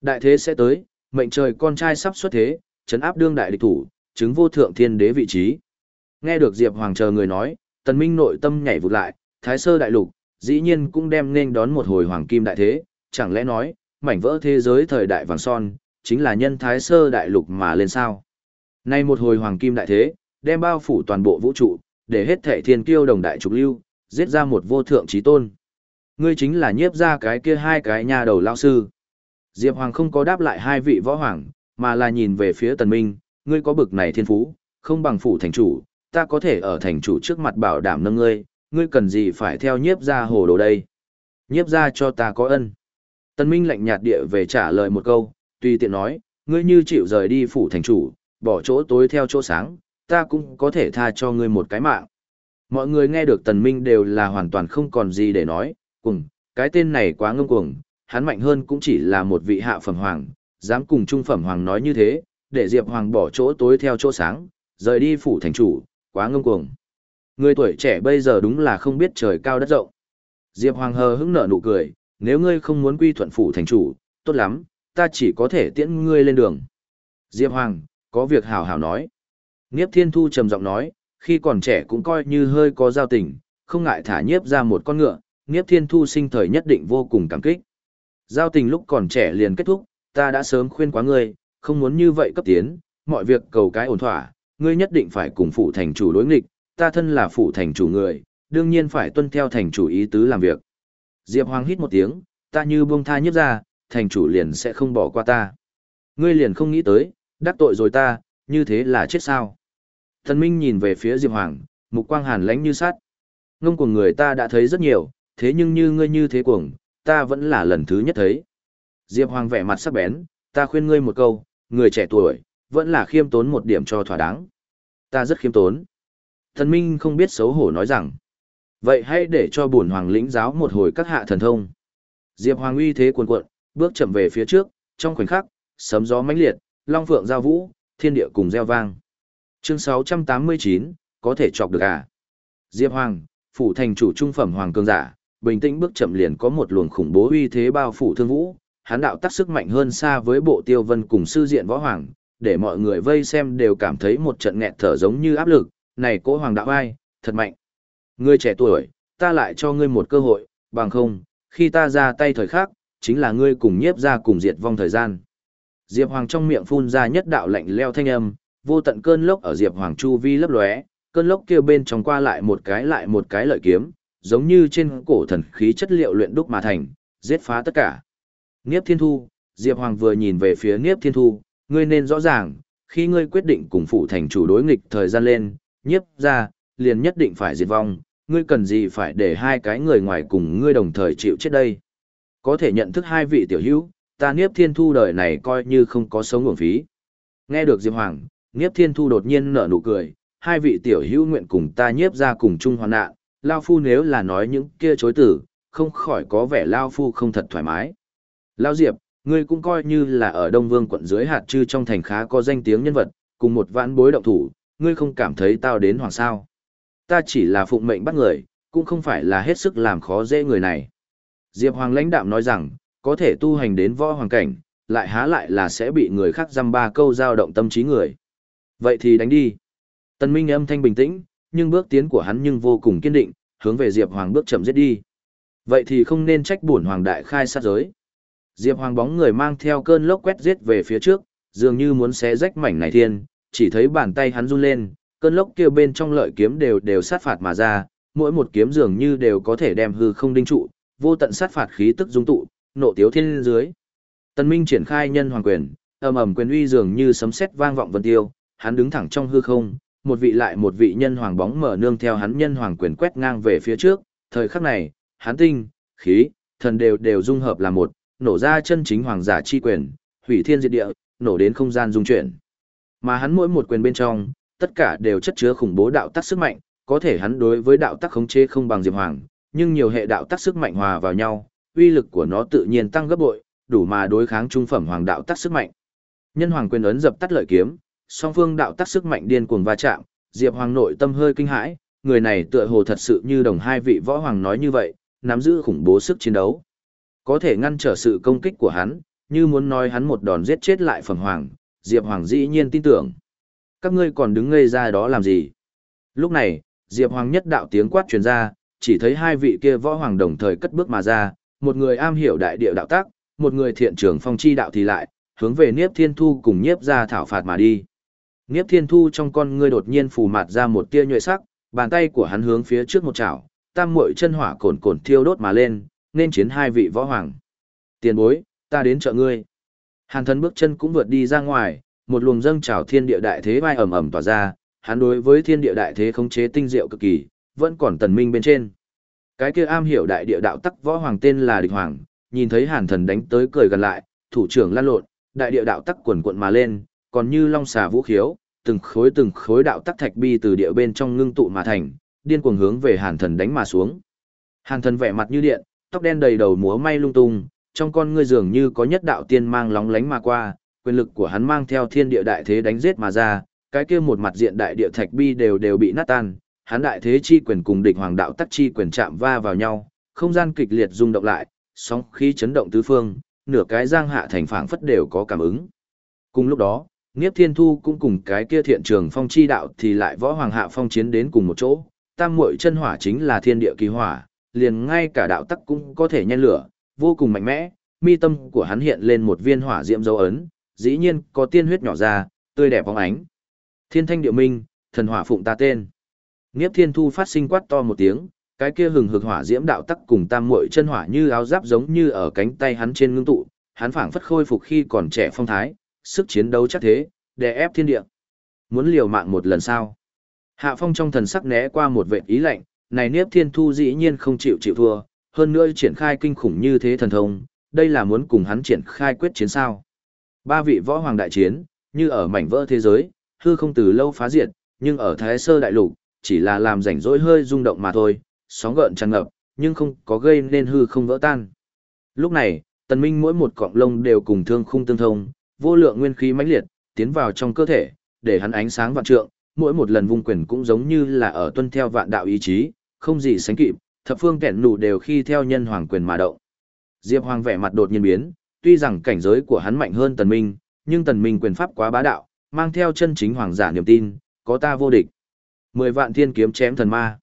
Đại thế sẽ tới, mệnh trời con trai sắp xuất thế, chấn áp đương đại địch thủ, chứng vô thượng thiên đế vị trí. Nghe được Diệp Hoàng chờ người nói, tần minh nội tâm nhảy vụt lại, Thái Sơ Đại Lục, dĩ nhiên cũng đem nên đón một hồi hoàng kim đại thế, chẳng lẽ nói, mảnh vỡ thế giới thời đại vàng son, chính là nhân Thái Sơ Đại Lục mà lên sao. Nay một hồi hoàng kim đại thế, đem bao phủ toàn bộ vũ trụ, để hết thệ thiên kiêu đồng đại trục lưu, giết ra một vô thượng trí tôn. Ngươi chính là nhiếp ra cái kia hai cái nhà đầu lao sư. Diệp Hoàng không có đáp lại hai vị võ hoàng, mà là nhìn về phía tần minh, ngươi có bực này thiên phú, không bằng phủ thành chủ, ta có thể ở thành chủ trước mặt bảo đảm nâng ngươi, ngươi cần gì phải theo nhiếp ra hồ đồ đây. Nhiếp ra cho ta có ân. tần Minh lạnh nhạt địa về trả lời một câu, tùy tiện nói, ngươi như chịu rời đi phủ thành chủ, bỏ chỗ tối theo chỗ sáng, ta cũng có thể tha cho ngươi một cái mạng. Mọi người nghe được Tần Minh đều là hoàn toàn không còn gì để nói, cùng, cái tên này quá ngông cuồng, hắn mạnh hơn cũng chỉ là một vị hạ phẩm hoàng, dám cùng trung phẩm hoàng nói như thế, để Diệp Hoàng bỏ chỗ tối theo chỗ sáng, rời đi phủ thành chủ, quá ngông cuồng. Người tuổi trẻ bây giờ đúng là không biết trời cao đất rộng. Diệp Hoàng hờ hững nở nụ cười, nếu ngươi không muốn quy thuận phủ thành chủ, tốt lắm, ta chỉ có thể tiễn ngươi lên đường. Diệp Hoàng, có việc hảo hảo nói. Niếp Thiên Thu trầm giọng nói, khi còn trẻ cũng coi như hơi có giao tình, không ngại thả nhiếp ra một con ngựa, Niếp Thiên Thu sinh thời nhất định vô cùng cảm kích. Giao tình lúc còn trẻ liền kết thúc, ta đã sớm khuyên quá ngươi, không muốn như vậy cấp tiến, mọi việc cầu cái ổn thỏa, ngươi nhất định phải cùng phụ thành chủ đối nghịch, ta thân là phụ thành chủ người, đương nhiên phải tuân theo thành chủ ý tứ làm việc. Diệp Hoàng hít một tiếng, ta như buông tha nhiếp ra, thành chủ liền sẽ không bỏ qua ta. Ngươi liền không nghĩ tới, đắc tội rồi ta, như thế là chết sao. Thần Minh nhìn về phía Diệp Hoàng, mục quang hàn lánh như sát. Ngông của người ta đã thấy rất nhiều, thế nhưng như ngươi như thế cuồng, ta vẫn là lần thứ nhất thấy. Diệp Hoàng vẻ mặt sắc bén, ta khuyên ngươi một câu, người trẻ tuổi, vẫn là khiêm tốn một điểm cho thỏa đáng. Ta rất khiêm tốn. Thần Minh không biết xấu hổ nói rằng, vậy hãy để cho bổn hoàng lĩnh giáo một hồi các hạ thần thông. Diệp Hoàng uy thế cuồn cuộn, bước chậm về phía trước, trong khoảnh khắc, sấm gió mãnh liệt, long phượng giao vũ, thiên địa cùng reo vang. Chương 689, có thể chọc được à? Diệp Hoàng, phủ thành chủ trung phẩm hoàng cường giả, bình tĩnh bước chậm liền có một luồng khủng bố uy thế bao phủ thương vũ, hắn đạo tác sức mạnh hơn xa với bộ tiêu vân cùng sư diện võ hoàng, để mọi người vây xem đều cảm thấy một trận nghẹt thở giống như áp lực, này cố hoàng đạo ai, thật mạnh. Ngươi trẻ tuổi, ta lại cho ngươi một cơ hội, bằng không, khi ta ra tay thời khắc, chính là ngươi cùng nhiếp ra cùng diệt vong thời gian. Diệp Hoàng trong miệng phun ra nhất đạo lạnh leo thanh âm, vô tận cơn lốc ở Diệp Hoàng chu vi lấp lóe, cơn lốc kia bên trong qua lại một cái lại một cái lợi kiếm, giống như trên cổ thần khí chất liệu luyện đúc mà thành, giết phá tất cả. Niếp Thiên Thu, Diệp Hoàng vừa nhìn về phía Niếp Thiên Thu, ngươi nên rõ ràng, khi ngươi quyết định cùng phụ thành chủ đối nghịch thời gian lên, nhiếp ra, liền nhất định phải diệt vong, ngươi cần gì phải để hai cái người ngoài cùng ngươi đồng thời chịu chết đây. Có thể nhận thức hai vị tiểu hữu, ta Niếp Thiên Thu đời này coi như không có sống nguồn phí. Nghe được Diệp Hoàng, Niếp Thiên Thu đột nhiên nở nụ cười, hai vị tiểu hữu nguyện cùng ta nhiếp ra cùng chung hoàn nạn, Lao Phu nếu là nói những kia chối tử, không khỏi có vẻ Lao Phu không thật thoải mái. Lao Diệp, ngươi cũng coi như là ở Đông Vương quận dưới hạt chư trong thành khá có danh tiếng nhân vật, cùng một vãn bối động thủ, ngươi không cảm thấy tao đến hoàng sao. Ta chỉ là phụng mệnh bắt người, cũng không phải là hết sức làm khó dễ người này. Diệp Hoàng lãnh đạm nói rằng, có thể tu hành đến võ hoàng cảnh, lại há lại là sẽ bị người khác dăm ba câu giao động tâm trí người. Vậy thì đánh đi. Tần Minh âm thanh bình tĩnh, nhưng bước tiến của hắn nhưng vô cùng kiên định, hướng về Diệp Hoàng bước chậm giết đi. Vậy thì không nên trách bổn hoàng đại khai sát giới. Diệp Hoàng bóng người mang theo cơn lốc quét giết về phía trước, dường như muốn xé rách mảnh này thiên, chỉ thấy bàn tay hắn run lên, cơn lốc kia bên trong lợi kiếm đều đều sát phạt mà ra, mỗi một kiếm dường như đều có thể đem hư không đinh trụ, vô tận sát phạt khí tức dung tụ, nộ tiếu thiên dưới. Tân Minh triển khai nhân hoàng quyền, ầm ầm quyền uy dường như sấm sét vang vọng vân tiêu, hắn đứng thẳng trong hư không, một vị lại một vị nhân hoàng bóng mở nương theo hắn nhân hoàng quyền quét ngang về phía trước, thời khắc này, hắn tinh, khí, thần đều đều dung hợp là một, nổ ra chân chính hoàng giả chi quyền, hủy thiên diệt địa, nổ đến không gian dung chuyển. Mà hắn mỗi một quyền bên trong, tất cả đều chất chứa khủng bố đạo tắc sức mạnh, có thể hắn đối với đạo tắc khống chế không bằng Diệp Hoàng, nhưng nhiều hệ đạo tắc sức mạnh hòa vào nhau, uy lực của nó tự nhiên tăng gấp bội, đủ mà đối kháng trung phẩm hoàng đạo tắc sức mạnh. Nhân hoàng quyền ấn dập tắt lợi kiếm, song phương đạo tắc sức mạnh điên cuồng va chạm, Diệp Hoàng nội tâm hơi kinh hãi, người này tựa hồ thật sự như đồng hai vị võ hoàng nói như vậy, nắm giữ khủng bố sức chiến đấu. Có thể ngăn trở sự công kích của hắn, như muốn nói hắn một đòn giết chết lại phẩm hoàng, Diệp Hoàng dĩ nhiên tin tưởng. Các ngươi còn đứng ngây ra đó làm gì? Lúc này, Diệp Hoàng nhất đạo tiếng quát truyền ra, chỉ thấy hai vị kia võ hoàng đồng thời cất bước mà ra, một người am hiểu đại địa đạo tác, một người thiện trưởng phong chi đạo thì lại, hướng về Niếp Thiên Thu cùng Niếp ra thảo phạt mà đi. Niếp Thiên Thu trong con ngươi đột nhiên phù mạt ra một tia nhuệ sắc, bàn tay của hắn hướng phía trước một chảo, tam muội chân hỏa cồn cồn thiêu đốt mà lên, nên chiến hai vị võ hoàng. Tiền bối, ta đến trợ ngươi. Hàn thần bước chân cũng vượt đi ra ngoài, một luồng dâng trào thiên địa đại thế bay ầm ầm tỏa ra, hắn đối với thiên địa đại thế khống chế tinh diệu cực kỳ, vẫn còn tần minh bên trên. Cái kia am hiểu đại địa đạo tắc võ hoàng tên là địch hoàng, nhìn thấy hàn thần đánh tới cười gần lại, thủ trưởng lan lộn, đại địa đạo tắc quần cuộn mà lên, còn như long xà vũ khiếu, từng khối từng khối đạo tắc thạch bi từ địa bên trong ngưng tụ mà thành, điên cuồng hướng về hàn thần đánh mà xuống. Hàn thần vẻ mặt như điện, tóc đen đầy đầu múa may lung tung, trong con ngươi dường như có nhất đạo tiên mang lóng lánh mà qua, quyền lực của hắn mang theo thiên địa đại thế đánh giết mà ra, cái kia một mặt diện đại địa thạch bi đều đều bị nát tan, hắn đại thế chi quyền cùng địch hoàng đạo tắc chi quyền chạm va vào nhau, không gian kịch liệt rung động lại, sóng khí chấn động tứ phương, nửa cái giang hạ thành phảng phất đều có cảm ứng. Cùng lúc đó, Niếp Thiên Thu cũng cùng cái kia thiện trường phong chi đạo thì lại võ hoàng hạ phong chiến đến cùng một chỗ, tam muội chân hỏa chính là thiên địa kỳ hỏa, liền ngay cả đạo tắc cũng có thể nhen lửa, vô cùng mạnh mẽ, mi tâm của hắn hiện lên một viên hỏa diễm dấu ấn, dĩ nhiên có tiên huyết nhỏ ra, tươi đẹp bóng ánh. Thiên thanh địa minh, thần hỏa phụng ta tên. Niếp Thiên Thu phát sinh quát to một tiếng, cái kia hừng hực hỏa diễm đạo tắc cùng tam muội chân hỏa như áo giáp giống như ở cánh tay hắn trên ngưng tụ, hắn phảng phất khôi phục khi còn trẻ phong thái, sức chiến đấu chắc thế, đè ép thiên địa. Muốn liều mạng một lần sao? Hạ Phong trong thần sắc né qua một vệt ý lạnh, này Niếp Thiên Thu dĩ nhiên không chịu chịu thua, hơn nữa triển khai kinh khủng như thế thần thông, đây là muốn cùng hắn triển khai quyết chiến sao? Ba vị võ hoàng đại chiến, như ở mảnh vỡ thế giới, hư không từ lâu phá diệt, nhưng ở Thái Sơ đại lục, chỉ là làm rảnh rỗi hơi rung động mà thôi, sóng gợn tràn ngập, nhưng không có gây nên hư không vỡ tan. Lúc này, tần minh mỗi một cọng lông đều cùng thương khung tương thông, vô lượng nguyên khí mãnh liệt, tiến vào trong cơ thể, để hắn ánh sáng vạn trượng, mỗi một lần vung quyền cũng giống như là ở tuân theo vạn đạo ý chí, không gì sánh kịp, thập phương kẻn nụ đều khi theo nhân hoàng quyền mà động. Diệp Hoàng vẻ mặt đột nhiên biến, tuy rằng cảnh giới của hắn mạnh hơn tần minh, nhưng tần minh quyền pháp quá bá đạo, mang theo chân chính hoàng giả niềm tin, có ta vô địch. Mười vạn thiên kiếm chém thần ma.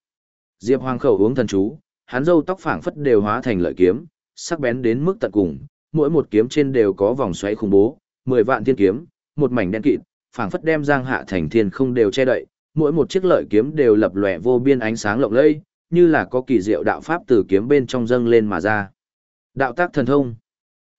Diệp Hoàng khẩu uống thần chú, hắn râu tóc phảng phất đều hóa thành lợi kiếm, sắc bén đến mức tận cùng, mỗi một kiếm trên đều có vòng xoáy khủng bố, mười vạn thiên kiếm, một mảnh đen kịt, phảng phất đem giang hạ thành thiên không đều che đậy, mỗi một chiếc lợi kiếm đều lập lòe vô biên ánh sáng lộng lẫy, như là có kỳ diệu đạo pháp từ kiếm bên trong dâng lên mà ra. Đạo tác thần thông.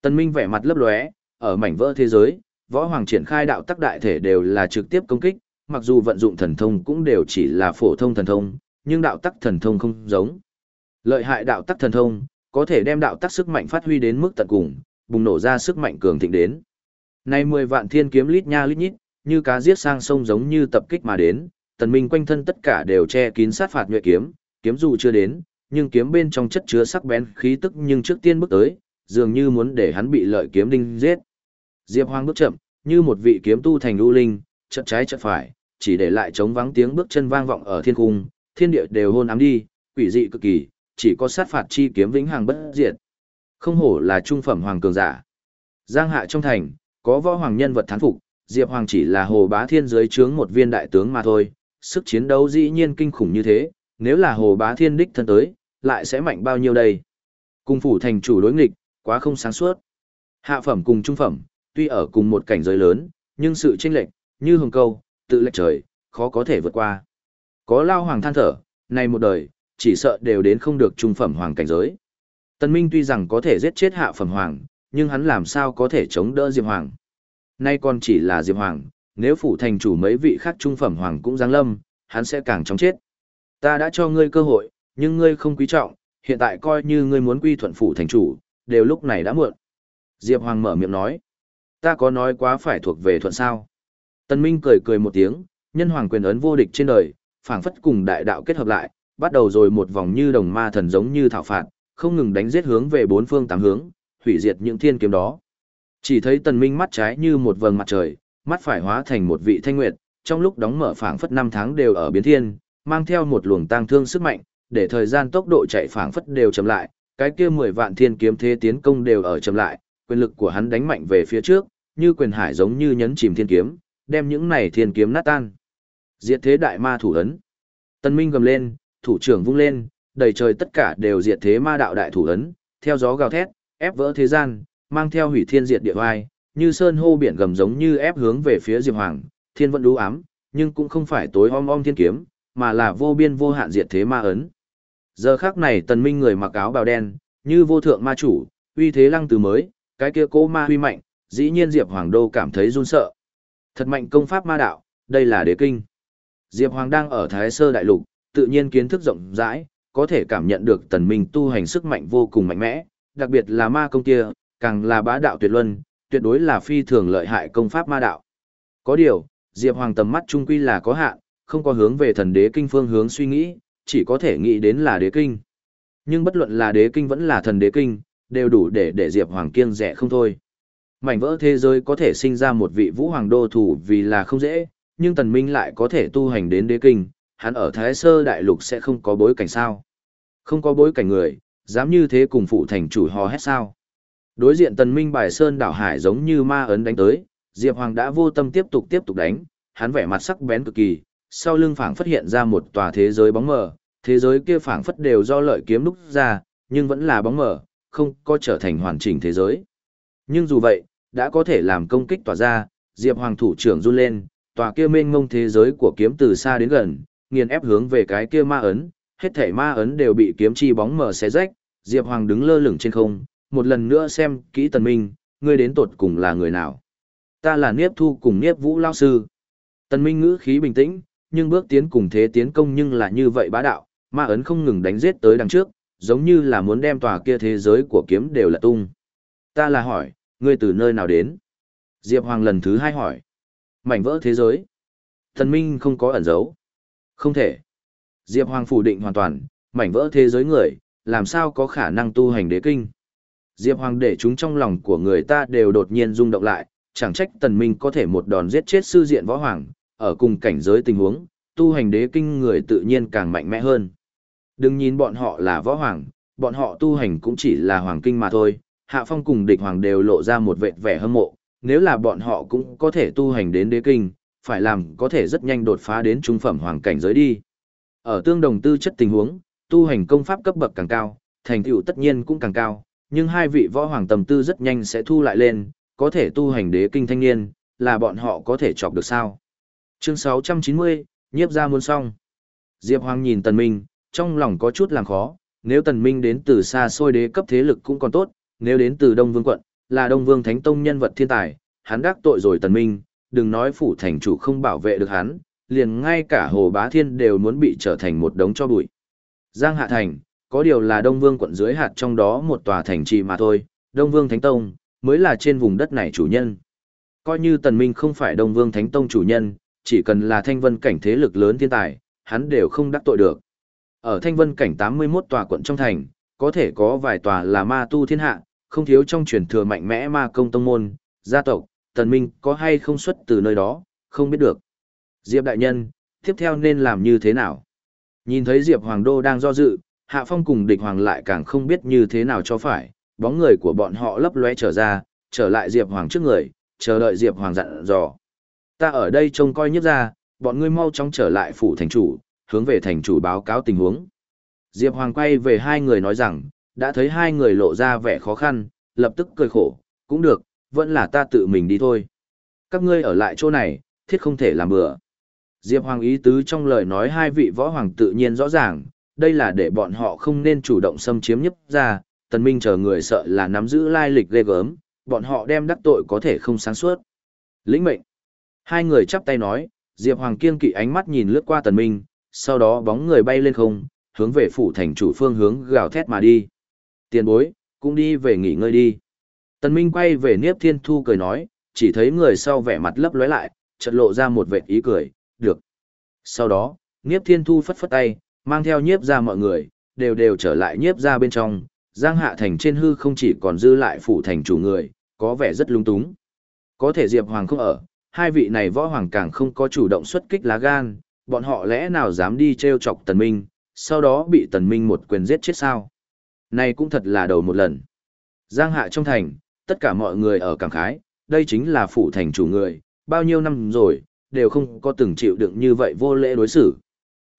Tân Minh vẻ mặt lấp lóe, ở mảnh vỡ thế giới, võ hoàng triển khai đạo tác đại thể đều là trực tiếp công kích, mặc dù vận dụng thần thông cũng đều chỉ là phổ thông thần thông, nhưng đạo tắc thần thông không giống. Lợi hại đạo tắc thần thông, có thể đem đạo tắc sức mạnh phát huy đến mức tận cùng, bùng nổ ra sức mạnh cường thịnh đến. Nay 10 vạn thiên kiếm lít nha lít nhít, như cá giết sang sông giống như tập kích mà đến, tần minh quanh thân tất cả đều che kín sát phạt nhuệ kiếm, kiếm dù chưa đến, nhưng kiếm bên trong chất chứa sắc bén khí tức nhưng trước tiên bước tới, dường như muốn để hắn bị lợi kiếm đinh giết. Diệp Hoang bước chậm, như một vị kiếm tu thành lưu linh, chợt trái chợt phải, chỉ để lại trống vắng tiếng bước chân vang vọng ở thiên cung, thiên địa đều hôn ám đi, quỷ dị cực kỳ, chỉ có sát phạt chi kiếm vĩnh hằng bất diệt. Không hổ là trung phẩm hoàng cường giả. Giang hạ trong thành, có võ hoàng nhân vật thán phục, Diệp Hoàng chỉ là hồ bá thiên dưới trướng một viên đại tướng mà thôi, sức chiến đấu dĩ nhiên kinh khủng như thế, nếu là hồ bá thiên đích thân tới, lại sẽ mạnh bao nhiêu đây? Cung phủ thành chủ đối nghịch, quá không sáng suốt. Hạ phẩm cùng trung phẩm, tuy ở cùng một cảnh giới lớn, nhưng sự chênh lệch, như hồng câu, tự lệch trời, khó có thể vượt qua. Có lao hoàng than thở, này một đời, chỉ sợ đều đến không được trung phẩm hoàng cảnh giới. Tân Minh tuy rằng có thể giết chết hạ phẩm hoàng, nhưng hắn làm sao có thể chống đỡ Diệp Hoàng. Nay còn chỉ là Diệp Hoàng, nếu phủ thành chủ mấy vị khác trung phẩm hoàng cũng giáng lâm, hắn sẽ càng chóng chết. Ta đã cho ngươi cơ hội, nhưng ngươi không quý trọng, hiện tại coi như ngươi muốn quy thuận phủ thành chủ, đều lúc này đã muộn. Diệp Hoàng mở miệng nói, ta có nói quá phải thuộc về thuận sao. Tần Minh cười cười một tiếng, nhân hoàng quyền ấn vô địch trên đời, phảng phất cùng đại đạo kết hợp lại, bắt đầu rồi một vòng như đồng ma thần giống như thảo phạt, không ngừng đánh giết hướng về bốn phương tám hướng, hủy diệt những thiên kiếm đó. Chỉ thấy tần minh mắt trái như một vầng mặt trời, mắt phải hóa thành một vị thanh nguyệt, trong lúc đóng mở phảng phất năm tháng đều ở biến thiên, mang theo một luồng tang thương sức mạnh, để thời gian tốc độ chạy phảng phất đều chậm lại, cái kia mười vạn thiên kiếm thế tiến công đều ở chậm lại, quyền lực của hắn đánh mạnh về phía trước, như quyền hải giống như nhấn chìm thiên kiếm, đem những này thiên kiếm nát tan. Diệt thế đại ma thủ ấn. Tân Minh gầm lên, thủ trưởng vung lên, đầy trời tất cả đều diệt thế ma đạo đại thủ ấn, theo gió gào thét, ép vỡ thế gian, mang theo hủy thiên diệt địa oai, như sơn hô biển gầm giống như ép hướng về phía Diệp Hoàng, thiên vẫn đú ám, nhưng cũng không phải tối om om thiên kiếm, mà là vô biên vô hạn diệt thế ma ấn. Giờ khắc này Tần Minh người mặc áo bào đen, như vô thượng ma chủ, uy thế lăng từ mới, cái kia cố ma huy mạnh, dĩ nhiên Diệp Hoàng đô cảm thấy run sợ. Thật mạnh công pháp ma đạo, đây là đế kinh. Diệp Hoàng đang ở Thái Sơ Đại Lục, tự nhiên kiến thức rộng rãi, có thể cảm nhận được tần minh tu hành sức mạnh vô cùng mạnh mẽ, đặc biệt là ma công kia, càng là bá đạo tuyệt luân, tuyệt đối là phi thường lợi hại công pháp ma đạo. Có điều, Diệp Hoàng tầm mắt trung quy là có hạn, không có hướng về thần đế kinh phương hướng suy nghĩ, chỉ có thể nghĩ đến là đế kinh. Nhưng bất luận là đế kinh vẫn là thần đế kinh, đều đủ để để Diệp Hoàng kiêng rẻ không thôi. Mảnh vỡ thế giới có thể sinh ra một vị vũ hoàng đô thủ vì là không dễ, nhưng tần minh lại có thể tu hành đến đế kinh, hắn ở Thái Sơ Đại Lục sẽ không có bối cảnh sao. Không có bối cảnh người, dám như thế cùng phụ thành chủ hò hét sao. Đối diện tần minh bài sơn đảo hải giống như ma ấn đánh tới, Diệp Hoàng đã vô tâm tiếp tục tiếp tục đánh, hắn vẻ mặt sắc bén cực kỳ, sau lưng phảng phất hiện ra một tòa thế giới bóng mờ, thế giới kia phảng phất đều do lợi kiếm đúc ra, nhưng vẫn là bóng mờ, không có trở thành hoàn chỉnh thế giới. Nhưng dù vậy, đã có thể làm công kích tỏa ra, Diệp Hoàng thủ trưởng run lên, tòa kia mênh mông thế giới của kiếm từ xa đến gần, nghiền ép hướng về cái kia ma ấn, hết thảy ma ấn đều bị kiếm chi bóng mờ xé rách, Diệp Hoàng đứng lơ lửng trên không, một lần nữa xem kỹ tần minh, ngươi đến tột cùng là người nào. Ta là Niếp Thu cùng Niếp Vũ Lao Sư. Tần minh ngữ khí bình tĩnh, nhưng bước tiến cùng thế tiến công nhưng là như vậy bá đạo, ma ấn không ngừng đánh giết tới đằng trước, giống như là muốn đem tòa kia thế giới của kiếm đều là tung. Ta là hỏi, ngươi từ nơi nào đến? Diệp Hoàng lần thứ hai hỏi. Mảnh vỡ thế giới. Thần Minh không có ẩn giấu. Không thể. Diệp Hoàng phủ định hoàn toàn, mảnh vỡ thế giới người, làm sao có khả năng tu hành đế kinh. Diệp Hoàng để chúng trong lòng của người ta đều đột nhiên rung động lại, chẳng trách tần minh có thể một đòn giết chết sư diện võ hoàng, ở cùng cảnh giới tình huống, tu hành đế kinh người tự nhiên càng mạnh mẽ hơn. Đừng nhìn bọn họ là võ hoàng, bọn họ tu hành cũng chỉ là hoàng kinh mà thôi, hạ phong cùng địch hoàng đều lộ ra một vệt vẻ hâm mộ, nếu là bọn họ cũng có thể tu hành đến đế kinh, phải làm có thể rất nhanh đột phá đến trung phẩm hoàng cảnh giới đi. Ở tương đồng tư chất tình huống, tu hành công pháp cấp bậc càng cao, thành tựu tất nhiên cũng càng cao, nhưng hai vị võ hoàng tầm tư rất nhanh sẽ thu lại lên, có thể tu hành đế kinh thanh niên, là bọn họ có thể chọc được sao. Chương 690, nhiếp ra muôn xong. Diệp Hoàng nhìn Tần Minh, trong lòng có chút làm khó, nếu Tần Minh đến từ xa xôi đế cấp thế lực cũng còn tốt, nếu đến từ Đông Vương quận, là Đông Vương Thánh Tông nhân vật thiên tài, hắn đắc tội rồi Tần Minh, đừng nói phủ thành chủ không bảo vệ được hắn, liền ngay cả Hồ Bá Thiên đều muốn bị trở thành một đống cho bụi. Giang Hạ Thành, có điều là Đông Vương quận dưới hạt trong đó một tòa thành trì mà thôi, Đông Vương Thánh Tông, mới là trên vùng đất này chủ nhân. Coi như Tần Minh không phải Đông Vương Thánh Tông chủ nhân, chỉ cần là thanh vân cảnh thế lực lớn thiên tài, hắn đều không đắc tội được. Ở thanh vân cảnh 81 tòa quận trong thành, có thể có vài tòa là ma tu thiên hạ, không thiếu trong truyền thừa mạnh mẽ ma công tông môn, gia tộc, tần minh có hay không xuất từ nơi đó, không biết được. Diệp đại nhân, tiếp theo nên làm như thế nào? Nhìn thấy Diệp Hoàng Đô đang do dự, Hạ Phong cùng địch Hoàng lại càng không biết như thế nào cho phải, bóng người của bọn họ lấp lóe trở ra, trở lại Diệp Hoàng trước người, chờ đợi Diệp Hoàng dặn dò. Ta ở đây trông coi nhất ra, bọn ngươi mau chóng trở lại phủ thành chủ, hướng về thành chủ báo cáo tình huống. Diệp Hoàng quay về hai người nói rằng, đã thấy hai người lộ ra vẻ khó khăn, lập tức cười khổ, cũng được, vẫn là ta tự mình đi thôi. Các ngươi ở lại chỗ này, thiết không thể làm bừa. Diệp Hoàng ý tứ trong lời nói hai vị võ hoàng tự nhiên rõ ràng, đây là để bọn họ không nên chủ động xâm chiếm nhấp ra, tần minh chờ người sợ là nắm giữ lai lịch ghê gớm, bọn họ đem đắc tội có thể không sáng suốt. Lĩnh mệnh. Hai người chắp tay nói, Diệp Hoàng kiên kỵ ánh mắt nhìn lướt qua tần minh, sau đó bóng người bay lên không, hướng về phủ thành chủ phương hướng gào thét mà đi. Tiền bối, cũng đi về nghỉ ngơi đi. Tần Minh quay về Niếp Thiên Thu cười nói, chỉ thấy người sau vẻ mặt lấp lóe lại, chợt lộ ra một vệt ý cười, được. Sau đó, Niếp Thiên Thu phất phất tay, mang theo nhiếp ra mọi người, đều đều trở lại nhiếp ra bên trong, Giang Hạ Thành trên hư không chỉ còn dư lại phủ thành chủ người, có vẻ rất lung túng. Có thể Diệp Hoàng không ở, hai vị này võ hoàng càng không có chủ động xuất kích lá gan, bọn họ lẽ nào dám đi treo chọc Tần Minh, sau đó bị Tần Minh một quyền giết chết sao? Này cũng thật là đầu một lần. Giang hạ trong thành, tất cả mọi người ở cảm khái, đây chính là phủ thành chủ người, bao nhiêu năm rồi, đều không có từng chịu đựng như vậy vô lễ đối xử.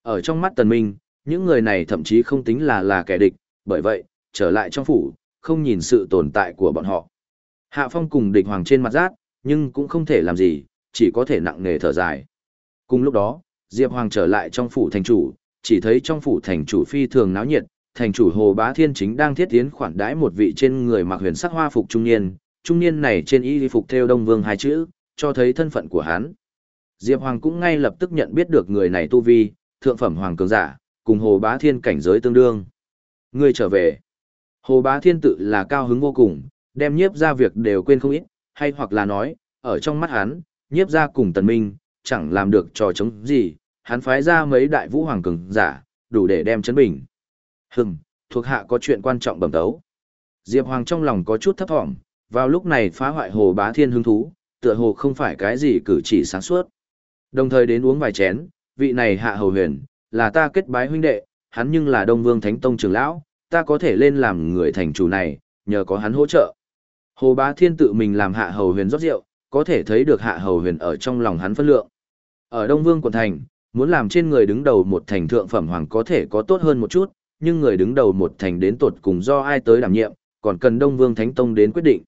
Ở trong mắt tần minh, những người này thậm chí không tính là là kẻ địch, bởi vậy, trở lại trong phủ, không nhìn sự tồn tại của bọn họ. Hạ phong cùng địch hoàng trên mặt rát, nhưng cũng không thể làm gì, chỉ có thể nặng nề thở dài. Cùng lúc đó, Diệp Hoàng trở lại trong phủ thành chủ, chỉ thấy trong phủ thành chủ phi thường náo nhiệt, thành chủ Hồ Bá Thiên chính đang thiết tiến khoản đãi một vị trên người mặc huyền sắc hoa phục trung niên, trung niên này trên y phục theo Đông Vương hai chữ, cho thấy thân phận của hắn. Diệp Hoàng cũng ngay lập tức nhận biết được người này tu vi, thượng phẩm hoàng cường giả, cùng Hồ Bá Thiên cảnh giới tương đương. Ngươi trở về. Hồ Bá Thiên tự là cao hứng vô cùng, đem nhiếp ra việc đều quên không ít, hay hoặc là nói, ở trong mắt hắn, nhiếp ra cùng tần minh, chẳng làm được trò chống gì, hắn phái ra mấy đại vũ hoàng cường giả, đủ để đem chấn bình. Hừm, thuộc hạ có chuyện quan trọng bẩm tấu. Diệp Hoàng trong lòng có chút thấp thỏm, vào lúc này phá hoại hồ bá thiên hứng thú, tựa hồ không phải cái gì cử chỉ sáng suốt. Đồng thời đến uống vài chén, vị này hạ hầu huyền, là ta kết bái huynh đệ, hắn nhưng là Đông Vương Thánh Tông trưởng lão, ta có thể lên làm người thành chủ này, nhờ có hắn hỗ trợ. Hồ Bá Thiên tự mình làm hạ hầu huyền rót rượu, có thể thấy được hạ hầu huyền ở trong lòng hắn phân lượng. Ở Đông Vương quận thành, muốn làm trên người đứng đầu một thành thượng phẩm hoàng có thể có tốt hơn một chút, nhưng người đứng đầu một thành đến tột cùng do ai tới đảm nhiệm, còn cần Đông Vương Thánh Tông đến quyết định.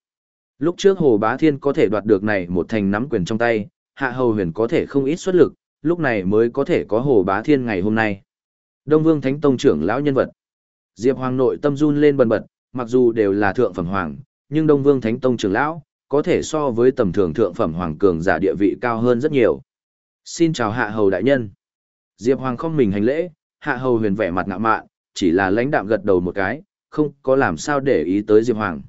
Lúc trước Hồ Bá Thiên có thể đoạt được này một thành nắm quyền trong tay, Hạ Hầu Huyền có thể không ít xuất lực, lúc này mới có thể có Hồ Bá Thiên ngày hôm nay. Đông Vương Thánh Tông trưởng lão nhân vật. Diệp Hoàng nội tâm run lên bần bật, mặc dù đều là thượng phẩm hoàng, nhưng Đông Vương Thánh Tông trưởng lão có thể so với tầm thường thượng phẩm hoàng cường giả địa vị cao hơn rất nhiều. Xin chào Hạ Hầu đại nhân. Diệp Hoàng không mình hành lễ, Hạ Hầu Huyền vẻ mặt ngạo mạn, chỉ là lãnh đạm gật đầu một cái, không có làm sao để ý tới Diệp Hoàng.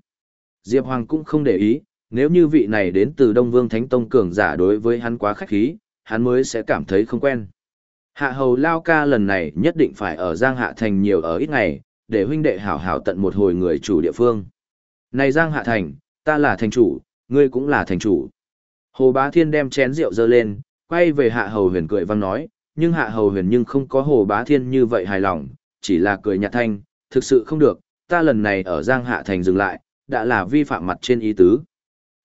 Diệp Hoàng cũng không để ý, nếu như vị này đến từ Đông Vương Thánh Tông cường giả đối với hắn quá khách khí, hắn mới sẽ cảm thấy không quen. Hạ hầu lao ca lần này nhất định phải ở Giang Hạ Thành nhiều ở ít ngày, để huynh đệ hảo hảo tận một hồi người chủ địa phương. Này Giang Hạ Thành, ta là thành chủ, ngươi cũng là thành chủ. Hồ Bá Thiên đem chén rượu dơ lên, quay về Hạ Hầu Huyền cười vang nói, nhưng Hạ Hầu Huyền nhưng không có Hồ Bá Thiên như vậy hài lòng, chỉ là cười nhạt thanh, thực sự không được, ta lần này ở Giang Hạ Thành dừng lại, đã là vi phạm mặt trên ý tứ.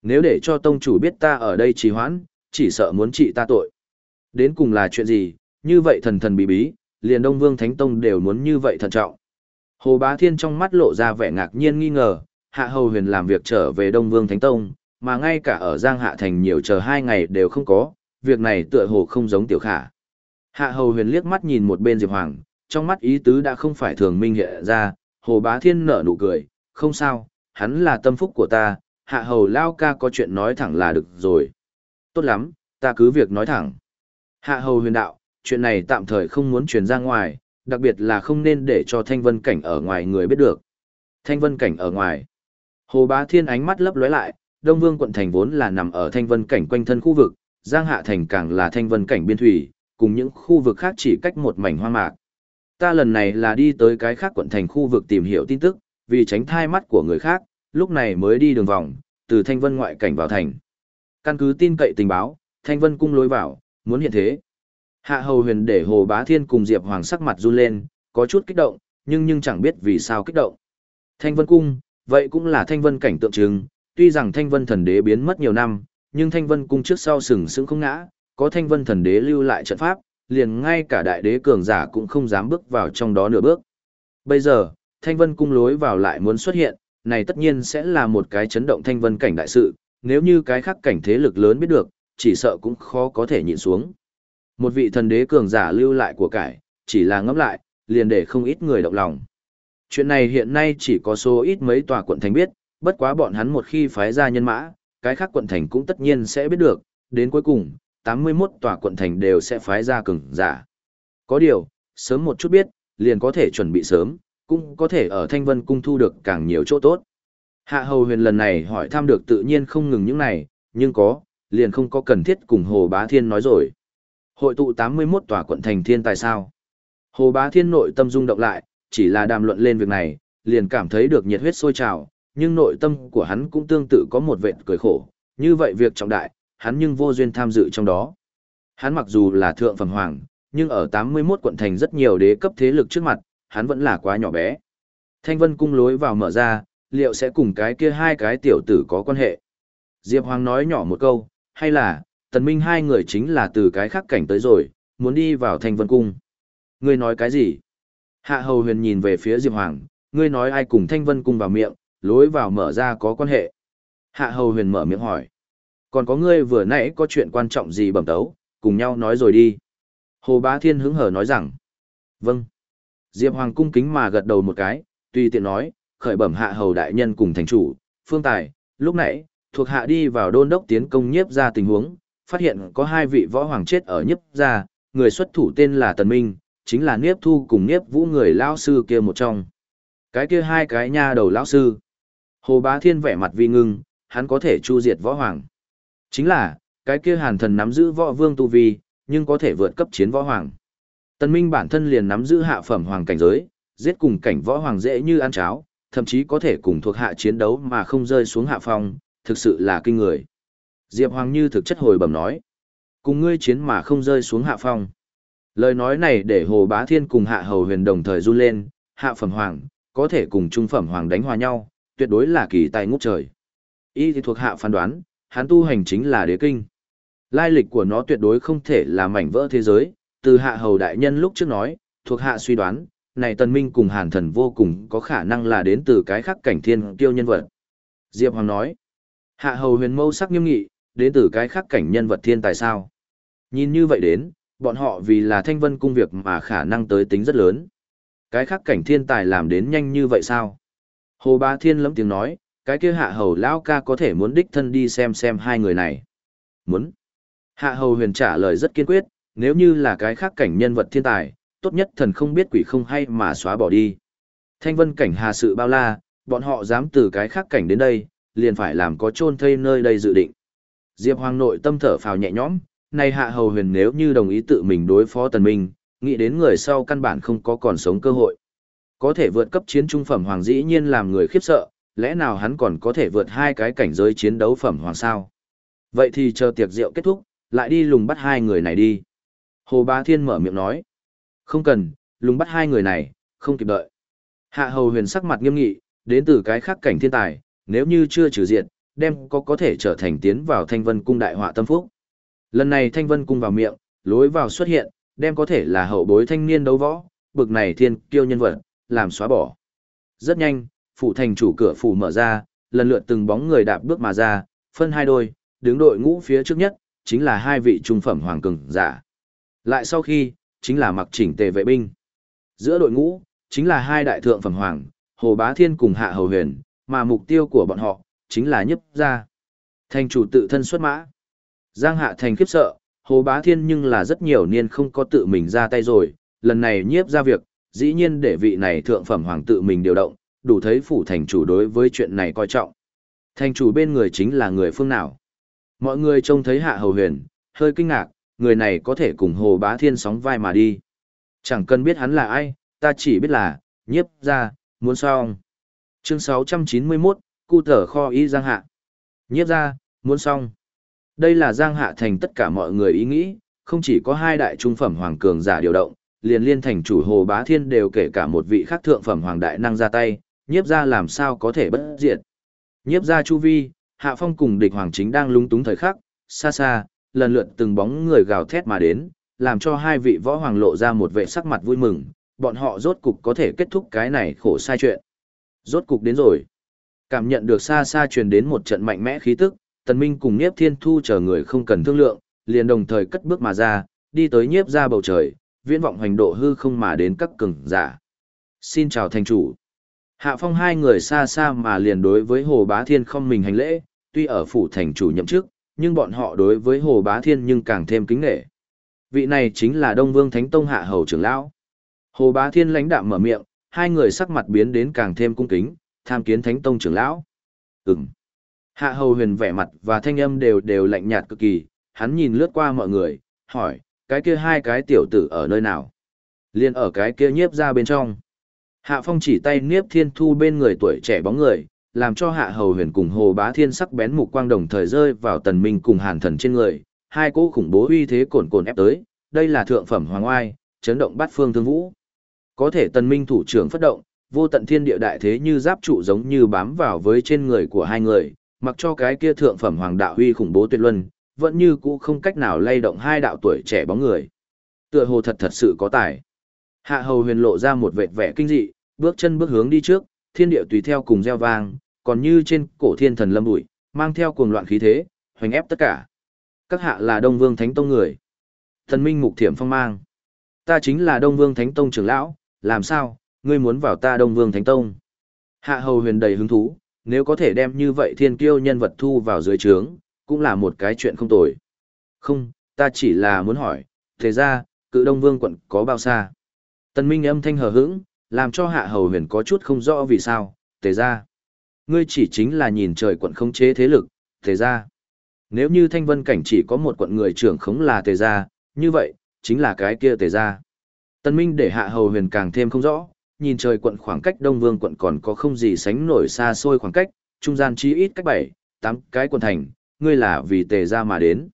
Nếu để cho tông chủ biết ta ở đây trì hoãn, chỉ sợ muốn trị ta tội. Đến cùng là chuyện gì, như vậy thần thần bí bí, liền Đông Vương Thánh Tông đều muốn như vậy thận trọng. Hồ Bá Thiên trong mắt lộ ra vẻ ngạc nhiên nghi ngờ, Hạ Hầu Huyền làm việc trở về Đông Vương Thánh Tông, mà ngay cả ở Giang Hạ Thành nhiều chờ hai ngày đều không có, việc này tựa hồ không giống tiểu khả. Hạ Hầu Huyền liếc mắt nhìn một bên Diệp Hoàng, trong mắt ý tứ đã không phải thường minh hiện ra, Hồ Bá Thiên nở nụ cười, không sao, hắn là tâm phúc của ta, Hạ Hầu Lao ca có chuyện nói thẳng là được rồi. Tốt lắm, ta cứ việc nói thẳng. Hạ Hầu Huyền đạo, chuyện này tạm thời không muốn truyền ra ngoài, đặc biệt là không nên để cho Thanh Vân Cảnh ở ngoài người biết được. Thanh Vân Cảnh ở ngoài. Hồ Bá Thiên ánh mắt lấp lóe lại, Đông Vương quận thành vốn là nằm ở Thanh Vân Cảnh quanh thân khu vực, Giang Hạ Thành càng là Thanh Vân Cảnh biên thủy, cùng những khu vực khác chỉ cách một mảnh hoang mạc. Ta lần này là đi tới cái khác quận thành khu vực tìm hiểu tin tức, vì tránh thai mắt của người khác, lúc này mới đi đường vòng, từ Thanh Vân ngoại cảnh vào thành. Căn cứ tin cậy tình báo, Thanh Vân cung lối vào, muốn hiện thế. Hạ Hầu Huyền để Hồ Bá Thiên cùng Diệp Hoàng sắc mặt run lên, có chút kích động, nhưng nhưng chẳng biết vì sao kích động. Thanh Vân cung, vậy cũng là Thanh Vân cảnh tượng trưng, tuy rằng Thanh Vân thần đế biến mất nhiều năm, nhưng Thanh Vân cung trước sau sừng sững không ngã, có Thanh Vân thần đế lưu lại trận pháp, liền ngay cả đại đế cường giả cũng không dám bước vào trong đó nửa bước. Bây giờ, Thanh Vân cung lối vào lại muốn xuất hiện, này tất nhiên sẽ là một cái chấn động Thanh Vân cảnh đại sự, nếu như cái khác cảnh thế lực lớn biết được, chỉ sợ cũng khó có thể nhịn xuống. Một vị thần đế cường giả lưu lại của cải, chỉ là ngẫm lại, liền để không ít người động lòng. Chuyện này hiện nay chỉ có số ít mấy tòa quận thành biết, bất quá bọn hắn một khi phái ra nhân mã, cái khác quận thành cũng tất nhiên sẽ biết được, đến cuối cùng, 81 tòa quận thành đều sẽ phái ra cường giả. Có điều, sớm một chút biết, liền có thể chuẩn bị sớm, cũng có thể ở Thanh Vân Cung thu được càng nhiều chỗ tốt. Hạ Hầu Huyền lần này hỏi thăm được tự nhiên không ngừng những này, nhưng có, liền không có cần thiết cùng Hồ Bá Thiên nói rồi. Hội tụ 81 tòa quận thành thiên tài sao? Hồ Bá Thiên nội tâm rung động lại, chỉ là đàm luận lên việc này, liền cảm thấy được nhiệt huyết sôi trào, nhưng nội tâm của hắn cũng tương tự có một vệt cười khổ, như vậy việc trọng đại, hắn nhưng vô duyên tham dự trong đó. Hắn mặc dù là thượng phẩm hoàng, nhưng ở 81 quận thành rất nhiều đế cấp thế lực trước mặt, hắn vẫn là quá nhỏ bé. Thanh Vân cung lối vào mở ra, liệu sẽ cùng cái kia hai cái tiểu tử có quan hệ? Diệp Hoàng nói nhỏ một câu, hay là, tần minh hai người chính là từ cái khác cảnh tới rồi, muốn đi vào Thanh Vân cung. Ngươi nói cái gì? Hạ Hầu Huyền nhìn về phía Diệp Hoàng, ngươi nói ai cùng Thanh Vân cung vào miệng, lối vào mở ra có quan hệ. Hạ Hầu Huyền mở miệng hỏi. Còn có ngươi vừa nãy có chuyện quan trọng gì bẩm tấu, cùng nhau nói rồi đi. Hồ Bá Thiên hứng hở nói rằng. Vâng. Diệp Hoàng cung kính mà gật đầu một cái, tùy tiện nói, khởi bẩm hạ hầu đại nhân cùng thành chủ, phương tài, lúc nãy, thuộc hạ đi vào đôn đốc tiến công nhiếp ra tình huống, phát hiện có hai vị võ hoàng chết ở nhiếp ra, người xuất thủ tên là Tần Minh, chính là Niếp Thu cùng Niếp Vũ người lão sư kia một trong. Cái kia hai cái nha đầu lão sư. Hồ Bá Thiên vẻ mặt vi ngưng, hắn có thể chu diệt võ hoàng. Chính là, cái kia hàn thần nắm giữ võ vương tu vi, nhưng có thể vượt cấp chiến võ hoàng. Tần Minh bản thân liền nắm giữ hạ phẩm hoàng cảnh giới, giết cùng cảnh võ hoàng dễ như ăn cháo, thậm chí có thể cùng thuộc hạ chiến đấu mà không rơi xuống hạ phong, thực sự là kinh người. Diệp Hoàng như thực chất hồi bẩm nói, cùng ngươi chiến mà không rơi xuống hạ phong. Lời nói này để Hồ Bá Thiên cùng Hạ Hầu Huyền đồng thời run lên, hạ phẩm hoàng, có thể cùng trung phẩm hoàng đánh hòa nhau, tuyệt đối là kỳ tài ngút trời. Y thì thuộc hạ phán đoán, hắn tu hành chính là đế kinh. Lai lịch của nó tuyệt đối không thể là mảnh vỡ thế giới, từ hạ hầu đại nhân lúc trước nói, thuộc hạ suy đoán, này tần minh cùng hàn thần vô cùng có khả năng là đến từ cái khắc cảnh thiên kiêu nhân vật. Diệp Hoàng nói, hạ hầu huyền mâu sắc nghiêm nghị, đến từ cái khắc cảnh nhân vật thiên tài sao. Nhìn như vậy đến, bọn họ vì là thanh vân cung việc mà khả năng tới tính rất lớn. Cái khắc cảnh thiên tài làm đến nhanh như vậy sao? Hồ Bá Thiên lấm tiếng nói, cái kia hạ hầu lão ca có thể muốn đích thân đi xem xem hai người này. Muốn. Hạ hầu huyền trả lời rất kiên quyết, nếu như là cái khác cảnh nhân vật thiên tài, tốt nhất thần không biết quỷ không hay mà xóa bỏ đi. Thanh vân cảnh hà sự bao la, bọn họ dám từ cái khác cảnh đến đây, liền phải làm có chôn thây nơi đây dự định. Diệp Hoàng nội tâm thở phào nhẹ nhõm, này hạ hầu huyền nếu như đồng ý tự mình đối phó tần minh, nghĩ đến người sau căn bản không có còn sống cơ hội. Có thể vượt cấp chiến trung phẩm hoàng dĩ nhiên làm người khiếp sợ, lẽ nào hắn còn có thể vượt hai cái cảnh giới chiến đấu phẩm hoàng sao? Vậy thì chờ tiệc rượu kết thúc, lại đi lùng bắt hai người này đi. Hồ Bá Thiên mở miệng nói. Không cần, lùng bắt hai người này, không kịp đợi. Hạ hầu huyền sắc mặt nghiêm nghị, đến từ cái khác cảnh thiên tài, nếu như chưa trừ diện, đem có có thể trở thành tiến vào thanh vân cung đại họa tâm phúc. Lần này thanh vân cung vào miệng, lối vào xuất hiện, đem có thể là hậu bối thanh niên đấu võ, bực này thiên kiêu nhân vật, làm xóa bỏ. Rất nhanh, phủ thành chủ cửa phủ mở ra, lần lượt từng bóng người đạp bước mà ra, phân hai đôi, đứng đội ngũ phía trước nhất, chính là hai vị trung phẩm hoàng cường giả. Lại sau khi, chính là mặc chỉnh tề vệ binh. Giữa đội ngũ, chính là hai đại thượng phẩm hoàng, Hồ Bá Thiên cùng Hạ Hầu Huyền, mà mục tiêu của bọn họ, chính là nhấp ra. Thành chủ tự thân xuất mã. Giang Hạ Thành khiếp sợ, Hồ Bá Thiên nhưng là rất nhiều niên không có tự mình ra tay rồi, lần này nhiếp ra việc, dĩ nhiên để vị này thượng phẩm hoàng tự mình điều động, đủ thấy phủ thành chủ đối với chuyện này coi trọng. Thành chủ bên người chính là người phương nào? Mọi người trông thấy Hạ Hầu Huyền, hơi kinh ngạc, người này có thể cùng Hồ Bá Thiên sóng vai mà đi. Chẳng cần biết hắn là ai, ta chỉ biết là, nhiếp ra, muốn xong. Chương 691, Cụ thở kho y Giang Hạ. Nhiếp ra, muốn xong. Đây là Giang Hạ thành tất cả mọi người ý nghĩ, không chỉ có hai đại trung phẩm hoàng cường giả điều động, liền liên thành chủ Hồ Bá Thiên đều kể cả một vị khác thượng phẩm hoàng đại năng ra tay, nhiếp ra làm sao có thể bất diệt. Nhiếp ra chu vi, Hạ Phong cùng địch hoàng chính đang lung túng thời khắc, xa xa, lần lượt từng bóng người gào thét mà đến, làm cho hai vị võ hoàng lộ ra một vẻ sắc mặt vui mừng, bọn họ rốt cục có thể kết thúc cái này khổ sai chuyện. Rốt cục đến rồi. Cảm nhận được xa xa truyền đến một trận mạnh mẽ khí tức, Tần Minh cùng Niếp Thiên Thu chờ người không cần thương lượng, liền đồng thời cất bước mà ra, đi tới Niếp ra bầu trời, viễn vọng hành độ hư không mà đến các cường giả. Xin chào thành chủ. Hạ phong hai người xa xa mà liền đối với Hồ Bá Thiên không mình hành lễ, tuy ở phủ thành chủ nhậm chức, nhưng bọn họ đối với Hồ Bá Thiên nhưng càng thêm kính nể. Vị này chính là Đông Vương Thánh Tông Hạ Hầu trưởng lão. Hồ Bá Thiên lãnh đạm mở miệng, hai người sắc mặt biến đến càng thêm cung kính, tham kiến Thánh Tông trưởng lão. Ừm. Hạ Hầu Huyền vẻ mặt và thanh âm đều đều lạnh nhạt cực kỳ, hắn nhìn lướt qua mọi người, hỏi, cái kia hai cái tiểu tử ở nơi nào? Liên ở cái kia nhiếp ra bên trong. Hạ Phong chỉ tay niếp thiên thu bên người tuổi trẻ bóng người, làm cho Hạ Hầu Huyền cùng Hồ Bá Thiên sắc bén mục quang đồng thời rơi vào tần minh cùng hàn thần trên người, hai cỗ khủng bố uy thế cồn cồn ép tới, đây là thượng phẩm hoàng oai, chấn động bát phương thương vũ. Có thể tần minh thủ trưởng phát động, vô tận thiên địa đại thế như giáp trụ giống như bám vào với trên người của hai người, mặc cho cái kia thượng phẩm hoàng đạo huy khủng bố tuyệt luân, vẫn như cũ không cách nào lay động hai đạo tuổi trẻ bóng người. Tựa hồ thật thật sự có tài. Hạ hầu huyền lộ ra một vệt vẻ kinh dị, bước chân bước hướng đi trước, thiên địa tùy theo cùng gieo vang, còn như trên cổ thiên thần lâm bụi, mang theo cuồng loạn khí thế, hoành ép tất cả. Các hạ là Đông Vương Thánh Tông người. Thần minh mục thiểm phong mang. Ta chính là Đông Vương Thánh Tông trưởng lão, làm sao, ngươi muốn vào ta Đông Vương Thánh Tông. Hạ hầu huyền đầy hứng thú, nếu có thể đem như vậy thiên kiêu nhân vật thu vào dưới trướng, cũng là một cái chuyện không tồi. Không, ta chỉ là muốn hỏi, thế ra, cự đông vương quận có bao xa? Tần Minh âm thanh hờ hững, làm cho hạ hầu huyền có chút không rõ vì sao, Tề ra. Ngươi chỉ chính là nhìn trời quận không chế thế lực, Tề ra. Nếu như thanh vân cảnh chỉ có một quận người trưởng khống là tề gia, như vậy, chính là cái kia tề gia. Tân Minh để hạ hầu huyền càng thêm không rõ, nhìn trời quận khoảng cách Đông Vương quận còn có không gì sánh nổi xa xôi khoảng cách, trung gian chí ít cách bảy, tám cái quận thành, ngươi là vì tề gia mà đến.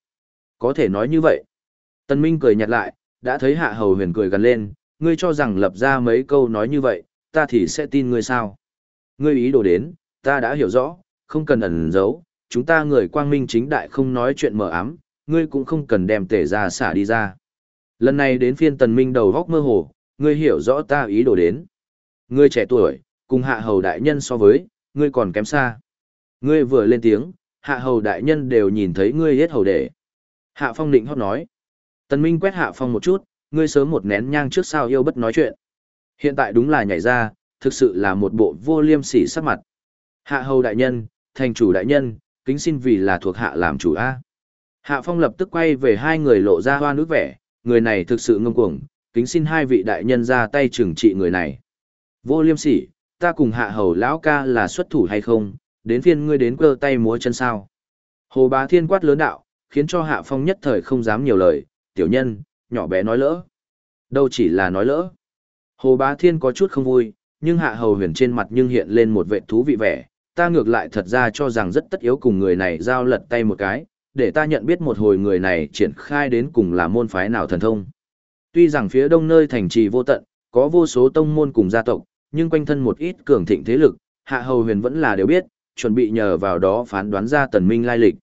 Có thể nói như vậy. Tân Minh cười nhạt lại, đã thấy hạ hầu huyền cười gần lên, ngươi cho rằng lập ra mấy câu nói như vậy, ta thì sẽ tin ngươi sao. Ngươi ý đồ đến, ta đã hiểu rõ, không cần ẩn giấu, chúng ta người quang minh chính đại không nói chuyện mờ ám, ngươi cũng không cần đem tể ra xả đi ra. Lần này đến phiên tần minh đầu góc mơ hồ, ngươi hiểu rõ ta ý đồ đến. Ngươi trẻ tuổi, cùng hạ hầu đại nhân so với, ngươi còn kém xa. Ngươi vừa lên tiếng, hạ hầu đại nhân đều nhìn thấy ngươi hết hầu để. Hạ phong định hót nói. Tần minh quét hạ phong một chút, ngươi sớm một nén nhang trước sao yêu bất nói chuyện. Hiện tại đúng là nhảy ra, thực sự là một bộ vô liêm sỉ sắc mặt. Hạ hầu đại nhân, thành chủ đại nhân, kính xin vì là thuộc hạ làm chủ A. Hạ Phong lập tức quay về hai người lộ ra hoa nước vẻ, người này thực sự ngông cuồng, kính xin hai vị đại nhân ra tay trừng trị người này. Vô liêm sỉ, ta cùng hạ hầu lão ca là xuất thủ hay không, đến phiên ngươi đến cơ tay múa chân sao. Hồ bá thiên quát lớn đạo, khiến cho hạ phong nhất thời không dám nhiều lời, tiểu nhân, nhỏ bé nói lỡ. Đâu chỉ là nói lỡ. Hồ bá thiên có chút không vui, nhưng hạ hầu huyền trên mặt nhưng hiện lên một vẻ thú vị vẻ, ta ngược lại thật ra cho rằng rất tất yếu cùng người này giao lật tay một cái, để ta nhận biết một hồi người này triển khai đến cùng là môn phái nào thần thông. Tuy rằng phía đông nơi thành trì vô tận, có vô số tông môn cùng gia tộc, nhưng quanh thân một ít cường thịnh thế lực, hạ hầu huyền vẫn là đều biết, chuẩn bị nhờ vào đó phán đoán ra tần minh lai lịch.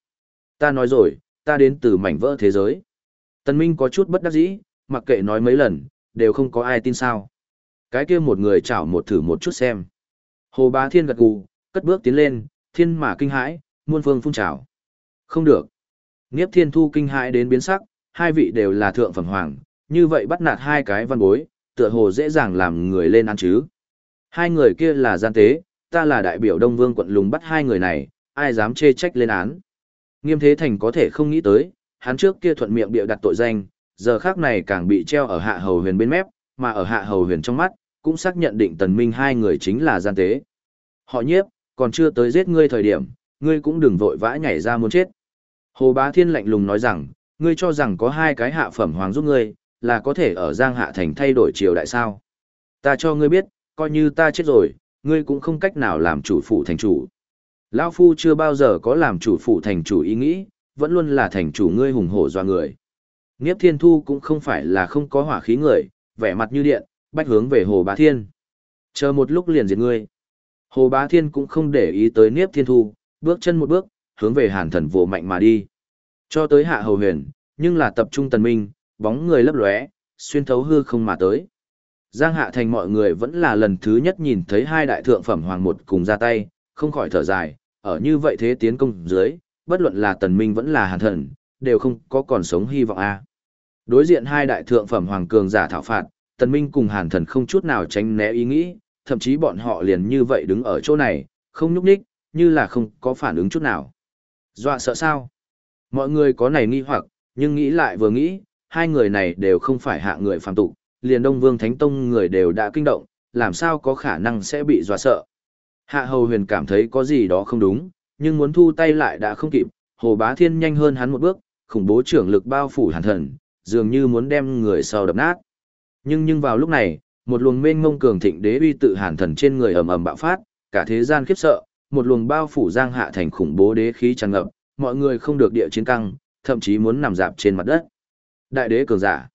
Ta nói rồi, ta đến từ mảnh vỡ thế giới. Tần minh có chút bất đắc dĩ, mặc kệ nói mấy lần, đều không có ai tin sao. Cái kia một người chảo một thử một chút xem. Hồ bá thiên gật gù, cất bước tiến lên, thiên mà kinh hãi, muôn phương phun trào. Không được. Niếp thiên thu kinh hãi đến biến sắc, hai vị đều là thượng phẩm hoàng, như vậy bắt nạt hai cái văn bối, tựa hồ dễ dàng làm người lên ăn chứ. Hai người kia là gian tế, ta là đại biểu Đông Vương quận lùng bắt hai người này, ai dám chê trách lên án. Nghiêm thế thành có thể không nghĩ tới, hắn trước kia thuận miệng bịa đặt tội danh, giờ khác này càng bị treo ở hạ hầu huyền bên mép, mà ở hạ hầu huyền trong mắt, cũng xác nhận định tần minh hai người chính là gian tế. Họ nhiếp, còn chưa tới giết ngươi thời điểm, ngươi cũng đừng vội vã nhảy ra muốn chết. Hồ Bá Thiên lạnh lùng nói rằng, ngươi cho rằng có hai cái hạ phẩm hoàng giúp ngươi, là có thể ở Giang Hạ Thành thay đổi triều đại sao. Ta cho ngươi biết, coi như ta chết rồi, ngươi cũng không cách nào làm chủ phụ thành chủ. Lão Phu chưa bao giờ có làm chủ phụ thành chủ ý nghĩ, vẫn luôn là thành chủ ngươi hùng hổ doa người. Niếp Thiên Thu cũng không phải là không có hỏa khí người, vẻ mặt như điện, bách hướng về Hồ Bá Thiên. Chờ một lúc liền diệt ngươi. Hồ Bá Thiên cũng không để ý tới Niếp Thiên Thu, bước chân một bước, hướng về Hàn Thần vô mạnh mà đi. Cho tới Hạ Hầu Huyền, nhưng là tập trung tần minh, bóng người lấp lóe, xuyên thấu hư không mà tới. Giang Hạ Thành mọi người vẫn là lần thứ nhất nhìn thấy hai đại thượng phẩm hoàng một cùng ra tay, không khỏi thở dài, ở như vậy thế tiến công dưới, bất luận là tần minh vẫn là Hàn Thần, đều không có còn sống hy vọng a. Đối diện hai đại thượng phẩm hoàng cường giả thảo phạt, tần minh cùng Hàn Thần không chút nào tránh né ý nghĩ, thậm chí bọn họ liền như vậy đứng ở chỗ này, không nhúc nhích, như là không có phản ứng chút nào. Dọa sợ sao? Mọi người có này nghi hoặc, nhưng nghĩ lại vừa nghĩ, hai người này đều không phải hạ người phàm tục, liền Đông Vương Thánh Tông người đều đã kinh động, làm sao có khả năng sẽ bị dọa sợ. Hạ Hầu Huyền cảm thấy có gì đó không đúng, nhưng muốn thu tay lại đã không kịp, Hồ Bá Thiên nhanh hơn hắn một bước, khủng bố trưởng lực bao phủ hàn thần, dường như muốn đem người sau đập nát. Nhưng nhưng vào lúc này, một luồng mênh mông cường thịnh đế uy tự hàn thần trên người ầm ầm bạo phát, cả thế gian khiếp sợ, một luồng bao phủ giang hạ thành khủng bố đế khí tràn ngập, mọi người không được địa chiến căng, thậm chí muốn nằm dạp trên mặt đất. Đại đế cường giả.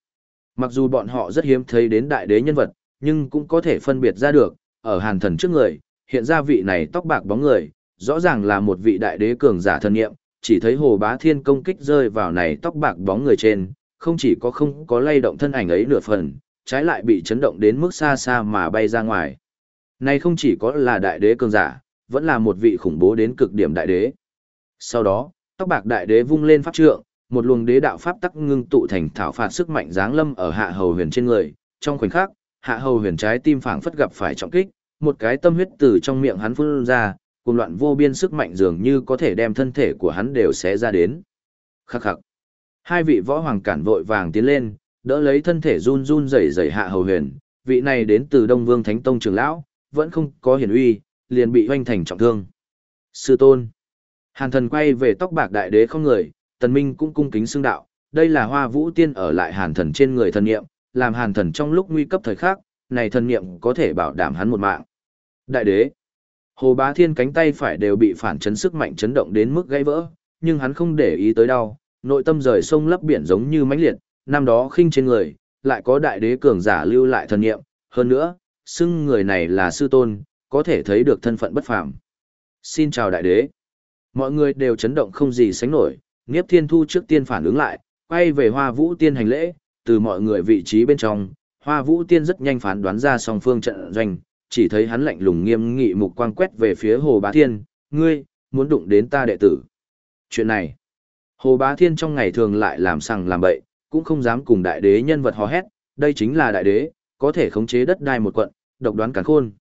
Mặc dù bọn họ rất hiếm thấy đến đại đế nhân vật, nhưng cũng có thể phân biệt ra được, ở hàn thần trước người, hiện ra vị này tóc bạc bóng người, rõ ràng là một vị đại đế cường giả thân nghiệm, chỉ thấy hồ bá thiên công kích rơi vào này tóc bạc bóng người trên, không chỉ có không có lay động thân ảnh ấy nửa phần, trái lại bị chấn động đến mức xa xa mà bay ra ngoài. Này không chỉ có là đại đế cường giả, vẫn là một vị khủng bố đến cực điểm đại đế. Sau đó, tóc bạc đại đế vung lên pháp trượng, một luồng đế đạo pháp tắc ngưng tụ thành thảo phạt sức mạnh giáng lâm ở hạ hầu huyền trên người, trong khoảnh khắc, hạ hầu huyền trái tim phảng phất gặp phải trọng kích, một cái tâm huyết từ trong miệng hắn phun ra, cùng loạn vô biên sức mạnh dường như có thể đem thân thể của hắn đều xé ra đến. Khắc khắc. Hai vị võ hoàng cản vội vàng tiến lên, đỡ lấy thân thể run run rẩy rẩy hạ hầu huyền, vị này đến từ Đông Vương Thánh Tông trưởng lão, vẫn không có hiển uy, liền bị hoanh thành trọng thương. Sư tôn. Hàn thần quay về tóc bạc đại đế không người, tần minh cũng cung kính xưng đạo, đây là hoa vũ tiên ở lại hàn thần trên người thần niệm, làm hàn thần trong lúc nguy cấp thời khắc, này thần niệm có thể bảo đảm hắn một mạng. Đại đế. Hồ bá thiên cánh tay phải đều bị phản chấn sức mạnh chấn động đến mức gãy vỡ, nhưng hắn không để ý tới đau, nội tâm rời sông lấp biển giống như mãnh liệt, năm đó khinh trên người, lại có đại đế cường giả lưu lại thần niệm, hơn nữa, xưng người này là sư tôn, có thể thấy được thân phận bất phàm. Xin chào đại đế. Mọi người đều chấn động không gì sánh nổi, Niếp Thiên Thu trước tiên phản ứng lại, quay về Hoa Vũ Tiên hành lễ, từ mọi người vị trí bên trong, Hoa Vũ Tiên rất nhanh phán đoán ra song phương trận doanh, chỉ thấy hắn lạnh lùng nghiêm nghị mục quang quét về phía Hồ Bá Thiên, ngươi, muốn đụng đến ta đệ tử. Chuyện này, Hồ Bá Thiên trong ngày thường lại làm sằng làm bậy, cũng không dám cùng đại đế nhân vật hò hét, đây chính là đại đế, có thể khống chế đất đai một quận, độc đoán càn khôn.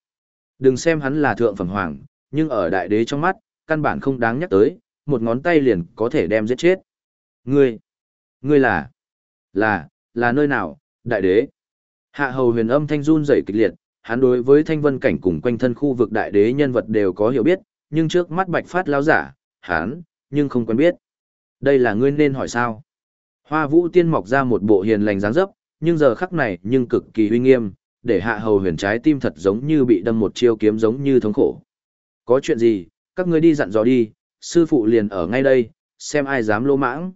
Đừng xem hắn là thượng phẩm hoàng, nhưng ở đại đế trong mắt, căn bản không đáng nhắc tới, một ngón tay liền có thể đem giết chết. Ngươi, ngươi là, là, là nơi nào, đại đế? Hạ hầu huyền âm thanh run rẩy kịch liệt, hắn đối với thanh vân cảnh cùng quanh thân khu vực đại đế nhân vật đều có hiểu biết, nhưng trước mắt bạch phát lão giả, hắn, nhưng không quen biết. Đây là ngươi nên hỏi sao? Hoa vũ tiên mọc ra một bộ hiền lành dáng dấp, nhưng giờ khắc này nhưng cực kỳ uy nghiêm, để hạ hầu huyền trái tim thật giống như bị đâm một chiêu kiếm giống như thống khổ. Có chuyện gì, các ngươi đi dặn dò đi, sư phụ liền ở ngay đây, xem ai dám lô mãng.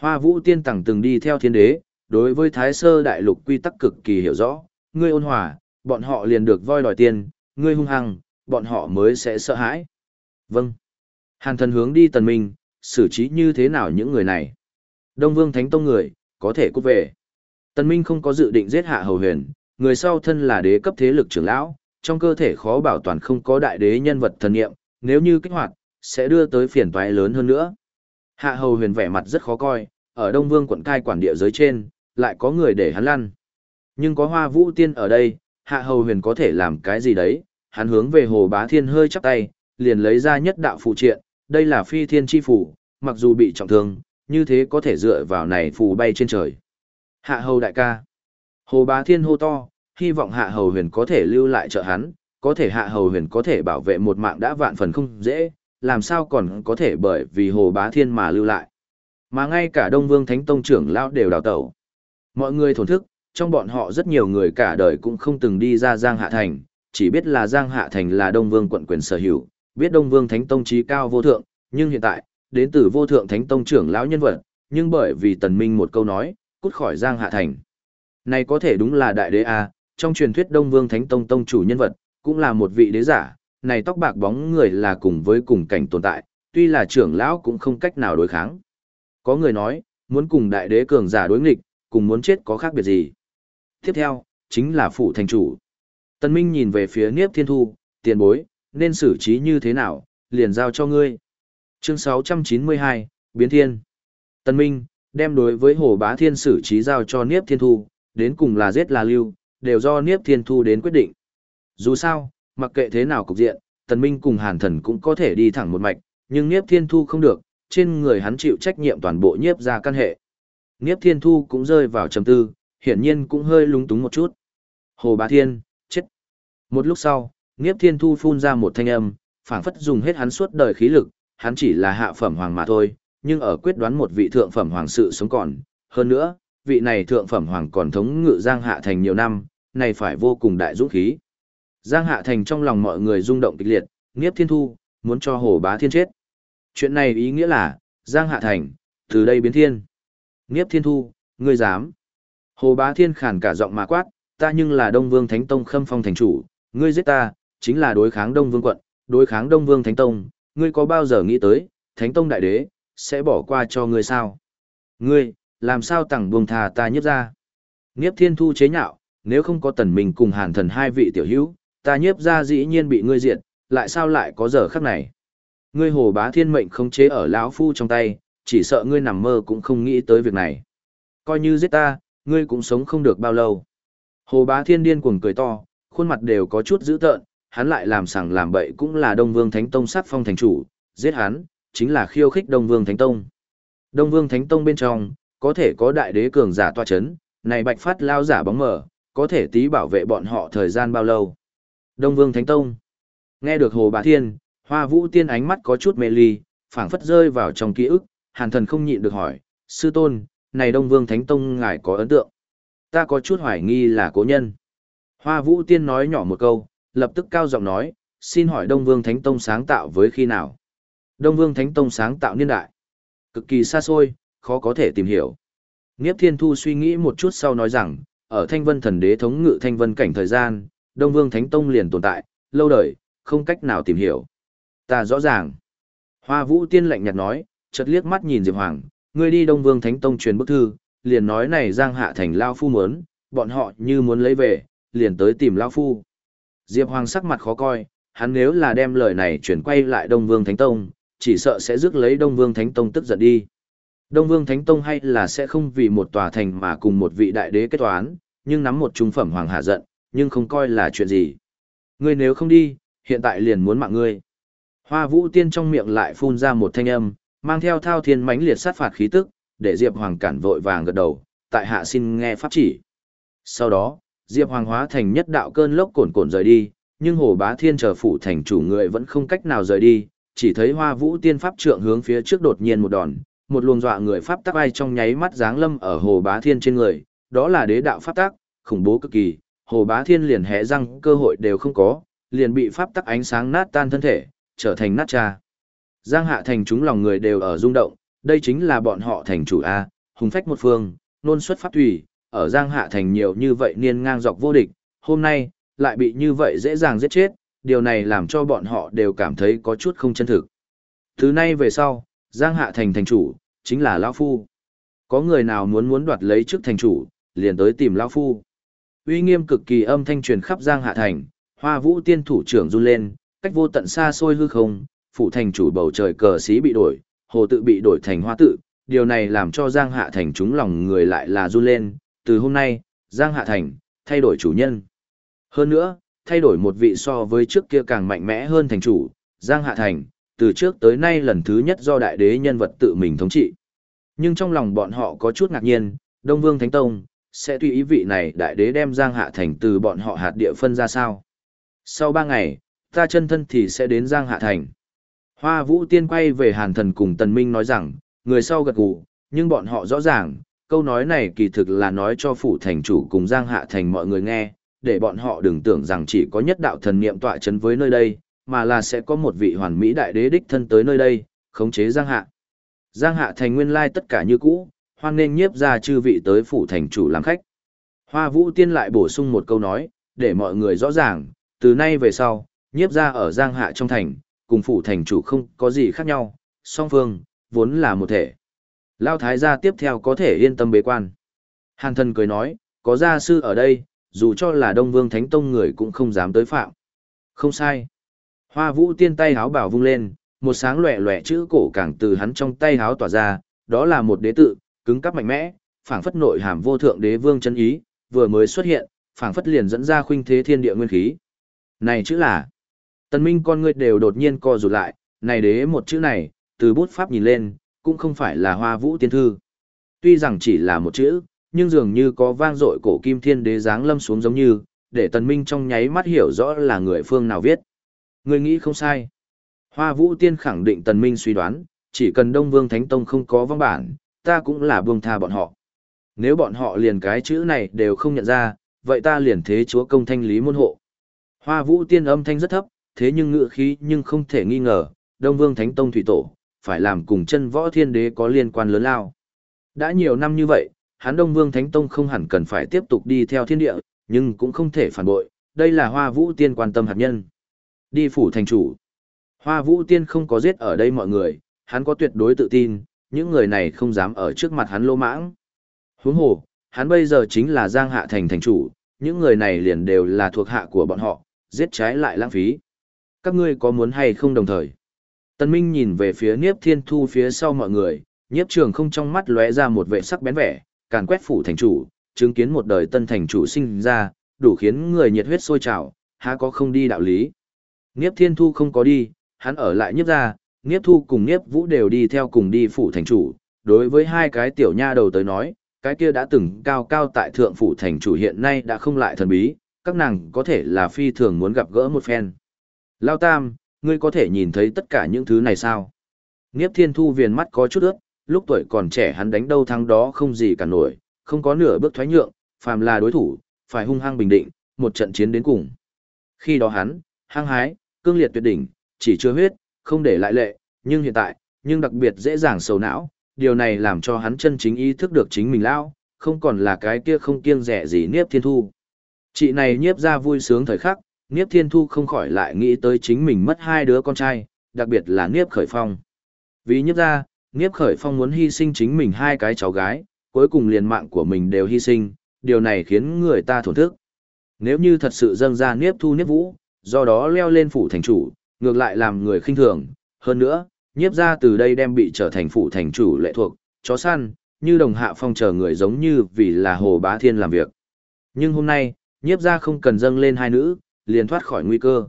Hoa vũ tiên tẳng từng đi theo thiên đế, đối với thái sơ đại lục quy tắc cực kỳ hiểu rõ, ngươi ôn hòa, bọn họ liền được voi đòi tiền, ngươi hung hăng, bọn họ mới sẽ sợ hãi. Vâng. Hàn thần hướng đi tần minh, xử trí như thế nào những người này. Đông vương thánh tông người, có thể cút về. Tần minh không có dự định giết hạ hầu huyền, người sau thân là đế cấp thế lực trưởng lão, trong cơ thể khó bảo toàn không có đại đế nhân vật thần nghiệm, nếu như kích hoạt, sẽ đưa tới phiền toái lớn hơn nữa. Hạ hầu huyền vẻ mặt rất khó coi, ở Đông Vương quận cai quản địa giới trên, lại có người để hắn lăn. Nhưng có hoa vũ tiên ở đây, hạ hầu huyền có thể làm cái gì đấy, hắn hướng về hồ bá thiên hơi chắp tay, liền lấy ra nhất đạo phụ triện, đây là phi thiên chi phủ, mặc dù bị trọng thương, như thế có thể dựa vào này phù bay trên trời. Hạ hầu đại ca. Hồ bá thiên hô to, hy vọng hạ hầu huyền có thể lưu lại trợ hắn, có thể hạ hầu huyền có thể bảo vệ một mạng đã vạn phần không dễ, làm sao còn có thể bởi vì hồ bá thiên mà lưu lại. Mà ngay cả Đông Vương Thánh Tông trưởng lão đều đào tẩu. Mọi người thổn thức, trong bọn họ rất nhiều người cả đời cũng không từng đi ra Giang Hạ Thành, chỉ biết là Giang Hạ Thành là Đông Vương quận quyền sở hữu, biết Đông Vương Thánh Tông trí cao vô thượng, nhưng hiện tại, đến từ vô thượng Thánh Tông trưởng lão nhân vật, nhưng bởi vì Tần Minh một câu nói, cút khỏi Giang Hạ Thành. Này có thể đúng là đại đế A, trong truyền thuyết Đông Vương Thánh Tông Tông chủ nhân vật, cũng là một vị đế giả, này tóc bạc bóng người là cùng với cùng cảnh tồn tại, tuy là trưởng lão cũng không cách nào đối kháng. Có người nói, muốn cùng đại đế cường giả đối nghịch, cùng muốn chết có khác biệt gì. Tiếp theo, chính là phụ thành chủ. Tân Minh nhìn về phía Niếp Thiên Thu, tiền bối, nên xử trí như thế nào, liền giao cho ngươi. Chương 692, Biến Thiên. Tân Minh, đem đối với Hồ Bá Thiên xử trí giao cho Niếp Thiên Thu, đến cùng là giết là lưu, đều do Niếp Thiên Thu đến quyết định. Dù sao, mặc kệ thế nào cục diện, Tần Minh cùng Hàn Thần cũng có thể đi thẳng một mạch, nhưng Niếp Thiên Thu không được, trên người hắn chịu trách nhiệm toàn bộ Niếp gia căn hệ. Niếp Thiên Thu cũng rơi vào trầm tư, hiển nhiên cũng hơi lúng túng một chút. Hồ Bá Thiên, chết. Một lúc sau, Niếp Thiên Thu phun ra một thanh âm, phảng phất dùng hết hắn suốt đời khí lực, hắn chỉ là hạ phẩm hoàng mà thôi, nhưng ở quyết đoán một vị thượng phẩm hoàng sự sống còn, hơn nữa, vị này thượng phẩm hoàng còn thống ngự Giang Hạ Thành nhiều năm, này phải vô cùng đại dũng khí. Giang Hạ Thành trong lòng mọi người rung động kịch liệt, Niếp Thiên Thu, muốn cho Hồ Bá Thiên chết. Chuyện này ý nghĩa là, Giang Hạ Thành, từ đây biến thiên. Niếp Thiên Thu, ngươi dám. Hồ Bá Thiên khàn cả giọng mà quát, ta nhưng là Đông Vương Thánh Tông khâm phong thành chủ, ngươi giết ta, chính là đối kháng Đông Vương quận, đối kháng Đông Vương Thánh Tông, ngươi có bao giờ nghĩ tới, Thánh Tông đại đế, sẽ bỏ qua cho ngươi sao? Ngươi, làm sao tặng buông thà ta nhiếp ra? Niếp Thiên Thu chế nhạo, nếu không có tần mình cùng hàn thần hai vị tiểu hữu, ta nhiếp ra dĩ nhiên bị ngươi diệt, lại sao lại có giờ khắc này? Ngươi hồ bá thiên mệnh không chế ở lão phu trong tay, chỉ sợ ngươi nằm mơ cũng không nghĩ tới việc này. Coi như giết ta, ngươi cũng sống không được bao lâu. Hồ bá thiên điên cuồng cười to, khuôn mặt đều có chút dữ tợn, hắn lại làm sằng làm bậy cũng là Đông Vương Thánh Tông sát phong thành chủ, giết hắn, chính là khiêu khích Đông Vương Thánh Tông. Đông Vương Thánh Tông bên trong, có thể có đại đế cường giả tòa chấn, này bạch phát lao giả bóng mở, có thể tí bảo vệ bọn họ thời gian bao lâu. Đông Vương Thánh Tông. Nghe được Hồ Bá Thiên, Hoa Vũ Tiên ánh mắt có chút mê ly, phảng phất rơi vào trong ký ức, Hàn Thần không nhịn được hỏi, sư tôn, này Đông Vương Thánh Tông ngài có ấn tượng. Ta có chút hoài nghi là cố nhân. Hoa Vũ Tiên nói nhỏ một câu, lập tức cao giọng nói, xin hỏi Đông Vương Thánh Tông sáng tạo với khi nào? Đông Vương Thánh Tông sáng tạo niên đại. Cực kỳ xa xôi, khó có thể tìm hiểu. Niếp Thiên Thu suy nghĩ một chút sau nói rằng, ở Thanh Vân Thần Đế thống ngự Thanh Vân cảnh thời gian, Đông Vương Thánh Tông liền tồn tại, lâu đời, không cách nào tìm hiểu. Ta rõ ràng. Hoa Vũ Tiên lạnh nhạt nói, chợt liếc mắt nhìn Diệp Hoàng, ngươi đi Đông Vương Thánh Tông truyền bức thư, liền nói này Giang Hạ Thành Lao Phu muốn, bọn họ như muốn lấy về, liền tới tìm Lao Phu. Diệp Hoàng sắc mặt khó coi, hắn nếu là đem lời này chuyển quay lại Đông Vương Thánh Tông, chỉ sợ sẽ rước lấy Đông Vương Thánh Tông tức giận đi. Đông Vương Thánh Tông hay là sẽ không vì một tòa thành mà cùng một vị đại đế kết toán, nhưng nắm một trung phẩm hoàng hạ giận, nhưng không coi là chuyện gì. Ngươi nếu không đi, hiện tại liền muốn mạng ngươi. Hoa Vũ Tiên trong miệng lại phun ra một thanh âm, mang theo thao thiên mãnh liệt sát phạt khí tức, để Diệp Hoàng cản vội vàng gật đầu, tại hạ xin nghe pháp chỉ. Sau đó, Diệp Hoàng hóa thành nhất đạo cơn lốc cồn cồn rời đi, nhưng Hồ Bá Thiên chờ phủ thành chủ người vẫn không cách nào rời đi, chỉ thấy Hoa Vũ Tiên pháp trượng hướng phía trước đột nhiên một đòn, một luồng dọa người pháp tắc ai trong nháy mắt giáng lâm ở Hồ Bá Thiên trên người, đó là đế đạo pháp tắc, khủng bố cực kỳ, Hồ Bá Thiên liền hé răng cơ hội đều không có, liền bị pháp tắc ánh sáng nát tan thân thể, trở thành nát trà. Giang hạ thành chúng lòng người đều ở rung động, đây chính là bọn họ thành chủ A, hùng phách một phương, nôn xuất pháp thủy, ở Giang hạ thành nhiều như vậy niên ngang dọc vô địch, hôm nay, lại bị như vậy dễ dàng giết chết, điều này làm cho bọn họ đều cảm thấy có chút không chân thực. Thứ nay về sau, Giang hạ thành thành chủ, chính là Lão Phu. Có người nào muốn muốn đoạt lấy trước thành chủ, liền tới tìm Lão Phu. Uy nghiêm cực kỳ âm thanh truyền khắp Giang hạ thành, hoa vũ tiên thủ trưởng run lên, cách vô tận xa xôi hư không, phủ thành chủ bầu trời cờ xí bị đổi, hồ tự bị đổi thành hoa tự, điều này làm cho Giang Hạ Thành chúng lòng người lại là run lên, từ hôm nay, Giang Hạ Thành, thay đổi chủ nhân. Hơn nữa, thay đổi một vị so với trước kia càng mạnh mẽ hơn thành chủ, Giang Hạ Thành, từ trước tới nay lần thứ nhất do đại đế nhân vật tự mình thống trị. Nhưng trong lòng bọn họ có chút ngạc nhiên, Đông Vương Thánh Tông, sẽ tùy ý vị này đại đế đem Giang Hạ Thành từ bọn họ hạt địa phân ra sao. Sau ba ngày, ta chân thân thì sẽ đến Giang Hạ Thành. Hoa Vũ Tiên quay về Hàn Thần cùng Tần Minh nói rằng, người sau gật gù, nhưng bọn họ rõ ràng, câu nói này kỳ thực là nói cho phủ thành chủ cùng Giang Hạ Thành mọi người nghe, để bọn họ đừng tưởng rằng chỉ có nhất đạo thần niệm tọa chấn với nơi đây, mà là sẽ có một vị hoàn mỹ đại đế đích thân tới nơi đây, khống chế Giang Hạ. Giang Hạ Thành nguyên lai tất cả như cũ, hoan nên nhiếp ra chư vị tới phủ thành chủ làm khách. Hoa Vũ Tiên lại bổ sung một câu nói, để mọi người rõ ràng, từ nay về sau, nhiếp ra ở Giang Hạ trong thành, cùng phủ thành chủ không có gì khác nhau, song phương, vốn là một thể. Lao Thái gia tiếp theo có thể yên tâm bế quan. Hàn thần cười nói, có gia sư ở đây, dù cho là Đông Vương Thánh Tông người cũng không dám tới phạm. Không sai. Hoa vũ tiên tay háo bảo vung lên, một sáng lẻ lẻ chữ cổ càng từ hắn trong tay háo tỏa ra, đó là một đế tự, cứng cắp mạnh mẽ, phảng phất nội hàm vô thượng đế vương chân ý, vừa mới xuất hiện, phảng phất liền dẫn ra khuynh thế thiên địa nguyên khí. Này chữ là, tần minh con ngươi đều đột nhiên co rụt lại, này đế một chữ này, từ bút pháp nhìn lên, cũng không phải là hoa vũ tiên thư. Tuy rằng chỉ là một chữ, nhưng dường như có vang dội cổ kim thiên đế giáng lâm xuống giống như, để tần minh trong nháy mắt hiểu rõ là người phương nào viết. Người nghĩ không sai. Hoa vũ tiên khẳng định tần minh suy đoán, chỉ cần Đông Vương Thánh Tông không có văn bản, ta cũng là buông tha bọn họ. Nếu bọn họ liền cái chữ này đều không nhận ra, vậy ta liền thế chúa công thanh lý môn hộ. Hoa vũ tiên âm thanh rất thấp, thế nhưng ngựa khí nhưng không thể nghi ngờ, Đông Vương Thánh Tông Thủy Tổ, phải làm cùng chân võ thiên đế có liên quan lớn lao. Đã nhiều năm như vậy, hắn Đông Vương Thánh Tông không hẳn cần phải tiếp tục đi theo thiên địa, nhưng cũng không thể phản bội, đây là Hoa Vũ Tiên quan tâm hạt nhân. Đi phủ thành chủ. Hoa Vũ Tiên không có giết ở đây mọi người, hắn có tuyệt đối tự tin, những người này không dám ở trước mặt hắn lô mãng. Huống hồ, hắn bây giờ chính là Giang Hạ Thành thành chủ, những người này liền đều là thuộc hạ của bọn họ, giết trái lại lãng phí. Các ngươi có muốn hay không đồng thời? Tân Minh nhìn về phía Niếp Thiên Thu phía sau mọi người, Niếp Trường không trong mắt lóe ra một vẻ sắc bén vẻ, càn quét phủ thành chủ, chứng kiến một đời tân thành chủ sinh ra, đủ khiến người nhiệt huyết sôi trào, há có không đi đạo lý. Niếp Thiên Thu không có đi, hắn ở lại Niếp gia, Niếp Thu cùng Niếp Vũ đều đi theo cùng đi phủ thành chủ. Đối với hai cái tiểu nha đầu tới nói, cái kia đã từng cao cao tại thượng phủ thành chủ hiện nay đã không lại thần bí, các nàng có thể là phi thường muốn gặp gỡ một phen. Lao Tam, ngươi có thể nhìn thấy tất cả những thứ này sao? Niếp Thiên Thu viền mắt có chút ướt, lúc tuổi còn trẻ hắn đánh đâu thắng đó không gì cả nổi, không có nửa bước thoái nhượng, phàm là đối thủ, phải hung hăng bình định, một trận chiến đến cùng. Khi đó hắn, hăng hái, cương liệt tuyệt đỉnh, chỉ chưa huyết, không để lại lệ, nhưng hiện tại, nhưng đặc biệt dễ dàng sầu não, điều này làm cho hắn chân chính ý thức được chính mình lao, không còn là cái kia không kiêng rẻ gì Niếp Thiên Thu. Chị này nhiếp ra vui sướng thời khắc, Niếp Thiên Thu không khỏi lại nghĩ tới chính mình mất hai đứa con trai, đặc biệt là Niếp Khởi Phong. Vì nhiếp ra, Niếp Khởi Phong muốn hy sinh chính mình hai cái cháu gái, cuối cùng liền mạng của mình đều hy sinh, điều này khiến người ta thổn thức. Nếu như thật sự dâng ra Niếp Thu Niếp Vũ, do đó leo lên phủ thành chủ, ngược lại làm người khinh thường, hơn nữa, nhiếp ra từ đây đem bị trở thành phủ thành chủ lệ thuộc, chó săn, như đồng hạ phong chờ người giống như vì là hồ bá thiên làm việc. Nhưng hôm nay, nhiếp ra không cần dâng lên hai nữ, liền thoát khỏi nguy cơ.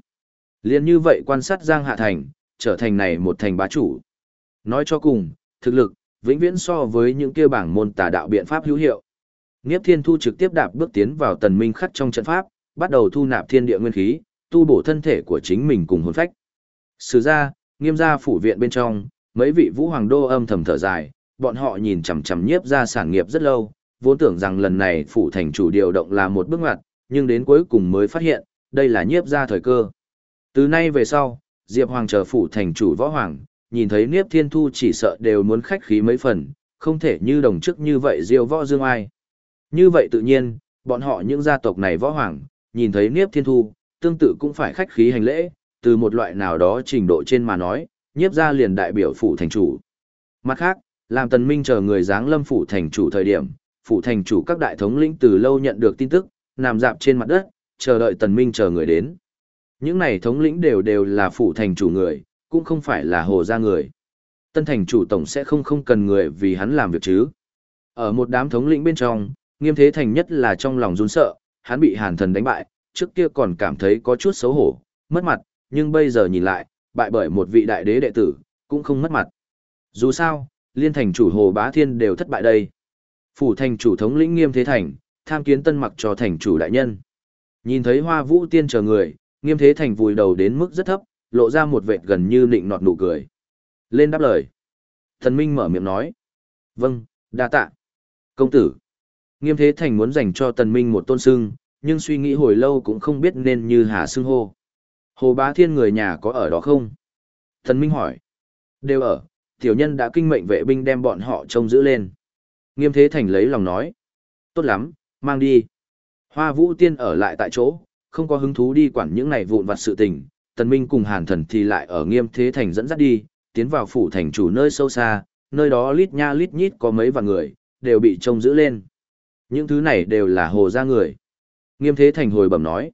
Liền như vậy quan sát Giang Hạ Thành, trở thành này một thành bá chủ. Nói cho cùng, thực lực, vĩnh viễn so với những kia bảng môn tà đạo biện pháp hữu hiệu. Nghiếp Thiên Thu trực tiếp đạp bước tiến vào tần minh khắc trong trận pháp, bắt đầu thu nạp thiên địa nguyên khí, tu bổ thân thể của chính mình cùng hồn phách. Sử ra, nghiêm gia phủ viện bên trong, mấy vị vũ hoàng đô âm thầm thở dài, bọn họ nhìn chằm chằm nhiếp ra sản nghiệp rất lâu, vốn tưởng rằng lần này phủ thành chủ điều động là một bước ngoặt, nhưng đến cuối cùng mới phát hiện, đây là nhiếp ra thời cơ. Từ nay về sau, Diệp Hoàng chờ phủ thành chủ võ hoàng, nhìn thấy Niếp Thiên Thu chỉ sợ đều muốn khách khí mấy phần, không thể như đồng chức như vậy diêu võ dương ai. Như vậy tự nhiên, bọn họ những gia tộc này võ hoàng, nhìn thấy Niếp Thiên Thu, tương tự cũng phải khách khí hành lễ, từ một loại nào đó trình độ trên mà nói, nhiếp ra liền đại biểu phủ thành chủ. Mặt khác, làm tần minh chờ người dáng lâm phủ thành chủ thời điểm, phủ thành chủ các đại thống lĩnh từ lâu nhận được tin tức, nằm dạp trên mặt đất, chờ đợi tần minh chờ người đến. Những này thống lĩnh đều đều là phủ thành chủ người, cũng không phải là hồ gia người. Tân thành chủ tổng sẽ không không cần người vì hắn làm việc chứ. Ở một đám thống lĩnh bên trong, nghiêm thế thành nhất là trong lòng run sợ, hắn bị hàn thần đánh bại, trước kia còn cảm thấy có chút xấu hổ, mất mặt, nhưng bây giờ nhìn lại, bại bởi một vị đại đế đệ tử, cũng không mất mặt. Dù sao, liên thành chủ hồ bá thiên đều thất bại đây. Phủ thành chủ thống lĩnh nghiêm thế thành, tham kiến tân mặc cho thành chủ đại nhân. Nhìn thấy hoa vũ tiên chờ người, nghiêm thế thành vùi đầu đến mức rất thấp, lộ ra một vệt gần như nịnh nọt nụ cười. Lên đáp lời. Thần Minh mở miệng nói. Vâng, đa tạ. Công tử. Nghiêm thế thành muốn dành cho tần minh một tôn sưng, nhưng suy nghĩ hồi lâu cũng không biết nên như hà xưng hô. Hồ bá thiên người nhà có ở đó không? Thần Minh hỏi. Đều ở, tiểu nhân đã kinh mệnh vệ binh đem bọn họ trông giữ lên. Nghiêm thế thành lấy lòng nói. Tốt lắm, mang đi. Hoa vũ tiên ở lại tại chỗ, không có hứng thú đi quản những này vụn vặt sự tình. Tần Minh cùng hàn thần thì lại ở nghiêm thế thành dẫn dắt đi, tiến vào phủ thành chủ nơi sâu xa, nơi đó lít nha lít nhít có mấy vạn người, đều bị trông giữ lên. Những thứ này đều là hồ gia người. Nghiêm thế thành hồi bẩm nói.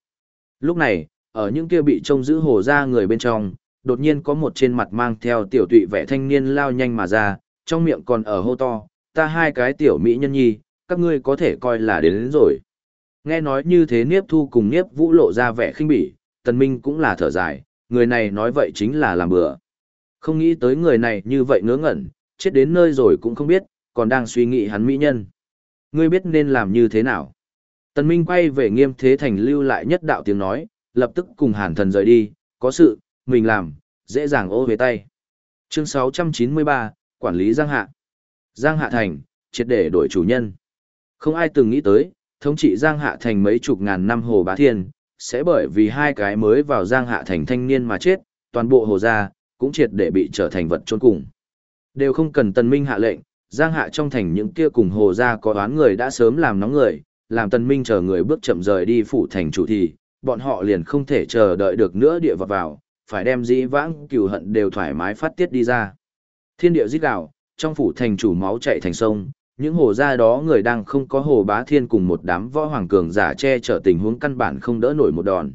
Lúc này, ở những kia bị trông giữ hồ gia người bên trong, đột nhiên có một trên mặt mang theo tiểu tụy vẻ thanh niên lao nhanh mà ra, trong miệng còn ở hô to, ta hai cái tiểu mỹ nhân nhi, các ngươi có thể coi là đến, đến rồi. Nghe nói như thế Niếp Thu cùng Niếp Vũ lộ ra vẻ khinh bỉ, Tần Minh cũng là thở dài, người này nói vậy chính là làm bừa. Không nghĩ tới người này như vậy ngớ ngẩn, chết đến nơi rồi cũng không biết, còn đang suy nghĩ hắn mỹ nhân. Ngươi biết nên làm như thế nào? Tần Minh quay về nghiêm thế thành lưu lại nhất đạo tiếng nói, lập tức cùng hàn thần rời đi, có sự, mình làm, dễ dàng ô về tay. Chương 693, Quản lý Giang Hạ Giang Hạ Thành, triệt để đổi chủ nhân. Không ai từng nghĩ tới, thống trị Giang Hạ Thành mấy chục ngàn năm hồ bá thiên, sẽ bởi vì hai cái mới vào Giang Hạ Thành thanh niên mà chết, toàn bộ hồ gia, cũng triệt để bị trở thành vật trôn cùng. Đều không cần tần minh hạ lệnh, Giang Hạ trong thành những kia cùng hồ gia có đoán người đã sớm làm nóng người, làm tần minh chờ người bước chậm rời đi phủ thành chủ thì, bọn họ liền không thể chờ đợi được nữa địa vào vào, phải đem dĩ vãng cừu hận đều thoải mái phát tiết đi ra. Thiên địa giết đảo trong phủ thành chủ máu chảy thành sông, những hồ gia đó người đang không có hồ bá thiên cùng một đám võ hoàng cường giả che chở tình huống căn bản không đỡ nổi một đòn.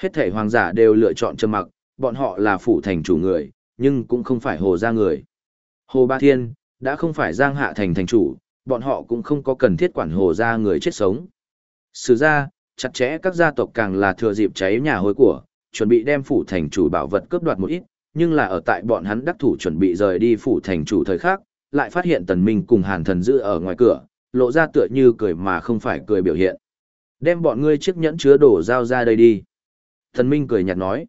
Hết thể hoàng giả đều lựa chọn trầm mặc, bọn họ là phủ thành chủ người, nhưng cũng không phải hồ gia người. Hồ bá thiên, đã không phải giang hạ thành thành chủ, bọn họ cũng không có cần thiết quản hồ gia người chết sống. Sử ra, chặt chẽ các gia tộc càng là thừa dịp cháy nhà hối của, chuẩn bị đem phủ thành chủ bảo vật cướp đoạt một ít, nhưng là ở tại bọn hắn đắc thủ chuẩn bị rời đi phủ thành chủ thời khắc, lại phát hiện tần minh cùng hàn thần giữ ở ngoài cửa, lộ ra tựa như cười mà không phải cười biểu hiện. Đem bọn ngươi chiếc nhẫn chứa đồ giao ra đây đi. Tần minh cười nhạt nói,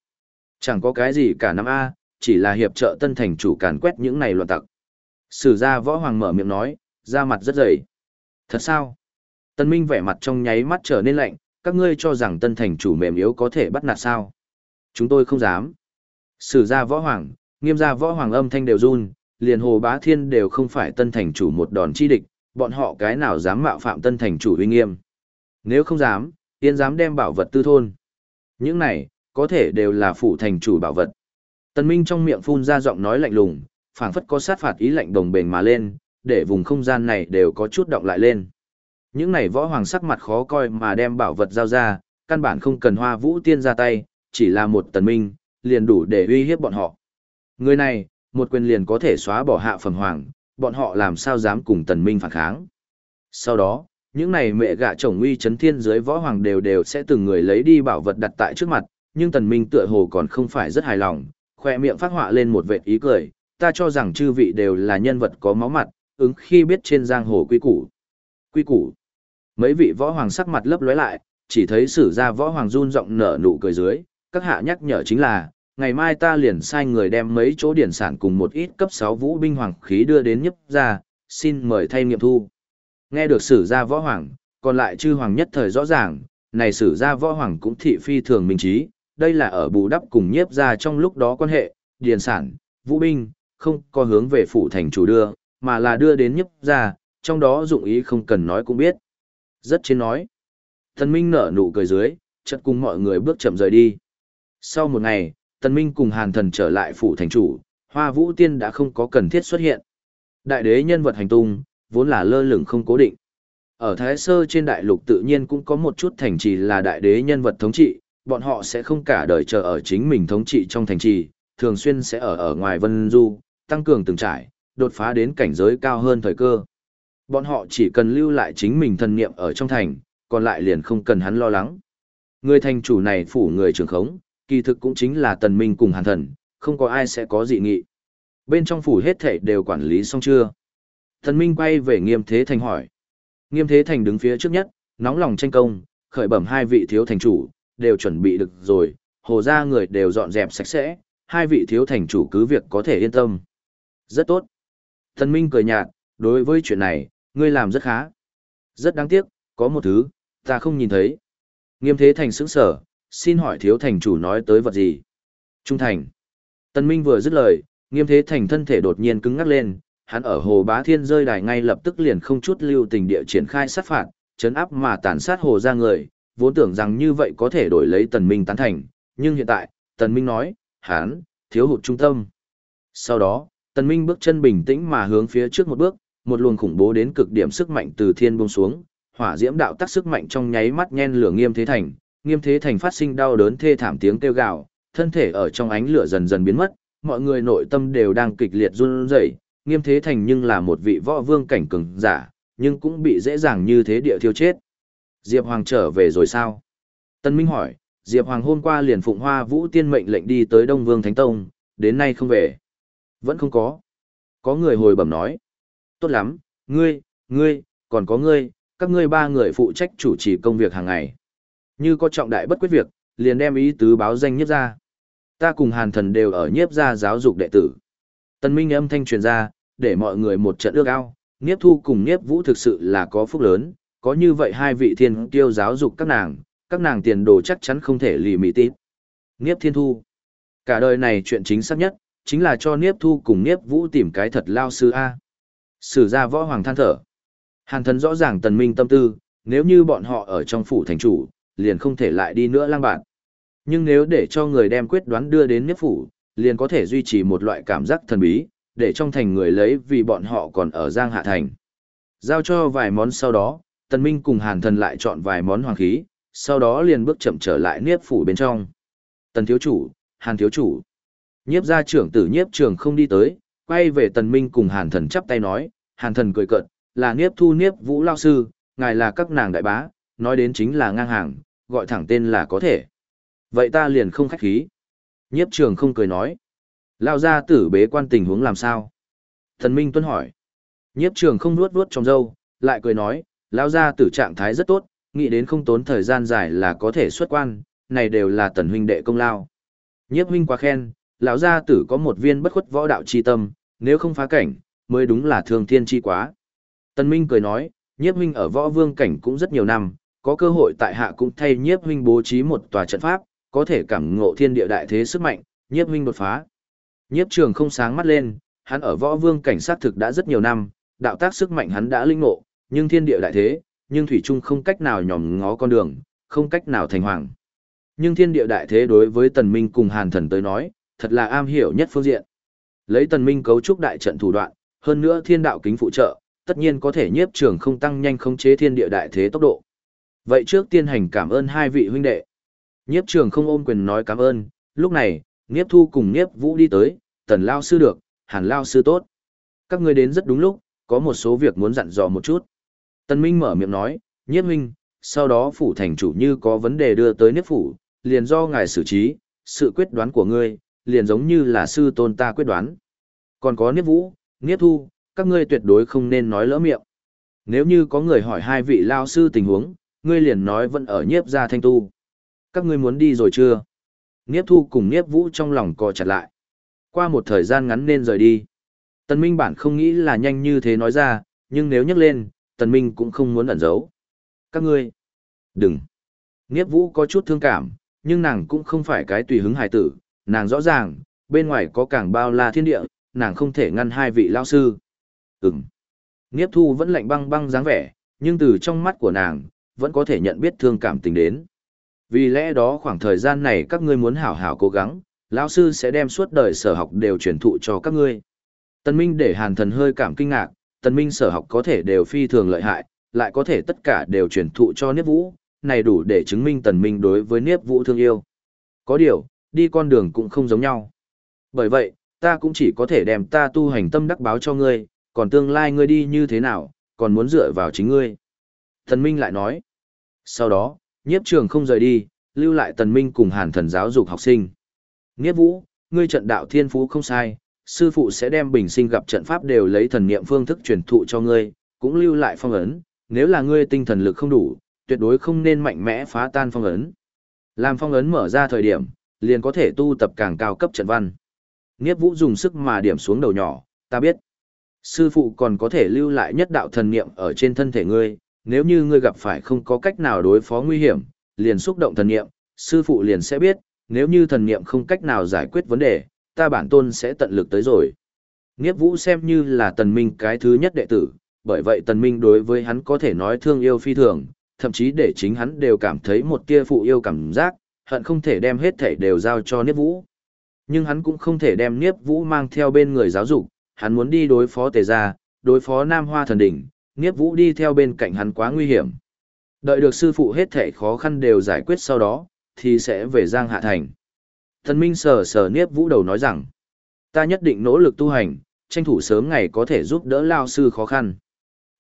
chẳng có cái gì cả năm A, chỉ là hiệp trợ tân thành chủ càn quét những này loạn tặc. Sử gia võ hoàng mở miệng nói, da mặt rất dày. Thật sao? Tần minh vẻ mặt trong nháy mắt trở nên lạnh, các ngươi cho rằng tân thành chủ mềm yếu có thể bắt nạt sao? Chúng tôi không dám. Sử gia võ hoàng, nghiêm gia võ hoàng âm thanh đều run, liền hồ bá thiên đều không phải tân thành chủ một đòn chi địch, bọn họ cái nào dám mạo phạm tân thành chủ uy nghiêm. Nếu không dám, yên dám đem bảo vật tư thôn. Những này, có thể đều là phủ thành chủ bảo vật. Tần Minh trong miệng phun ra giọng nói lạnh lùng, phảng phất có sát phạt ý lạnh đồng bền mà lên, để vùng không gian này đều có chút động lại lên. Những này võ hoàng sắc mặt khó coi mà đem bảo vật giao ra, căn bản không cần hoa vũ tiên ra tay, chỉ là một tần minh, liền đủ để uy hiếp bọn họ. Người này, một quyền liền có thể xóa bỏ hạ phẩm hoàng, bọn họ làm sao dám cùng tần minh phản kháng. Sau đó, những này mẹ gạ chồng uy chấn thiên dưới võ hoàng đều đều sẽ từng người lấy đi bảo vật đặt tại trước mặt, nhưng tần minh tựa hồ còn không phải rất hài lòng, khoe miệng phát họa lên một vệt ý cười, ta cho rằng chư vị đều là nhân vật có máu mặt, ứng khi biết trên giang hồ quy củ. Quy củ. Mấy vị võ hoàng sắc mặt lấp lóe lại, chỉ thấy sử gia võ hoàng run rộng nở nụ cười dưới, các hạ nhắc nhở chính là, ngày mai ta liền sai người đem mấy chỗ điển sản cùng một ít cấp 6 vũ binh hoàng khí đưa đến nhấp ra, xin mời thay nghiệm thu. Nghe được sử gia võ hoàng, còn lại chư hoàng nhất thời rõ ràng, này sử gia võ hoàng cũng thị phi thường minh trí, đây là ở bù đắp cùng nhiếp ra trong lúc đó quan hệ, điển sản, vũ binh, không có hướng về phủ thành chủ đưa, mà là đưa đến nhiếp ra, trong đó dụng ý không cần nói cũng biết. Rất trên nói. Thần Minh nở nụ cười dưới, chợt cùng mọi người bước chậm rời đi. Sau một ngày, Tần Minh cùng Hàn Thần trở lại phủ thành chủ, Hoa Vũ Tiên đã không có cần thiết xuất hiện. Đại đế nhân vật hành tung, vốn là lơ lửng không cố định. Ở Thái Sơ trên đại lục tự nhiên cũng có một chút thành trì là đại đế nhân vật thống trị, bọn họ sẽ không cả đời chờ ở chính mình thống trị trong thành trì, thường xuyên sẽ ở ở ngoài Vân Du, tăng cường từng trải, đột phá đến cảnh giới cao hơn thời cơ. Bọn họ chỉ cần lưu lại chính mình thần niệm ở trong thành, còn lại liền không cần hắn lo lắng. Người thành chủ này phủ người trường khống, kỳ thực cũng chính là tần minh cùng hàn thần, không có ai sẽ có dị nghị. Bên trong phủ hết thảy đều quản lý xong chưa? Tần minh quay về nghiêm thế thành hỏi. Nghiêm thế thành đứng phía trước nhất, nóng lòng tranh công, khởi bẩm hai vị thiếu thành chủ, đều chuẩn bị được rồi, hồ gia người đều dọn dẹp sạch sẽ, hai vị thiếu thành chủ cứ việc có thể yên tâm. Rất tốt. Tần minh cười nhạt, đối với chuyện này, ngươi làm rất khá. Rất đáng tiếc, có một thứ, ta không nhìn thấy. Nghiêm thế thành sững sở, xin hỏi thiếu thành chủ nói tới vật gì? Trung thành. Tân Minh vừa dứt lời, nghiêm thế thành thân thể đột nhiên cứng ngắc lên, hắn ở hồ bá thiên rơi đài ngay lập tức liền không chút lưu tình địa triển khai sát phạt, chấn áp mà tàn sát hồ ra người, vốn tưởng rằng như vậy có thể đổi lấy tần minh tán thành, nhưng hiện tại, tần minh nói, hắn, thiếu hụt trung tâm. Sau đó, tần minh bước chân bình tĩnh mà hướng phía trước một bước, một luồng khủng bố đến cực điểm sức mạnh từ thiên buông xuống, hỏa diễm đạo tắc sức mạnh trong nháy mắt nhen lửa nghiêm thế thành, nghiêm thế thành phát sinh đau đớn thê thảm tiếng kêu gào, thân thể ở trong ánh lửa dần dần biến mất, mọi người nội tâm đều đang kịch liệt run rẩy. Nghiêm thế thành nhưng là một vị võ vương cảnh cường giả, nhưng cũng bị dễ dàng như thế địa thiêu chết. Diệp Hoàng trở về rồi sao? Tân Minh hỏi, Diệp Hoàng hôm qua liền phụng hoa vũ tiên mệnh lệnh đi tới Đông Vương Thánh Tông, đến nay không về. Vẫn không có. Có người hồi bẩm nói. Tốt lắm, ngươi, ngươi, còn có ngươi, các ngươi ba người phụ trách chủ trì công việc hàng ngày. Như có trọng đại bất quyết việc, liền đem ý tứ báo danh nhiếp ra. Ta cùng hàn thần đều ở nhiếp ra giáo dục đệ tử. Tân Minh âm thanh truyền ra, để mọi người một trận ước ao, nhiếp thu cùng nhiếp vũ thực sự là có phúc lớn, có như vậy hai vị thiên tiêu giáo dục các nàng, các nàng tiền đồ chắc chắn không thể lì mì tít. Nhiếp thiên thu. Cả đời này chuyện chính xác nhất, chính là cho nhiếp thu cùng nhiếp vũ tìm cái thật lao sư A. Sử ra võ hoàng than thở. Hàn thần rõ ràng tần minh tâm tư, nếu như bọn họ ở trong phủ thành chủ, liền không thể lại đi nữa lang bạn. Nhưng nếu để cho người đem quyết đoán đưa đến nhất phủ, liền có thể duy trì một loại cảm giác thần bí, để trong thành người lấy vì bọn họ còn ở Giang Hạ Thành. Giao cho vài món sau đó, Tần Minh cùng Hàn Thần lại chọn vài món hoàng khí, sau đó liền bước chậm trở lại Niếp phủ bên trong. Tần thiếu chủ, Hàn thiếu chủ. Nhiếp gia trưởng tử Nhiếp trường không đi tới, quay về Tần Minh cùng Hàn Thần chắp tay nói, Hàn Thần cười cợt, là Niếp thu Niếp vũ lao sư, ngài là các nàng đại bá, nói đến chính là ngang hàng, gọi thẳng tên là có thể. Vậy ta liền không khách khí. Nhiếp trường không cười nói. Lao ra tử bế quan tình huống làm sao? Thần Minh Tuân hỏi. Nhiếp trường không nuốt nuốt trong dâu, lại cười nói, Lao ra tử trạng thái rất tốt, nghĩ đến không tốn thời gian dài là có thể xuất quan, này đều là tần huynh đệ công lao. Nhiếp huynh quá khen, lão gia tử có một viên bất khuất võ đạo chi tâm, nếu không phá cảnh, mới đúng là thương thiên chi quá. Tần Minh cười nói, nhiếp huynh ở võ vương cảnh cũng rất nhiều năm, có cơ hội tại hạ cũng thay nhiếp huynh bố trí một tòa trận pháp, có thể cảm ngộ thiên địa đại thế sức mạnh, nhiếp huynh đột phá. Nhiếp trường không sáng mắt lên, hắn ở võ vương cảnh sát thực đã rất nhiều năm, đạo tác sức mạnh hắn đã linh ngộ, nhưng thiên địa đại thế, nhưng thủy trung không cách nào nhòm ngó con đường, không cách nào thành hoàng. Nhưng thiên địa đại thế đối với tần minh cùng hàn thần tới nói, thật là am hiểu nhất phương diện. Lấy tần minh cấu trúc đại trận thủ đoạn, hơn nữa thiên đạo kính phụ trợ, tất nhiên có thể nhiếp trường không tăng nhanh khống chế thiên địa đại thế tốc độ. Vậy trước tiên hành cảm ơn hai vị huynh đệ. Nhiếp trường không ôm quyền nói cảm ơn, lúc này, Nhiếp thu cùng Nhiếp vũ đi tới, tần lao sư được, hàn lao sư tốt. Các ngươi đến rất đúng lúc, có một số việc muốn dặn dò một chút. Tần Minh mở miệng nói, Nhiếp huynh, sau đó phủ thành chủ như có vấn đề đưa tới Nhiếp phủ, liền do ngài xử trí, sự quyết đoán của ngươi, liền giống như là sư tôn ta quyết đoán. Còn có Niếp Vũ, Niếp Thu, các ngươi tuyệt đối không nên nói lỡ miệng. Nếu như có người hỏi hai vị lao sư tình huống, ngươi liền nói vẫn ở Niếp gia thanh tu. Các ngươi muốn đi rồi chưa? Niếp Thu cùng Niếp Vũ trong lòng co chặt lại. Qua một thời gian ngắn nên rời đi. Tần Minh bản không nghĩ là nhanh như thế nói ra, nhưng nếu nhắc lên, Tần Minh cũng không muốn ẩn giấu. Các ngươi, đừng. Niếp Vũ có chút thương cảm, nhưng nàng cũng không phải cái tùy hứng hài tử, nàng rõ ràng, bên ngoài có càng bao la thiên địa, nàng không thể ngăn hai vị lao sư. Ừm. Niếp thu vẫn lạnh băng băng dáng vẻ, nhưng từ trong mắt của nàng, vẫn có thể nhận biết thương cảm tình đến. Vì lẽ đó khoảng thời gian này các ngươi muốn hảo hảo cố gắng, lão sư sẽ đem suốt đời sở học đều truyền thụ cho các ngươi. Tần Minh để Hàn Thần hơi cảm kinh ngạc, Tần Minh sở học có thể đều phi thường lợi hại, lại có thể tất cả đều truyền thụ cho Niếp Vũ, này đủ để chứng minh Tần Minh đối với Niếp Vũ thương yêu. Có điều, đi con đường cũng không giống nhau. Bởi vậy, ta cũng chỉ có thể đem ta tu hành tâm đắc báo cho ngươi, còn tương lai ngươi đi như thế nào, còn muốn dựa vào chính ngươi. Thần Minh lại nói. Sau đó, nhiếp trường không rời đi, lưu lại tần minh cùng hàn thần giáo dục học sinh. Nhiếp vũ, ngươi trận đạo thiên phú không sai, sư phụ sẽ đem bình sinh gặp trận pháp đều lấy thần niệm phương thức truyền thụ cho ngươi, cũng lưu lại phong ấn, nếu là ngươi tinh thần lực không đủ, tuyệt đối không nên mạnh mẽ phá tan phong ấn. Làm phong ấn mở ra thời điểm, liền có thể tu tập càng cao cấp trận văn. Niếp vũ dùng sức mà điểm xuống đầu nhỏ, ta biết. Sư phụ còn có thể lưu lại nhất đạo thần niệm ở trên thân thể ngươi, nếu như ngươi gặp phải không có cách nào đối phó nguy hiểm, liền xúc động thần niệm, sư phụ liền sẽ biết, nếu như thần niệm không cách nào giải quyết vấn đề, ta bản tôn sẽ tận lực tới rồi. Niếp vũ xem như là tần minh cái thứ nhất đệ tử, bởi vậy tần minh đối với hắn có thể nói thương yêu phi thường, thậm chí để chính hắn đều cảm thấy một tia phụ yêu cảm giác, hận không thể đem hết thảy đều giao cho Niếp Vũ. Nhưng hắn cũng không thể đem Niếp Vũ mang theo bên người giáo dục, hắn muốn đi đối phó Tề gia, đối phó Nam Hoa thần đỉnh, Niếp Vũ đi theo bên cạnh hắn quá nguy hiểm. Đợi được sư phụ hết thảy khó khăn đều giải quyết sau đó, thì sẽ về Giang Hạ Thành. Thần Minh sờ sờ Niếp Vũ đầu nói rằng, ta nhất định nỗ lực tu hành, tranh thủ sớm ngày có thể giúp đỡ lao sư khó khăn.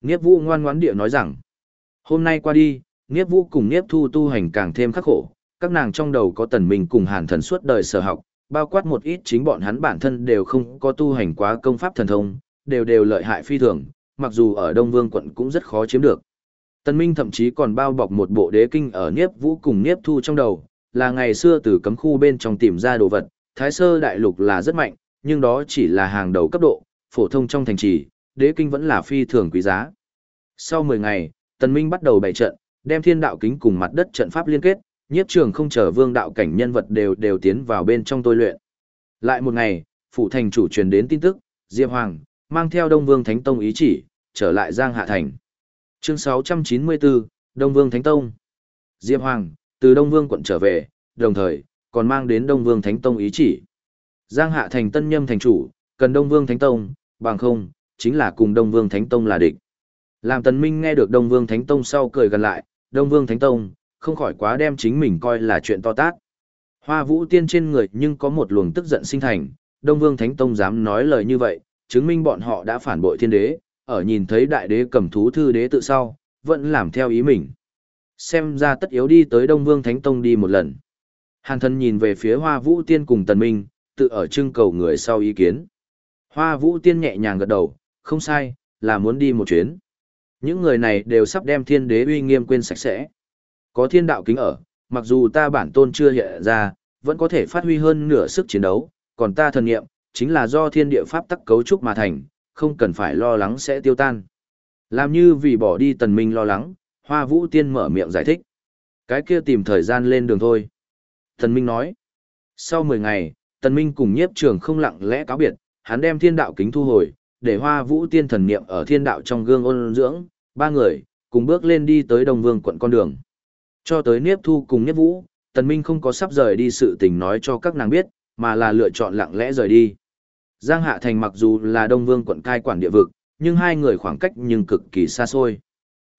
Niếp Vũ ngoan ngoãn địa nói rằng, hôm nay qua đi, Niếp Vũ cùng Niếp Thu tu hành càng thêm khắc khổ, các nàng trong đầu có tần minh cùng hàn thần suốt đời sở học, bao quát một ít chính bọn hắn bản thân đều không có tu hành quá công pháp thần thông, đều đều lợi hại phi thường, mặc dù ở Đông Vương quận cũng rất khó chiếm được. Tần Minh thậm chí còn bao bọc một bộ đế kinh ở Niếp Vũ cùng Niếp Thu trong đầu, là ngày xưa từ cấm khu bên trong tìm ra đồ vật, Thái Sơ Đại Lục là rất mạnh, nhưng đó chỉ là hàng đầu cấp độ, phổ thông trong thành trì, đế kinh vẫn là phi thường quý giá. Sau 10 ngày, Tần Minh bắt đầu bày trận, đem thiên đạo kính cùng mặt đất trận pháp liên kết, nhiếp trường không chờ vương đạo cảnh nhân vật đều đều tiến vào bên trong tôi luyện. Lại một ngày, phủ thành chủ truyền đến tin tức, Diệp Hoàng, mang theo Đông Vương Thánh Tông ý chỉ, trở lại Giang Hạ Thành. Chương 694, Đông Vương Thánh Tông. Diệp Hoàng, từ Đông Vương quận trở về, đồng thời, còn mang đến Đông Vương Thánh Tông ý chỉ. Giang Hạ Thành tân nhâm thành chủ, cần Đông Vương Thánh Tông, bằng không, chính là cùng Đông Vương Thánh Tông là địch. Làm Tần Minh nghe được Đông Vương Thánh Tông sau cười gần lại, Đông Vương Thánh Tông, không khỏi quá đem chính mình coi là chuyện to tát. Hoa vũ tiên trên người nhưng có một luồng tức giận sinh thành, Đông Vương Thánh Tông dám nói lời như vậy, chứng minh bọn họ đã phản bội thiên đế, ở nhìn thấy đại đế cầm thú thư đế tự sau, vẫn làm theo ý mình. Xem ra tất yếu đi tới Đông Vương Thánh Tông đi một lần. Hàn thần nhìn về phía hoa vũ tiên cùng tần minh, tự ở trưng cầu người sau ý kiến. Hoa vũ tiên nhẹ nhàng gật đầu, không sai, là muốn đi một chuyến. Những người này đều sắp đem thiên đế uy nghiêm quên sạch sẽ. Có thiên đạo kính ở, mặc dù ta bản tôn chưa hiện ra, vẫn có thể phát huy hơn nửa sức chiến đấu, còn ta thần nghiệm, chính là do thiên địa pháp tắc cấu trúc mà thành, không cần phải lo lắng sẽ tiêu tan. Làm như vì bỏ đi tần minh lo lắng, hoa vũ tiên mở miệng giải thích. Cái kia tìm thời gian lên đường thôi. Tần minh nói. Sau 10 ngày, tần minh cùng nhiếp trường không lặng lẽ cáo biệt, hắn đem thiên đạo kính thu hồi, để hoa vũ tiên thần niệm ở thiên đạo trong gương ôn dưỡng, ba người, cùng bước lên đi tới Đồng Vương quận con đường. Cho tới Niếp Thu cùng Niếp Vũ, Tần Minh không có sắp rời đi sự tình nói cho các nàng biết, mà là lựa chọn lặng lẽ rời đi. Giang Hạ Thành mặc dù là Đông Vương quận cai quản địa vực, nhưng hai người khoảng cách nhưng cực kỳ xa xôi.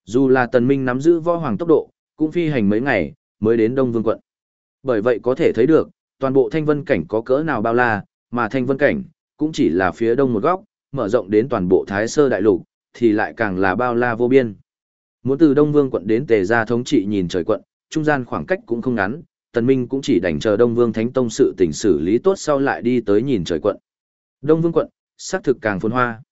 Dù là Tần Minh nắm giữ võ hoàng tốc độ, cũng phi hành mấy ngày, mới đến Đông Vương quận. Bởi vậy có thể thấy được, toàn bộ thanh vân cảnh có cỡ nào bao la, mà thanh vân cảnh, cũng chỉ là phía đông một góc, mở rộng đến toàn bộ Thái Sơ Đại Lục, thì lại càng là bao la vô biên. Muốn từ Đông Vương quận đến Tề gia thống trị nhìn trời quận, trung gian khoảng cách cũng không ngắn, Tần Minh cũng chỉ đành chờ Đông Vương Thánh Tông sự tình xử lý tốt sau lại đi tới nhìn trời quận. Đông Vương quận, xác thực càng phồn hoa.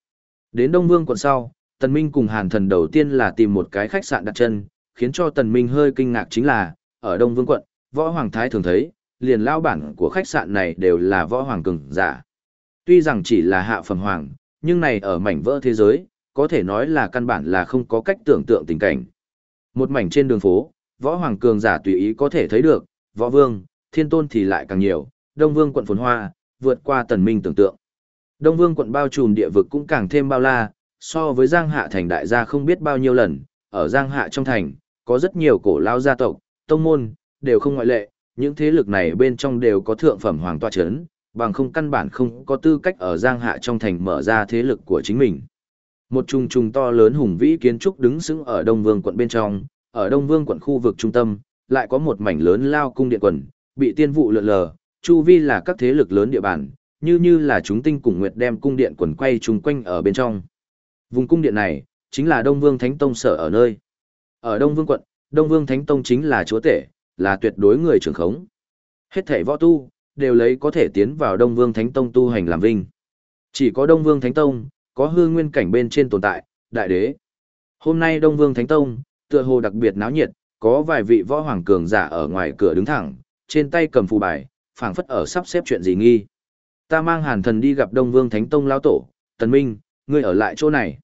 Đến Đông Vương quận sau, Tần Minh cùng Hàn Thần đầu tiên là tìm một cái khách sạn đặt chân, khiến cho Tần Minh hơi kinh ngạc chính là, ở Đông Vương quận, võ hoàng thái thường thấy, liền lao bản của khách sạn này đều là võ hoàng cường giả. Tuy rằng chỉ là hạ phẩm hoàng, nhưng này ở mảnh vỡ thế giới, có thể nói là căn bản là không có cách tưởng tượng tình cảnh. Một mảnh trên đường phố, võ hoàng cường giả tùy ý có thể thấy được, võ vương, thiên tôn thì lại càng nhiều, đông vương quận phồn hoa, vượt qua tần minh tưởng tượng. Đông vương quận bao trùm địa vực cũng càng thêm bao la, so với Giang Hạ thành đại gia không biết bao nhiêu lần, ở Giang Hạ trong thành, có rất nhiều cổ lao gia tộc, tông môn, đều không ngoại lệ, những thế lực này bên trong đều có thượng phẩm hoàng tọa chấn, bằng không căn bản không có tư cách ở Giang Hạ trong thành mở ra thế lực của chính mình. Một trùng trùng to lớn hùng vĩ kiến trúc đứng sững ở Đông Vương quận bên trong, ở Đông Vương quận khu vực trung tâm, lại có một mảnh lớn lao cung điện quần, bị tiên vụ lượn lờ, chu vi là các thế lực lớn địa bàn, như như là chúng tinh cùng nguyệt đem cung điện quần quay chung quanh ở bên trong. Vùng cung điện này, chính là Đông Vương Thánh Tông sở ở nơi. Ở Đông Vương quận, Đông Vương Thánh Tông chính là chúa tể, là tuyệt đối người trưởng khống. Hết thể võ tu, đều lấy có thể tiến vào Đông Vương Thánh Tông tu hành làm vinh. Chỉ có Đông Vương Thánh Tông, có hư nguyên cảnh bên trên tồn tại, đại đế. Hôm nay Đông Vương Thánh Tông, tựa hồ đặc biệt náo nhiệt, có vài vị võ hoàng cường giả ở ngoài cửa đứng thẳng, trên tay cầm phù bài, phảng phất ở sắp xếp chuyện gì nghi. Ta mang Hàn Thần đi gặp Đông Vương Thánh Tông lão tổ, Tần Minh, ngươi ở lại chỗ này.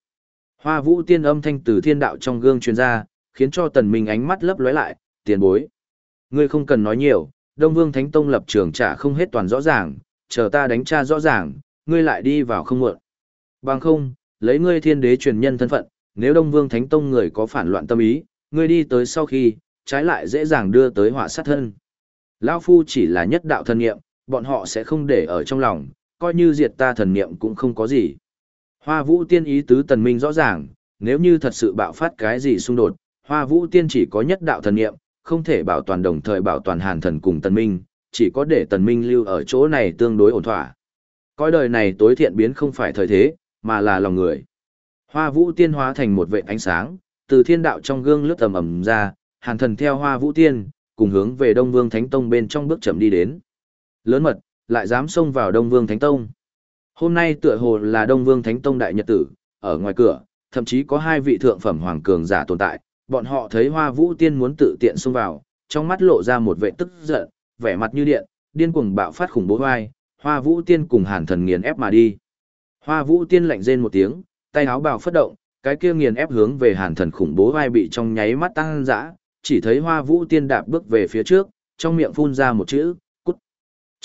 Hoa Vũ Tiên âm thanh từ thiên đạo trong gương truyền ra, khiến cho Tần Minh ánh mắt lấp lóe lại, tiền bối. Ngươi không cần nói nhiều, Đông Vương Thánh Tông lập trường trả không hết toàn rõ ràng, chờ ta đánh tra rõ ràng, ngươi lại đi vào không muộn. Bằng không, lấy ngươi thiên đế truyền nhân thân phận, nếu Đông Vương Thánh Tông người có phản loạn tâm ý, ngươi đi tới sau khi, trái lại dễ dàng đưa tới họa sát thân. Lão Phu chỉ là nhất đạo thân niệm, bọn họ sẽ không để ở trong lòng, coi như diệt ta thần niệm cũng không có gì. Hoa Vũ Tiên ý tứ tần minh rõ ràng, nếu như thật sự bạo phát cái gì xung đột, Hoa Vũ Tiên chỉ có nhất đạo thần niệm, không thể bảo toàn đồng thời bảo toàn hàn thần cùng tần minh, chỉ có để tần minh lưu ở chỗ này tương đối ổn thỏa. Coi đời này tối thiện biến không phải thời thế, mà là lòng người. Hoa vũ tiên hóa thành một vệ ánh sáng, từ thiên đạo trong gương lướt tầm ầm ra, hàn thần theo hoa vũ tiên, cùng hướng về Đông Vương Thánh Tông bên trong bước chậm đi đến. Lớn mật, lại dám xông vào Đông Vương Thánh Tông. Hôm nay tựa hồ là Đông Vương Thánh Tông đại nhật tử, ở ngoài cửa, thậm chí có hai vị thượng phẩm hoàng cường giả tồn tại, bọn họ thấy Hoa Vũ Tiên muốn tự tiện xông vào, trong mắt lộ ra một vẻ tức giận, vẻ mặt như điện, điên cuồng bạo phát khủng bố vai, Hoa Vũ Tiên cùng Hàn Thần nghiền ép mà đi. Hoa Vũ Tiên lạnh rên một tiếng, tay áo bào phất động, cái kia nghiền ép hướng về Hàn Thần khủng bố vai bị trong nháy mắt tăng dã, chỉ thấy Hoa Vũ Tiên đạp bước về phía trước, trong miệng phun ra một chữ.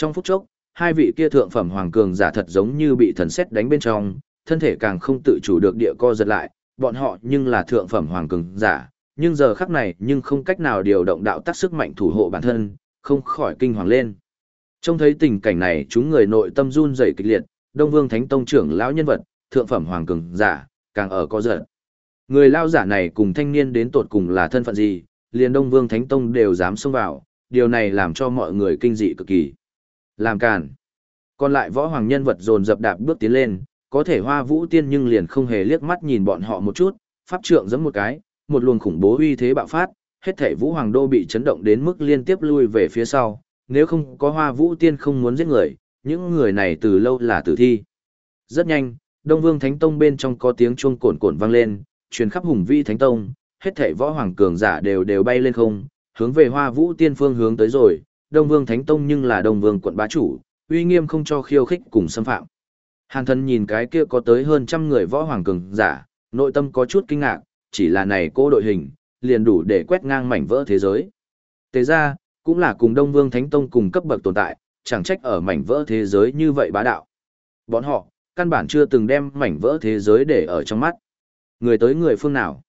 Trong phút chốc, hai vị kia thượng phẩm hoàng cường giả thật giống như bị thần sét đánh bên trong, thân thể càng không tự chủ được địa co giật lại, bọn họ nhưng là thượng phẩm hoàng cường giả, nhưng giờ khắc này nhưng không cách nào điều động đạo tác sức mạnh thủ hộ bản thân, không khỏi kinh hoàng lên. Trông thấy tình cảnh này chúng người nội tâm run rẩy kịch liệt, Đông Vương Thánh Tông trưởng lão nhân vật, thượng phẩm hoàng cường giả, càng ở co giật. Người lao giả này cùng thanh niên đến tột cùng là thân phận gì, liền Đông Vương Thánh Tông đều dám xông vào, điều này làm cho mọi người kinh dị cực kỳ. Làm càn. Còn lại võ hoàng nhân vật dồn dập đạp bước tiến lên, có thể hoa vũ tiên nhưng liền không hề liếc mắt nhìn bọn họ một chút, pháp trượng giẫm một cái, một luồng khủng bố uy thế bạo phát, hết thảy vũ hoàng đô bị chấn động đến mức liên tiếp lui về phía sau, nếu không có hoa vũ tiên không muốn giết người, những người này từ lâu là tử thi. Rất nhanh, Đông Vương Thánh Tông bên trong có tiếng chuông cồn cồn vang lên, truyền khắp hùng vĩ Thánh Tông, hết thảy võ hoàng cường giả đều đều bay lên không, hướng về Hoa Vũ Tiên phương hướng tới rồi, Đông Vương Thánh Tông nhưng là Đông Vương quận bá chủ, uy nghiêm không cho khiêu khích cùng xâm phạm. Hàn thân nhìn cái kia có tới hơn trăm người võ hoàng cường giả, nội tâm có chút kinh ngạc, chỉ là này cô đội hình, liền đủ để quét ngang mảnh vỡ thế giới. Tế ra, cũng là cùng Đông Vương Thánh Tông cùng cấp bậc tồn tại, chẳng trách ở mảnh vỡ thế giới như vậy bá đạo. Bọn họ, căn bản chưa từng đem mảnh vỡ thế giới để ở trong mắt. Người tới người phương nào?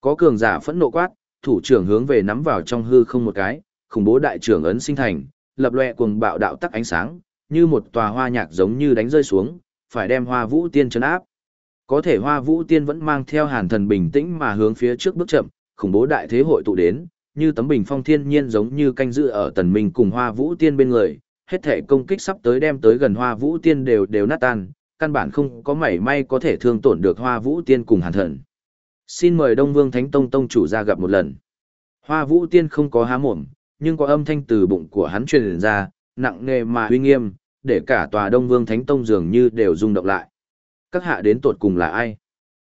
Có cường giả phẫn nộ quát, thủ trưởng hướng về nắm vào trong hư không một cái, khủng bố đại trưởng ấn sinh thành, lập loè cuồng bạo đạo tắc ánh sáng, như một tòa hoa nhạc giống như đánh rơi xuống, phải đem Hoa Vũ Tiên trấn áp. Có thể Hoa Vũ Tiên vẫn mang theo Hàn Thần bình tĩnh mà hướng phía trước bước chậm, khủng bố đại thế hội tụ đến, như tấm bình phong thiên nhiên giống như canh giữ ở Tần Minh cùng Hoa Vũ Tiên bên người, hết thể công kích sắp tới đem tới gần Hoa Vũ Tiên đều đều nát tan, căn bản không có mảy may có thể thương tổn được Hoa Vũ Tiên cùng Hàn Thần. Xin mời Đông Vương Thánh Tông Tông chủ ra gặp một lần. Hoa Vũ Tiên không có há mồm, nhưng có âm thanh từ bụng của hắn truyền ra, nặng nề mà uy nghiêm, để cả tòa Đông Vương Thánh Tông dường như đều rung động lại. Các hạ đến tột cùng là ai?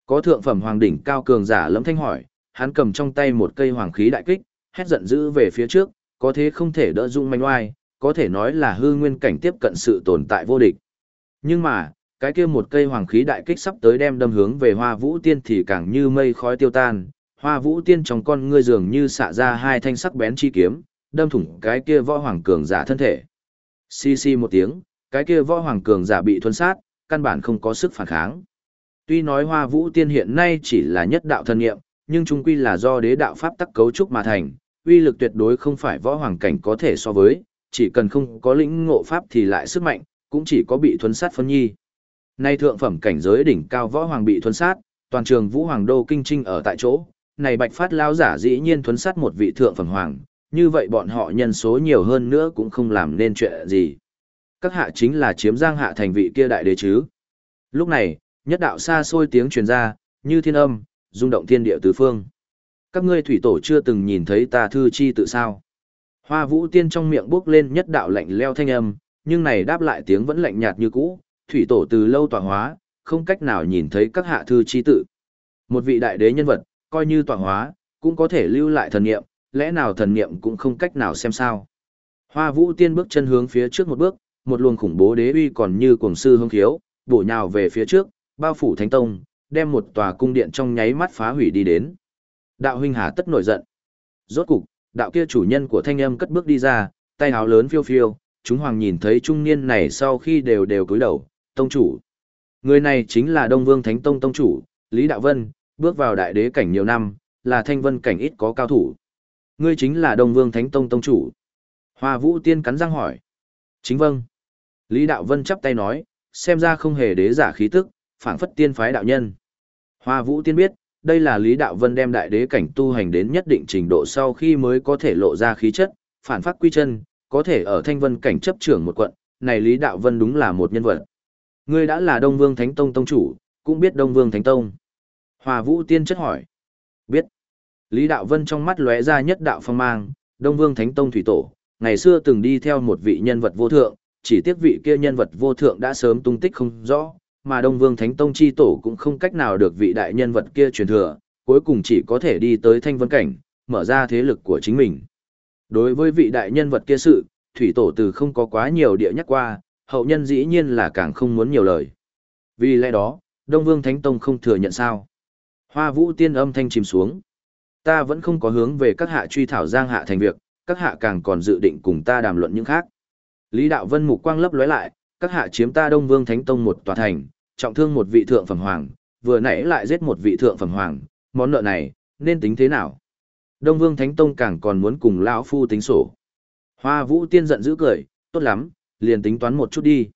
Có thượng phẩm hoàng đỉnh cao cường giả lẫm thanh hỏi, hắn cầm trong tay một cây hoàng khí đại kích, hét giận dữ về phía trước, có thế không thể đỡ dung manh oai, có thể nói là hư nguyên cảnh tiếp cận sự tồn tại vô địch. Nhưng mà, cái kia một cây hoàng khí đại kích sắp tới đem đâm hướng về hoa vũ tiên thì càng như mây khói tiêu tan, hoa vũ tiên trong con ngươi dường như xạ ra hai thanh sắc bén chi kiếm, đâm thủng cái kia võ hoàng cường giả thân thể. Xì xì một tiếng, cái kia võ hoàng cường giả bị thuần sát, căn bản không có sức phản kháng. Tuy nói hoa vũ tiên hiện nay chỉ là nhất đạo thân nghiệm, nhưng chung quy là do đế đạo pháp tắc cấu trúc mà thành, uy lực tuyệt đối không phải võ hoàng cảnh có thể so với, chỉ cần không có lĩnh ngộ pháp thì lại sức mạnh, cũng chỉ có bị thuần sát phân nhi. Nay thượng phẩm cảnh giới đỉnh cao võ hoàng bị thuần sát, toàn trường vũ hoàng đô kinh trinh ở tại chỗ, này bạch phát lao giả dĩ nhiên thuần sát một vị thượng phẩm hoàng, như vậy bọn họ nhân số nhiều hơn nữa cũng không làm nên chuyện gì. Các hạ chính là chiếm giang hạ thành vị kia đại đế chứ. Lúc này, nhất đạo xa xôi tiếng truyền ra, như thiên âm, rung động thiên địa tứ phương. Các ngươi thủy tổ chưa từng nhìn thấy ta thư chi tự sao. Hoa vũ tiên trong miệng bước lên nhất đạo lạnh leo thanh âm, nhưng này đáp lại tiếng vẫn lạnh nhạt như cũ, thủy tổ từ lâu tọa hóa, không cách nào nhìn thấy các hạ thư chi tự. Một vị đại đế nhân vật, coi như tọa hóa, cũng có thể lưu lại thần niệm, lẽ nào thần niệm cũng không cách nào xem sao. Hoa vũ tiên bước chân hướng phía trước một bước, một luồng khủng bố đế uy còn như cuồng sư hung khiếu, bổ nhào về phía trước, bao phủ thánh tông, đem một tòa cung điện trong nháy mắt phá hủy đi đến. Đạo huynh hà tất nổi giận. Rốt cục, đạo kia chủ nhân của thanh âm cất bước đi ra, tay áo lớn phiêu phiêu, chúng hoàng nhìn thấy trung niên này sau khi đều đều cúi đầu, tông chủ. Người này chính là Đông Vương Thánh Tông tông chủ, Lý Đạo Vân, bước vào đại đế cảnh nhiều năm, là thanh vân cảnh ít có cao thủ. Ngươi chính là Đông Vương Thánh Tông tông chủ. Hoa Vũ Tiên cắn răng hỏi. Chính vâng. Lý Đạo Vân chắp tay nói, xem ra không hề đế giả khí tức, phảng phất tiên phái đạo nhân. Hoa Vũ Tiên biết, đây là Lý Đạo Vân đem đại đế cảnh tu hành đến nhất định trình độ sau khi mới có thể lộ ra khí chất, phản phát quy chân, có thể ở thanh vân cảnh chấp trưởng một quận, này Lý Đạo Vân đúng là một nhân vật. Ngươi đã là Đông Vương Thánh Tông tông chủ, cũng biết Đông Vương Thánh Tông. Hoa Vũ Tiên chất hỏi. Biết. Lý Đạo Vân trong mắt lóe ra nhất đạo phong mang, Đông Vương Thánh Tông thủy tổ, ngày xưa từng đi theo một vị nhân vật vô thượng, chỉ tiếc vị kia nhân vật vô thượng đã sớm tung tích không rõ, mà Đông Vương Thánh Tông chi tổ cũng không cách nào được vị đại nhân vật kia truyền thừa, cuối cùng chỉ có thể đi tới thanh vân cảnh, mở ra thế lực của chính mình. Đối với vị đại nhân vật kia sự, thủy tổ từ không có quá nhiều địa nhắc qua, hậu nhân dĩ nhiên là càng không muốn nhiều lời. Vì lẽ đó, Đông Vương Thánh Tông không thừa nhận sao. Hoa vũ tiên âm thanh chìm xuống. Ta vẫn không có hướng về các hạ truy thảo giang hạ thành việc, các hạ càng còn dự định cùng ta đàm luận những khác. Lý Đạo Vân mục quang lấp lóe lại, các hạ chiếm ta Đông Vương Thánh Tông một tòa thành, trọng thương một vị thượng phẩm hoàng, vừa nãy lại giết một vị thượng phẩm hoàng, món nợ này, nên tính thế nào? Đông Vương Thánh Tông càng còn muốn cùng lão phu tính sổ. Hoa Vũ Tiên giận dữ cười, tốt lắm, liền tính toán một chút đi.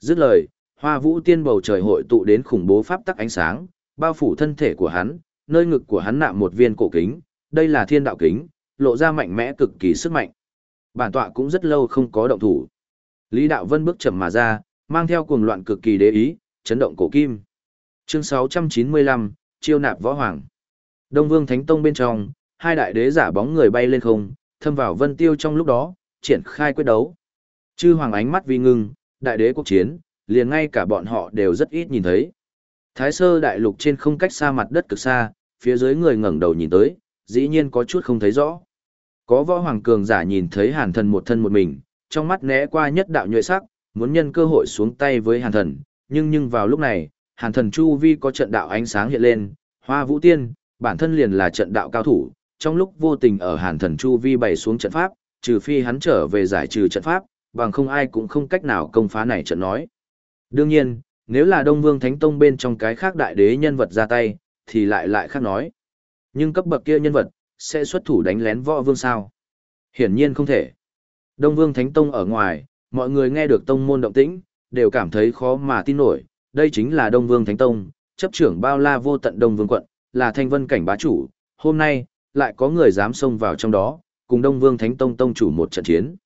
Dứt lời, Hoa Vũ Tiên bầu trời hội tụ đến khủng bố pháp tắc ánh sáng, bao phủ thân thể của hắn, nơi ngực của hắn nạm một viên cổ kính, đây là thiên đạo kính, lộ ra mạnh mẽ cực kỳ sức mạnh. Bản tọa cũng rất lâu không có động thủ. Lý Đạo Vân bước chậm mà ra, mang theo cuồng loạn cực kỳ đế ý, chấn động cổ kim. Chương 695, chiêu nạp võ hoàng. Đông Vương Thánh Tông bên trong, hai đại đế giả bóng người bay lên không, thâm vào vân tiêu trong lúc đó, triển khai quyết đấu. Chư hoàng ánh mắt vi ngưng, đại đế quốc chiến, liền ngay cả bọn họ đều rất ít nhìn thấy. Thái sơ đại lục trên không cách xa mặt đất cực xa, phía dưới người ngẩng đầu nhìn tới, dĩ nhiên có chút không thấy rõ. Có võ hoàng cường giả nhìn thấy hàn thần một thân một mình, trong mắt né qua nhất đạo nhuệ sắc, muốn nhân cơ hội xuống tay với hàn thần, nhưng nhưng vào lúc này, hàn thần chu vi có trận đạo ánh sáng hiện lên, hoa vũ tiên, bản thân liền là trận đạo cao thủ, trong lúc vô tình ở hàn thần chu vi bày xuống trận pháp, trừ phi hắn trở về giải trừ trận pháp, bằng không ai cũng không cách nào công phá này trận nói. Đương nhiên, nếu là Đông Vương Thánh Tông bên trong cái khác đại đế nhân vật ra tay, thì lại lại khác nói. Nhưng cấp bậc kia nhân vật, sẽ xuất thủ đánh lén võ vương sao? Hiển nhiên không thể. Đông Vương Thánh Tông ở ngoài, mọi người nghe được tông môn động tĩnh, đều cảm thấy khó mà tin nổi, đây chính là Đông Vương Thánh Tông, chấp trưởng bao la vô tận Đông Vương quận, là thanh vân cảnh bá chủ, hôm nay, lại có người dám xông vào trong đó, cùng Đông Vương Thánh Tông tông chủ một trận chiến.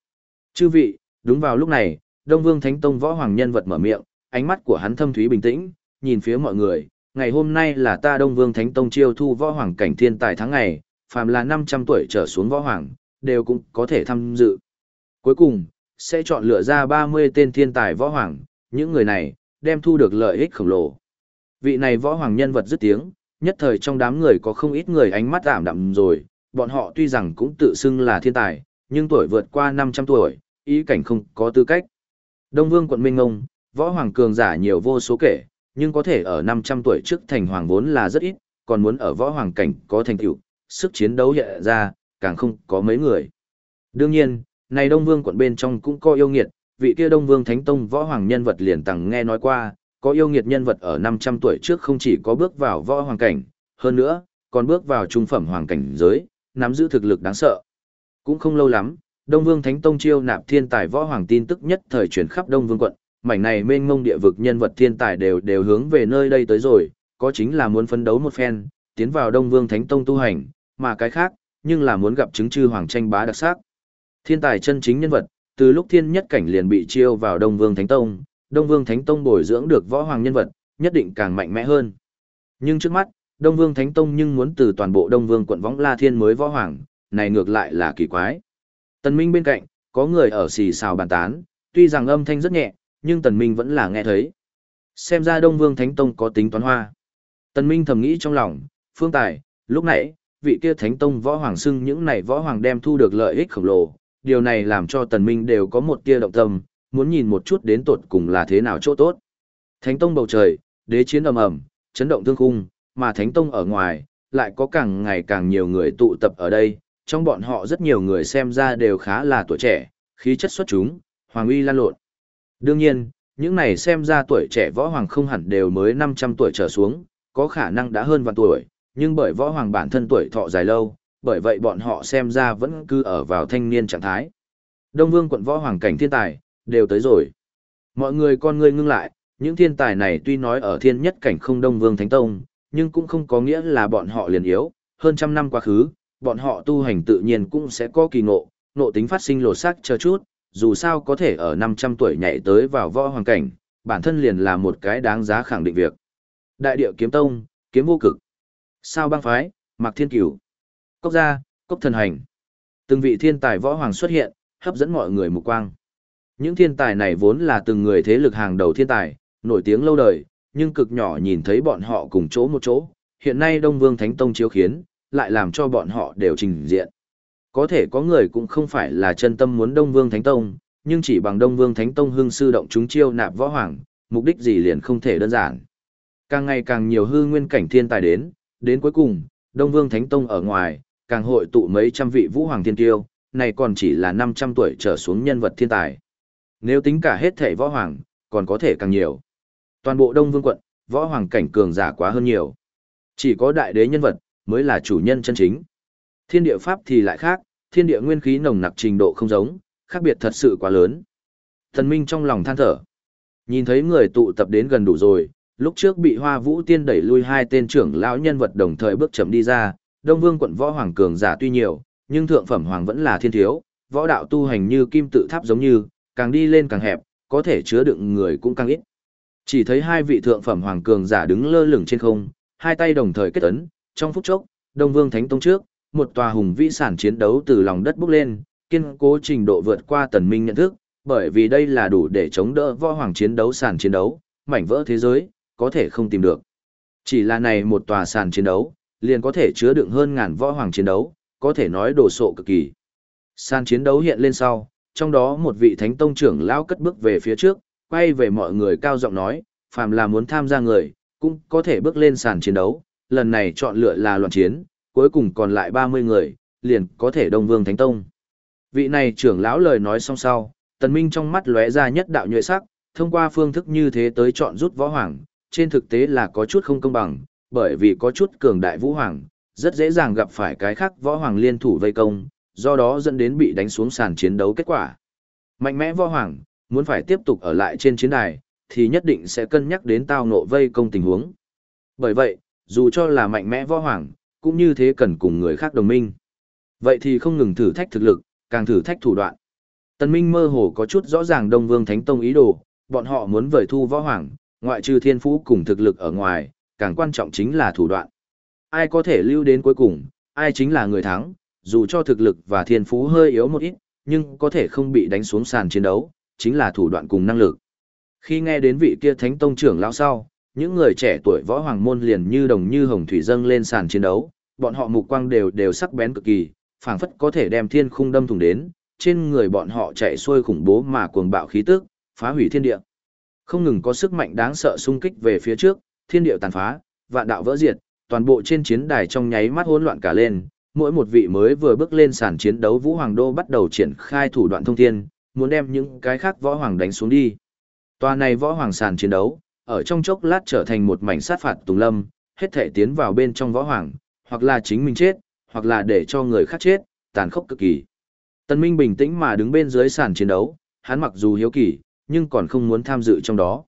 Chư vị, đúng vào lúc này, Đông Vương Thánh Tông võ hoàng nhân vật mở miệng, ánh mắt của hắn thâm thúy bình tĩnh, nhìn phía mọi người, ngày hôm nay là ta Đông Vương Thánh Tông chiêu thu võ hoàng cảnh thiên tài tháng ngày, phàm là 500 tuổi trở xuống võ hoàng, đều cũng có thể tham dự. Cuối cùng, sẽ chọn lựa ra 30 tên thiên tài võ hoàng, những người này, đem thu được lợi ích khổng lồ. Vị này võ hoàng nhân vật dứt tiếng, nhất thời trong đám người có không ít người ánh mắt ảm đạm rồi, bọn họ tuy rằng cũng tự xưng là thiên tài, nhưng tuổi vượt qua 500 tuổi, ý cảnh không có tư cách. Đông Vương quận Minh Ngông, võ hoàng cường giả nhiều vô số kể, nhưng có thể ở 500 tuổi trước thành hoàng vốn là rất ít, còn muốn ở võ hoàng cảnh có thành tựu, sức chiến đấu hiện ra, càng không có mấy người. Đương nhiên, này Đông Vương quận bên trong cũng có yêu nghiệt, vị kia Đông Vương Thánh Tông võ hoàng nhân vật liền tầng nghe nói qua, có yêu nghiệt nhân vật ở 500 tuổi trước không chỉ có bước vào võ hoàng cảnh, hơn nữa, còn bước vào trung phẩm hoàng cảnh giới, nắm giữ thực lực đáng sợ. Cũng không lâu lắm, Đông Vương Thánh Tông chiêu nạp thiên tài võ hoàng tin tức nhất thời truyền khắp Đông Vương quận, mảnh này mênh mông địa vực nhân vật thiên tài đều đều hướng về nơi đây tới rồi, có chính là muốn phấn đấu một phen, tiến vào Đông Vương Thánh Tông tu hành, mà cái khác, nhưng là muốn gặp chứng chư hoàng tranh bá đặc sắc. Thiên tài chân chính nhân vật, từ lúc thiên nhất cảnh liền bị chiêu vào Đông Vương Thánh Tông, Đông Vương Thánh Tông bồi dưỡng được võ hoàng nhân vật, nhất định càng mạnh mẽ hơn. Nhưng trước mắt, Đông Vương Thánh Tông nhưng muốn từ toàn bộ Đông Vương quận võng La Thiên mới võ hoàng, này ngược lại là kỳ quái. Tần Minh bên cạnh, có người ở xì xào bàn tán, tuy rằng âm thanh rất nhẹ, nhưng Tần Minh vẫn là nghe thấy. Xem ra Đông Vương Thánh Tông có tính toán hoa. Tần Minh thầm nghĩ trong lòng, phương tài, lúc nãy, vị kia Thánh Tông võ hoàng xưng những này võ hoàng đem thu được lợi ích khổng lồ, điều này làm cho Tần Minh đều có một tia động tâm, muốn nhìn một chút đến tột cùng là thế nào chỗ tốt. Thánh Tông bầu trời, đế chiến ầm ầm, chấn động thương khung, mà Thánh Tông ở ngoài, lại có càng ngày càng nhiều người tụ tập ở đây, trong bọn họ rất nhiều người xem ra đều khá là tuổi trẻ, khí chất xuất chúng, hoàng uy lan lộn. Đương nhiên, những này xem ra tuổi trẻ võ hoàng không hẳn đều mới 500 tuổi trở xuống, có khả năng đã hơn vạn tuổi, nhưng bởi võ hoàng bản thân tuổi thọ dài lâu, bởi vậy bọn họ xem ra vẫn cứ ở vào thanh niên trạng thái. Đông Vương quận võ hoàng cảnh thiên tài, đều tới rồi. Mọi người con người ngưng lại, những thiên tài này tuy nói ở thiên nhất cảnh không Đông Vương Thánh Tông, nhưng cũng không có nghĩa là bọn họ liền yếu, hơn trăm năm quá khứ, bọn họ tu hành tự nhiên cũng sẽ có kỳ ngộ, ngộ tính phát sinh lột xác chờ chút, dù sao có thể ở 500 tuổi nhảy tới vào võ hoàng cảnh, bản thân liền là một cái đáng giá khẳng định việc. Đại địa kiếm tông, kiếm vô cực. Sao băng phái, Mạc Thiên Cửu. Cốc gia, Cốc thần hành. Từng vị thiên tài võ hoàng xuất hiện, hấp dẫn mọi người mục quang. Những thiên tài này vốn là từng người thế lực hàng đầu thiên tài, nổi tiếng lâu đời, nhưng cực nhỏ nhìn thấy bọn họ cùng chỗ một chỗ. Hiện nay Đông Vương Thánh Tông chiếu khiến, lại làm cho bọn họ đều trình diện. Có thể có người cũng không phải là chân tâm muốn Đông Vương Thánh Tông, nhưng chỉ bằng Đông Vương Thánh Tông hưng sư động chúng chiêu nạp võ hoàng, mục đích gì liền không thể đơn giản. Càng ngày càng nhiều hư nguyên cảnh thiên tài đến, đến cuối cùng, Đông Vương Thánh Tông ở ngoài, càng hội tụ mấy trăm vị vũ hoàng thiên tiêu, này còn chỉ là 500 tuổi trở xuống nhân vật thiên tài. Nếu tính cả hết thể võ hoàng, còn có thể càng nhiều. Toàn bộ Đông Vương quận, võ hoàng cảnh cường giả quá hơn nhiều. Chỉ có đại đế nhân vật, mới là chủ nhân chân chính. Thiên địa pháp thì lại khác, thiên địa nguyên khí nồng nặc trình độ không giống, khác biệt thật sự quá lớn. Thần Minh trong lòng than thở. Nhìn thấy người tụ tập đến gần đủ rồi, lúc trước bị Hoa Vũ Tiên đẩy lui hai tên trưởng lão nhân vật đồng thời bước chậm đi ra, Đông Vương quận võ hoàng cường giả tuy nhiều, nhưng thượng phẩm hoàng vẫn là thiên thiếu, võ đạo tu hành như kim tự tháp giống như, càng đi lên càng hẹp, có thể chứa đựng người cũng càng ít. Chỉ thấy hai vị thượng phẩm hoàng cường giả đứng lơ lửng trên không, hai tay đồng thời kết ấn, trong phút chốc, Đông Vương Thánh Tông trước, một tòa hùng vĩ sản chiến đấu từ lòng đất bốc lên, kiên cố trình độ vượt qua tần minh nhận thức, bởi vì đây là đủ để chống đỡ võ hoàng chiến đấu sàn chiến đấu, mảnh vỡ thế giới, có thể không tìm được. Chỉ là này một tòa sàn chiến đấu, liền có thể chứa đựng hơn ngàn võ hoàng chiến đấu, có thể nói đồ sộ cực kỳ. Sàn chiến đấu hiện lên sau, trong đó một vị thánh tông trưởng lão cất bước về phía trước, quay về mọi người cao giọng nói, phàm là muốn tham gia người, cũng có thể bước lên sàn chiến đấu, lần này chọn lựa là loạn chiến, cuối cùng còn lại 30 người, liền có thể Đông Vương Thánh Tông. Vị này trưởng lão lời nói xong sau, Tần Minh trong mắt lóe ra nhất đạo nhuệ sắc, thông qua phương thức như thế tới chọn rút võ hoàng, trên thực tế là có chút không công bằng, bởi vì có chút cường đại vũ hoàng, rất dễ dàng gặp phải cái khác võ hoàng liên thủ vây công, do đó dẫn đến bị đánh xuống sàn chiến đấu kết quả. Mạnh mẽ võ hoàng, muốn phải tiếp tục ở lại trên chiến đài, thì nhất định sẽ cân nhắc đến tao ngộ vây công tình huống. Bởi vậy, dù cho là mạnh mẽ võ hoàng, cũng như thế cần cùng người khác đồng minh. Vậy thì không ngừng thử thách thực lực, càng thử thách thủ đoạn. Tần Minh mơ hồ có chút rõ ràng Đông Vương Thánh Tông ý đồ, bọn họ muốn vời thu võ hoàng, ngoại trừ thiên phú cùng thực lực ở ngoài, càng quan trọng chính là thủ đoạn. Ai có thể lưu đến cuối cùng, ai chính là người thắng, dù cho thực lực và thiên phú hơi yếu một ít, nhưng có thể không bị đánh xuống sàn chiến đấu, chính là thủ đoạn cùng năng lực. Khi nghe đến vị kia thánh tông trưởng lão sau, những người trẻ tuổi võ hoàng môn liền như đồng như hồng thủy dâng lên sàn chiến đấu, bọn họ mục quang đều đều sắc bén cực kỳ, phảng phất có thể đem thiên khung đâm thủng đến, trên người bọn họ chạy xuôi khủng bố mà cuồng bạo khí tức, phá hủy thiên địa. Không ngừng có sức mạnh đáng sợ xung kích về phía trước, thiên địa tàn phá, vạn đạo vỡ diệt, toàn bộ trên chiến đài trong nháy mắt hỗn loạn cả lên, mỗi một vị mới vừa bước lên sàn chiến đấu Vũ Hoàng Đô bắt đầu triển khai thủ đoạn thông thiên, muốn đem những cái khác võ hoàng đánh xuống đi. Tòa này võ hoàng sàn chiến đấu, ở trong chốc lát trở thành một mảnh sát phạt tùng lâm, hết thể tiến vào bên trong võ hoàng, hoặc là chính mình chết, hoặc là để cho người khác chết, tàn khốc cực kỳ. Tân Minh bình tĩnh mà đứng bên dưới sàn chiến đấu, hắn mặc dù hiếu kỳ, nhưng còn không muốn tham dự trong đó.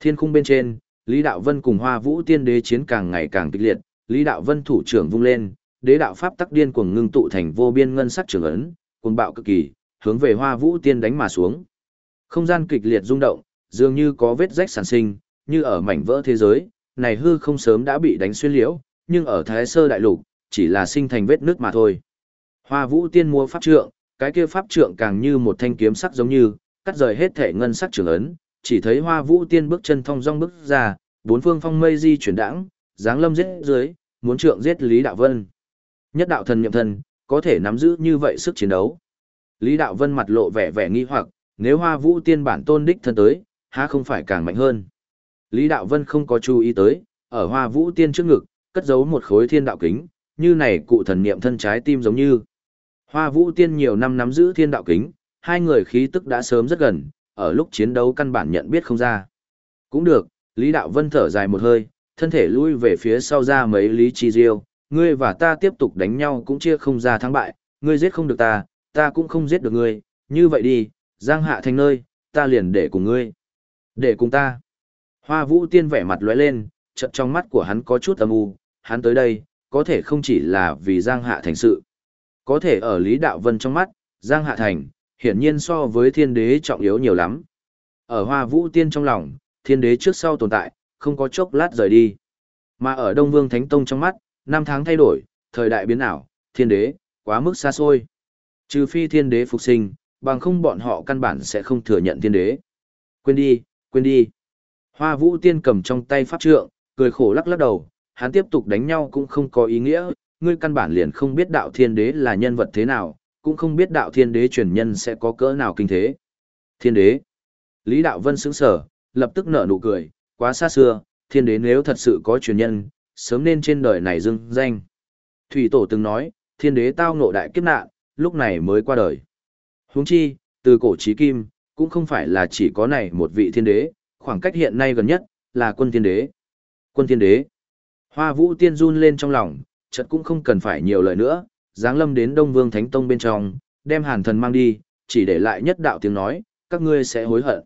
Thiên khung bên trên, Lý Đạo Vân cùng Hoa Vũ Tiên Đế chiến càng ngày càng kịch liệt, Lý Đạo Vân thủ trưởng vung lên, đế đạo pháp tắc điên cuồng ngưng tụ thành vô biên ngân sắc trường ấn, cuồng bạo cực kỳ, hướng về Hoa Vũ Tiên đánh mà xuống. Không gian kịch liệt rung động, dường như có vết rách sản sinh, như ở mảnh vỡ thế giới, này hư không sớm đã bị đánh xuyên liễu, nhưng ở Thái Sơ đại lục, chỉ là sinh thành vết nước mà thôi. Hoa Vũ Tiên mua pháp trượng, cái kia pháp trượng càng như một thanh kiếm sắc giống như, cắt rời hết thể ngân sắc trường ấn, chỉ thấy Hoa Vũ Tiên bước chân thong dong bước ra, bốn phương phong mây di chuyển đãng, dáng lâm giết dưới, muốn trượng giết Lý Đạo Vân. Nhất đạo thần niệm thần, có thể nắm giữ như vậy sức chiến đấu. Lý Đạo Vân mặt lộ vẻ vẻ nghi hoặc, nếu Hoa Vũ Tiên bản tôn đích thân tới, há không phải càng mạnh hơn. Lý Đạo Vân không có chú ý tới, ở Hoa Vũ Tiên trước ngực, cất giấu một khối thiên đạo kính, như này cụ thần niệm thân trái tim giống như. Hoa Vũ Tiên nhiều năm nắm giữ thiên đạo kính, hai người khí tức đã sớm rất gần, ở lúc chiến đấu căn bản nhận biết không ra. Cũng được, Lý Đạo Vân thở dài một hơi, thân thể lui về phía sau ra mấy lý chi diêu, ngươi và ta tiếp tục đánh nhau cũng chia không ra thắng bại, ngươi giết không được ta, ta cũng không giết được ngươi, như vậy đi, giang hạ thành nơi, ta liền để cùng ngươi. Để cùng ta. Hoa Vũ Tiên vẻ mặt lóe lên, chợt trong mắt của hắn có chút âm u, hắn tới đây, có thể không chỉ là vì Giang Hạ Thành sự. Có thể ở Lý Đạo Vân trong mắt, Giang Hạ Thành, hiển nhiên so với thiên đế trọng yếu nhiều lắm. Ở Hoa Vũ Tiên trong lòng, thiên đế trước sau tồn tại, không có chốc lát rời đi. Mà ở Đông Vương Thánh Tông trong mắt, năm tháng thay đổi, thời đại biến ảo, thiên đế, quá mức xa xôi. Trừ phi thiên đế phục sinh, bằng không bọn họ căn bản sẽ không thừa nhận thiên đế. Quên đi, quên đi. Hoa Vũ Tiên cầm trong tay pháp trượng, cười khổ lắc lắc đầu, hắn tiếp tục đánh nhau cũng không có ý nghĩa, ngươi căn bản liền không biết đạo thiên đế là nhân vật thế nào, cũng không biết đạo thiên đế truyền nhân sẽ có cỡ nào kinh thế. Thiên đế. Lý Đạo Vân sững sở, lập tức nở nụ cười, quá xa xưa, thiên đế nếu thật sự có truyền nhân, sớm nên trên đời này dưng danh. Thủy Tổ từng nói, thiên đế tao ngộ đại kiếp nạn, lúc này mới qua đời. Huống chi, từ cổ chí kim, cũng không phải là chỉ có này một vị thiên đế, khoảng cách hiện nay gần nhất, là quân thiên đế. Quân thiên đế. Hoa vũ tiên run lên trong lòng, chợt cũng không cần phải nhiều lời nữa, giáng lâm đến Đông Vương Thánh Tông bên trong, đem hàn thần mang đi, chỉ để lại nhất đạo tiếng nói, các ngươi sẽ hối hận.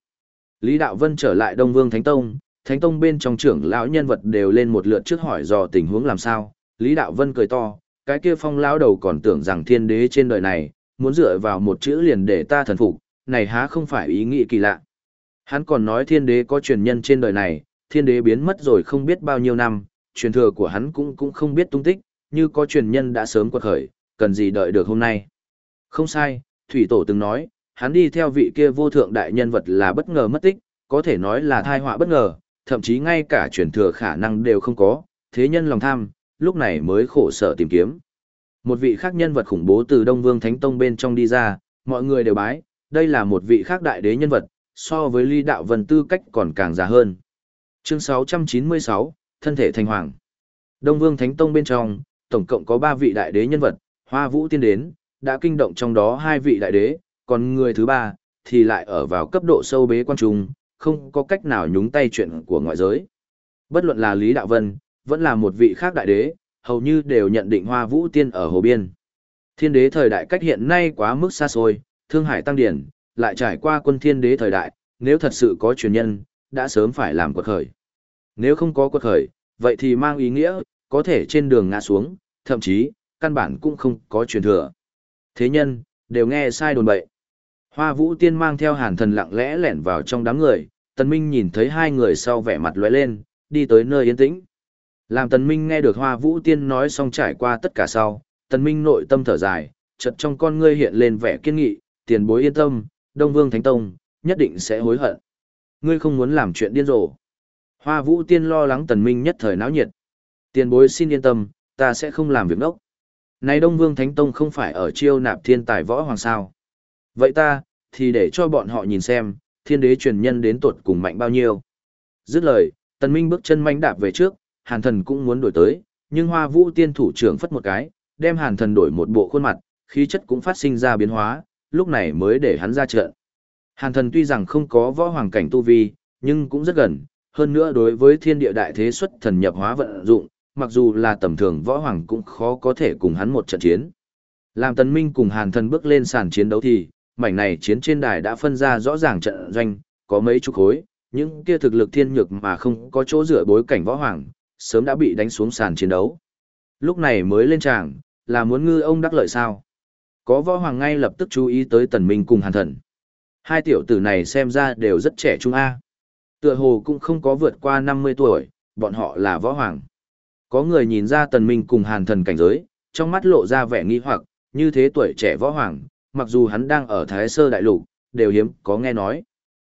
Lý Đạo Vân trở lại Đông Vương Thánh Tông, Thánh Tông bên trong trưởng lão nhân vật đều lên một lượt trước hỏi dò tình huống làm sao, Lý Đạo Vân cười to, cái kia phong lão đầu còn tưởng rằng thiên đế trên đời này, muốn dựa vào một chữ liền để ta thần phục, này há không phải ý nghĩ kỳ lạ. Hắn còn nói thiên đế có truyền nhân trên đời này, thiên đế biến mất rồi không biết bao nhiêu năm, truyền thừa của hắn cũng cũng không biết tung tích, như có truyền nhân đã sớm quật khởi, cần gì đợi được hôm nay. Không sai, Thủy Tổ từng nói, hắn đi theo vị kia vô thượng đại nhân vật là bất ngờ mất tích, có thể nói là thai họa bất ngờ, thậm chí ngay cả truyền thừa khả năng đều không có, thế nhân lòng tham, lúc này mới khổ sở tìm kiếm. Một vị khác nhân vật khủng bố từ Đông Vương Thánh Tông bên trong đi ra, mọi người đều bái, đây là một vị khác đại đế nhân vật, so với ly đạo vân tư cách còn càng già hơn. Chương 696, Thân thể thành hoàng. Đông Vương Thánh Tông bên trong, tổng cộng có 3 vị đại đế nhân vật, Hoa Vũ tiên đến, đã kinh động trong đó hai vị đại đế, còn người thứ ba thì lại ở vào cấp độ sâu bế quan trung, không có cách nào nhúng tay chuyện của ngoại giới. Bất luận là Lý Đạo Vân, vẫn là một vị khác đại đế, hầu như đều nhận định Hoa Vũ tiên ở hồ biên. Thiên đế thời đại cách hiện nay quá mức xa xôi, Thương Hải tăng điển, lại trải qua quân thiên đế thời đại, nếu thật sự có truyền nhân, đã sớm phải làm quật khởi. Nếu không có quật khởi, vậy thì mang ý nghĩa, có thể trên đường ngã xuống, thậm chí, căn bản cũng không có truyền thừa. Thế nhân, đều nghe sai đồn bậy. Hoa vũ tiên mang theo hàn thần lặng lẽ lẻn vào trong đám người, tần minh nhìn thấy hai người sau vẻ mặt lóe lên, đi tới nơi yên tĩnh. Làm tần minh nghe được hoa vũ tiên nói xong trải qua tất cả sau, tần minh nội tâm thở dài, chợt trong con ngươi hiện lên vẻ kiên nghị, tiền bối yên tâm, Đông Vương Thánh Tông, nhất định sẽ hối hận. Ngươi không muốn làm chuyện điên rồ. Hoa Vũ Tiên lo lắng Tần Minh nhất thời náo nhiệt. Tiền bối xin yên tâm, ta sẽ không làm việc ngốc. Này Đông Vương Thánh Tông không phải ở chiêu nạp thiên tài võ hoàng sao. Vậy ta, thì để cho bọn họ nhìn xem, thiên đế truyền nhân đến tuột cùng mạnh bao nhiêu. Dứt lời, Tần Minh bước chân manh đạp về trước, Hàn Thần cũng muốn đổi tới, nhưng Hoa Vũ Tiên thủ trưởng phất một cái, đem Hàn Thần đổi một bộ khuôn mặt, khí chất cũng phát sinh ra biến hóa, lúc này mới để hắn ra trận. Hàn thần tuy rằng không có võ hoàng cảnh tu vi, nhưng cũng rất gần, hơn nữa đối với thiên địa đại thế xuất thần nhập hóa vận dụng, mặc dù là tầm thường võ hoàng cũng khó có thể cùng hắn một trận chiến. Làm tần minh cùng hàn thần bước lên sàn chiến đấu thì, mảnh này chiến trên đài đã phân ra rõ ràng trận doanh, có mấy chục khối, những kia thực lực thiên nhược mà không có chỗ dựa bối cảnh võ hoàng, sớm đã bị đánh xuống sàn chiến đấu. Lúc này mới lên tràng, là muốn ngư ông đắc lợi sao? Có võ hoàng ngay lập tức chú ý tới tần minh cùng hàn thần. Hai tiểu tử này xem ra đều rất trẻ trung A. Tựa hồ cũng không có vượt qua 50 tuổi, bọn họ là võ hoàng. Có người nhìn ra tần minh cùng hàn thần cảnh giới, trong mắt lộ ra vẻ nghi hoặc, như thế tuổi trẻ võ hoàng, mặc dù hắn đang ở Thái Sơ Đại Lục, đều hiếm có nghe nói.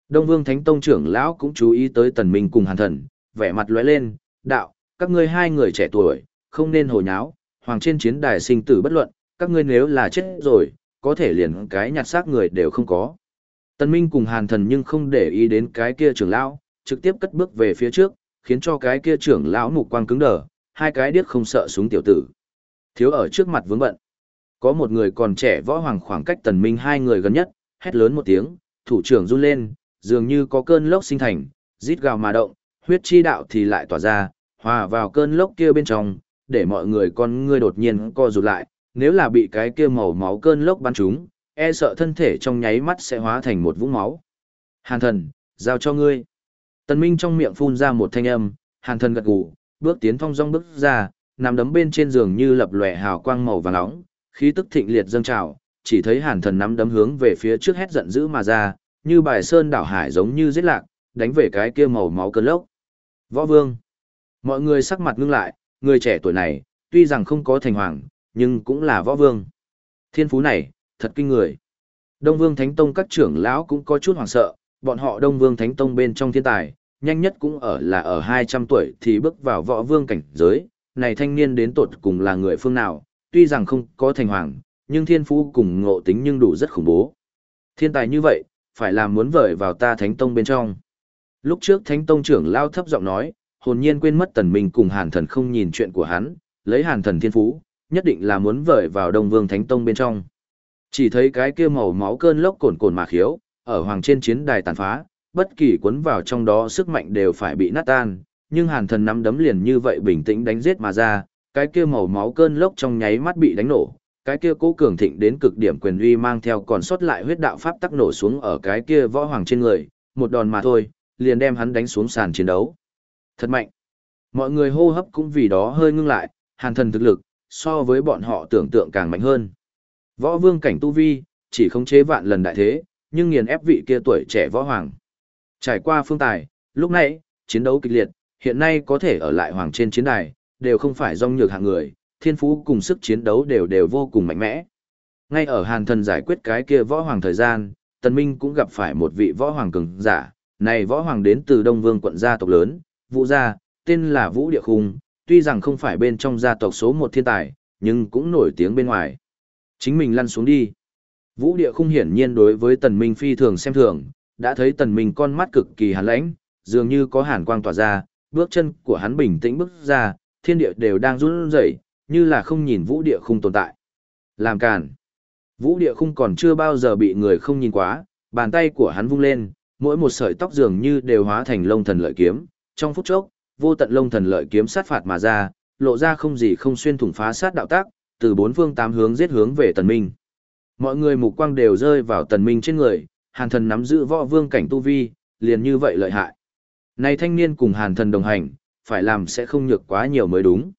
Đông Vương Thánh Tông trưởng lão cũng chú ý tới tần minh cùng hàn thần, vẻ mặt lóe lên, đạo, các ngươi hai người trẻ tuổi, không nên hồ nháo, hoàng trên chiến đài sinh tử bất luận, các ngươi nếu là chết rồi, có thể liền cái nhặt xác người đều không có. Tần Minh cùng Hàn Thần nhưng không để ý đến cái kia trưởng lão, trực tiếp cất bước về phía trước, khiến cho cái kia trưởng lão mục quang cứng đờ, hai cái điếc không sợ súng tiểu tử. Thiếu ở trước mặt vướng bận. Có một người còn trẻ võ hoàng khoảng cách Tần Minh hai người gần nhất, hét lớn một tiếng, thủ trưởng run lên, dường như có cơn lốc sinh thành, rít gào mà động, huyết chi đạo thì lại tỏa ra, hòa vào cơn lốc kia bên trong, để mọi người con ngươi đột nhiên co rụt lại, nếu là bị cái kia màu máu cơn lốc bắn trúng, e sợ thân thể trong nháy mắt sẽ hóa thành một vũng máu. Hàn thần, giao cho ngươi. Tần Minh trong miệng phun ra một thanh âm, hàn thần gật gù, bước tiến thong dong bước ra, nằm đấm bên trên giường như lập lòe hào quang màu vàng nóng, khí tức thịnh liệt dâng trào, chỉ thấy hàn thần nắm đấm hướng về phía trước hét giận dữ mà ra, như bài sơn đảo hải giống như giết lạc, đánh về cái kia màu máu cơn lốc. Võ vương. Mọi người sắc mặt ngưng lại, người trẻ tuổi này, tuy rằng không có thành hoàng, nhưng cũng là võ vương. Thiên phú này, thật kinh người. Đông Vương Thánh Tông các trưởng lão cũng có chút hoảng sợ, bọn họ Đông Vương Thánh Tông bên trong thiên tài, nhanh nhất cũng ở là ở 200 tuổi thì bước vào võ vương cảnh giới, này thanh niên đến tột cùng là người phương nào, tuy rằng không có thành hoàng, nhưng thiên phú cùng ngộ tính nhưng đủ rất khủng bố. Thiên tài như vậy, phải làm muốn vời vào ta Thánh Tông bên trong. Lúc trước Thánh Tông trưởng lao thấp giọng nói, hồn nhiên quên mất tần mình cùng hàn thần không nhìn chuyện của hắn, lấy hàn thần thiên phú, nhất định là muốn vời vào Đông Vương Thánh Tông bên trong. Chỉ thấy cái kia màu máu cơn lốc cồn cồn mà khiếu, ở hoàng trên chiến đài tàn phá, bất kỳ cuốn vào trong đó sức mạnh đều phải bị nát tan, nhưng hàn thần nắm đấm liền như vậy bình tĩnh đánh giết mà ra, cái kia màu máu cơn lốc trong nháy mắt bị đánh nổ, cái kia cố cường thịnh đến cực điểm quyền uy mang theo còn sót lại huyết đạo pháp tắc nổ xuống ở cái kia võ hoàng trên người, một đòn mà thôi, liền đem hắn đánh xuống sàn chiến đấu. Thật mạnh. Mọi người hô hấp cũng vì đó hơi ngưng lại, hàn thần thực lực, so với bọn họ tưởng tượng càng mạnh hơn. Võ vương cảnh tu vi, chỉ khống chế vạn lần đại thế, nhưng nghiền ép vị kia tuổi trẻ võ hoàng. Trải qua phương tài, lúc nãy, chiến đấu kịch liệt, hiện nay có thể ở lại hoàng trên chiến đài, đều không phải dòng nhược hạng người, thiên phú cùng sức chiến đấu đều đều vô cùng mạnh mẽ. Ngay ở hàn thần giải quyết cái kia võ hoàng thời gian, tần minh cũng gặp phải một vị võ hoàng cường giả, này võ hoàng đến từ Đông Vương quận gia tộc lớn, Vũ gia, tên là Vũ Địa Khung, tuy rằng không phải bên trong gia tộc số một thiên tài, nhưng cũng nổi tiếng bên ngoài. Chính mình lăn xuống đi. Vũ Địa Khung hiển nhiên đối với Tần Minh phi thường xem thường, đã thấy Tần Minh con mắt cực kỳ hàn lãnh, dường như có hàn quang tỏa ra, bước chân của hắn bình tĩnh bước ra, thiên địa đều đang run rẩy, như là không nhìn Vũ Địa Khung tồn tại. Làm càn. Vũ Địa Khung còn chưa bao giờ bị người không nhìn quá, bàn tay của hắn vung lên, mỗi một sợi tóc dường như đều hóa thành lông thần lợi kiếm, trong phút chốc, vô tận lông thần lợi kiếm sát phạt mà ra, lộ ra không gì không xuyên thủng phá sát đạo tác, từ bốn phương tám hướng giết hướng về Tần Minh. Mọi người mục quang đều rơi vào Tần Minh trên người, Hàn Thần nắm giữ võ vương cảnh tu vi, liền như vậy lợi hại. Này thanh niên cùng Hàn Thần đồng hành, phải làm sẽ không nhược quá nhiều mới đúng.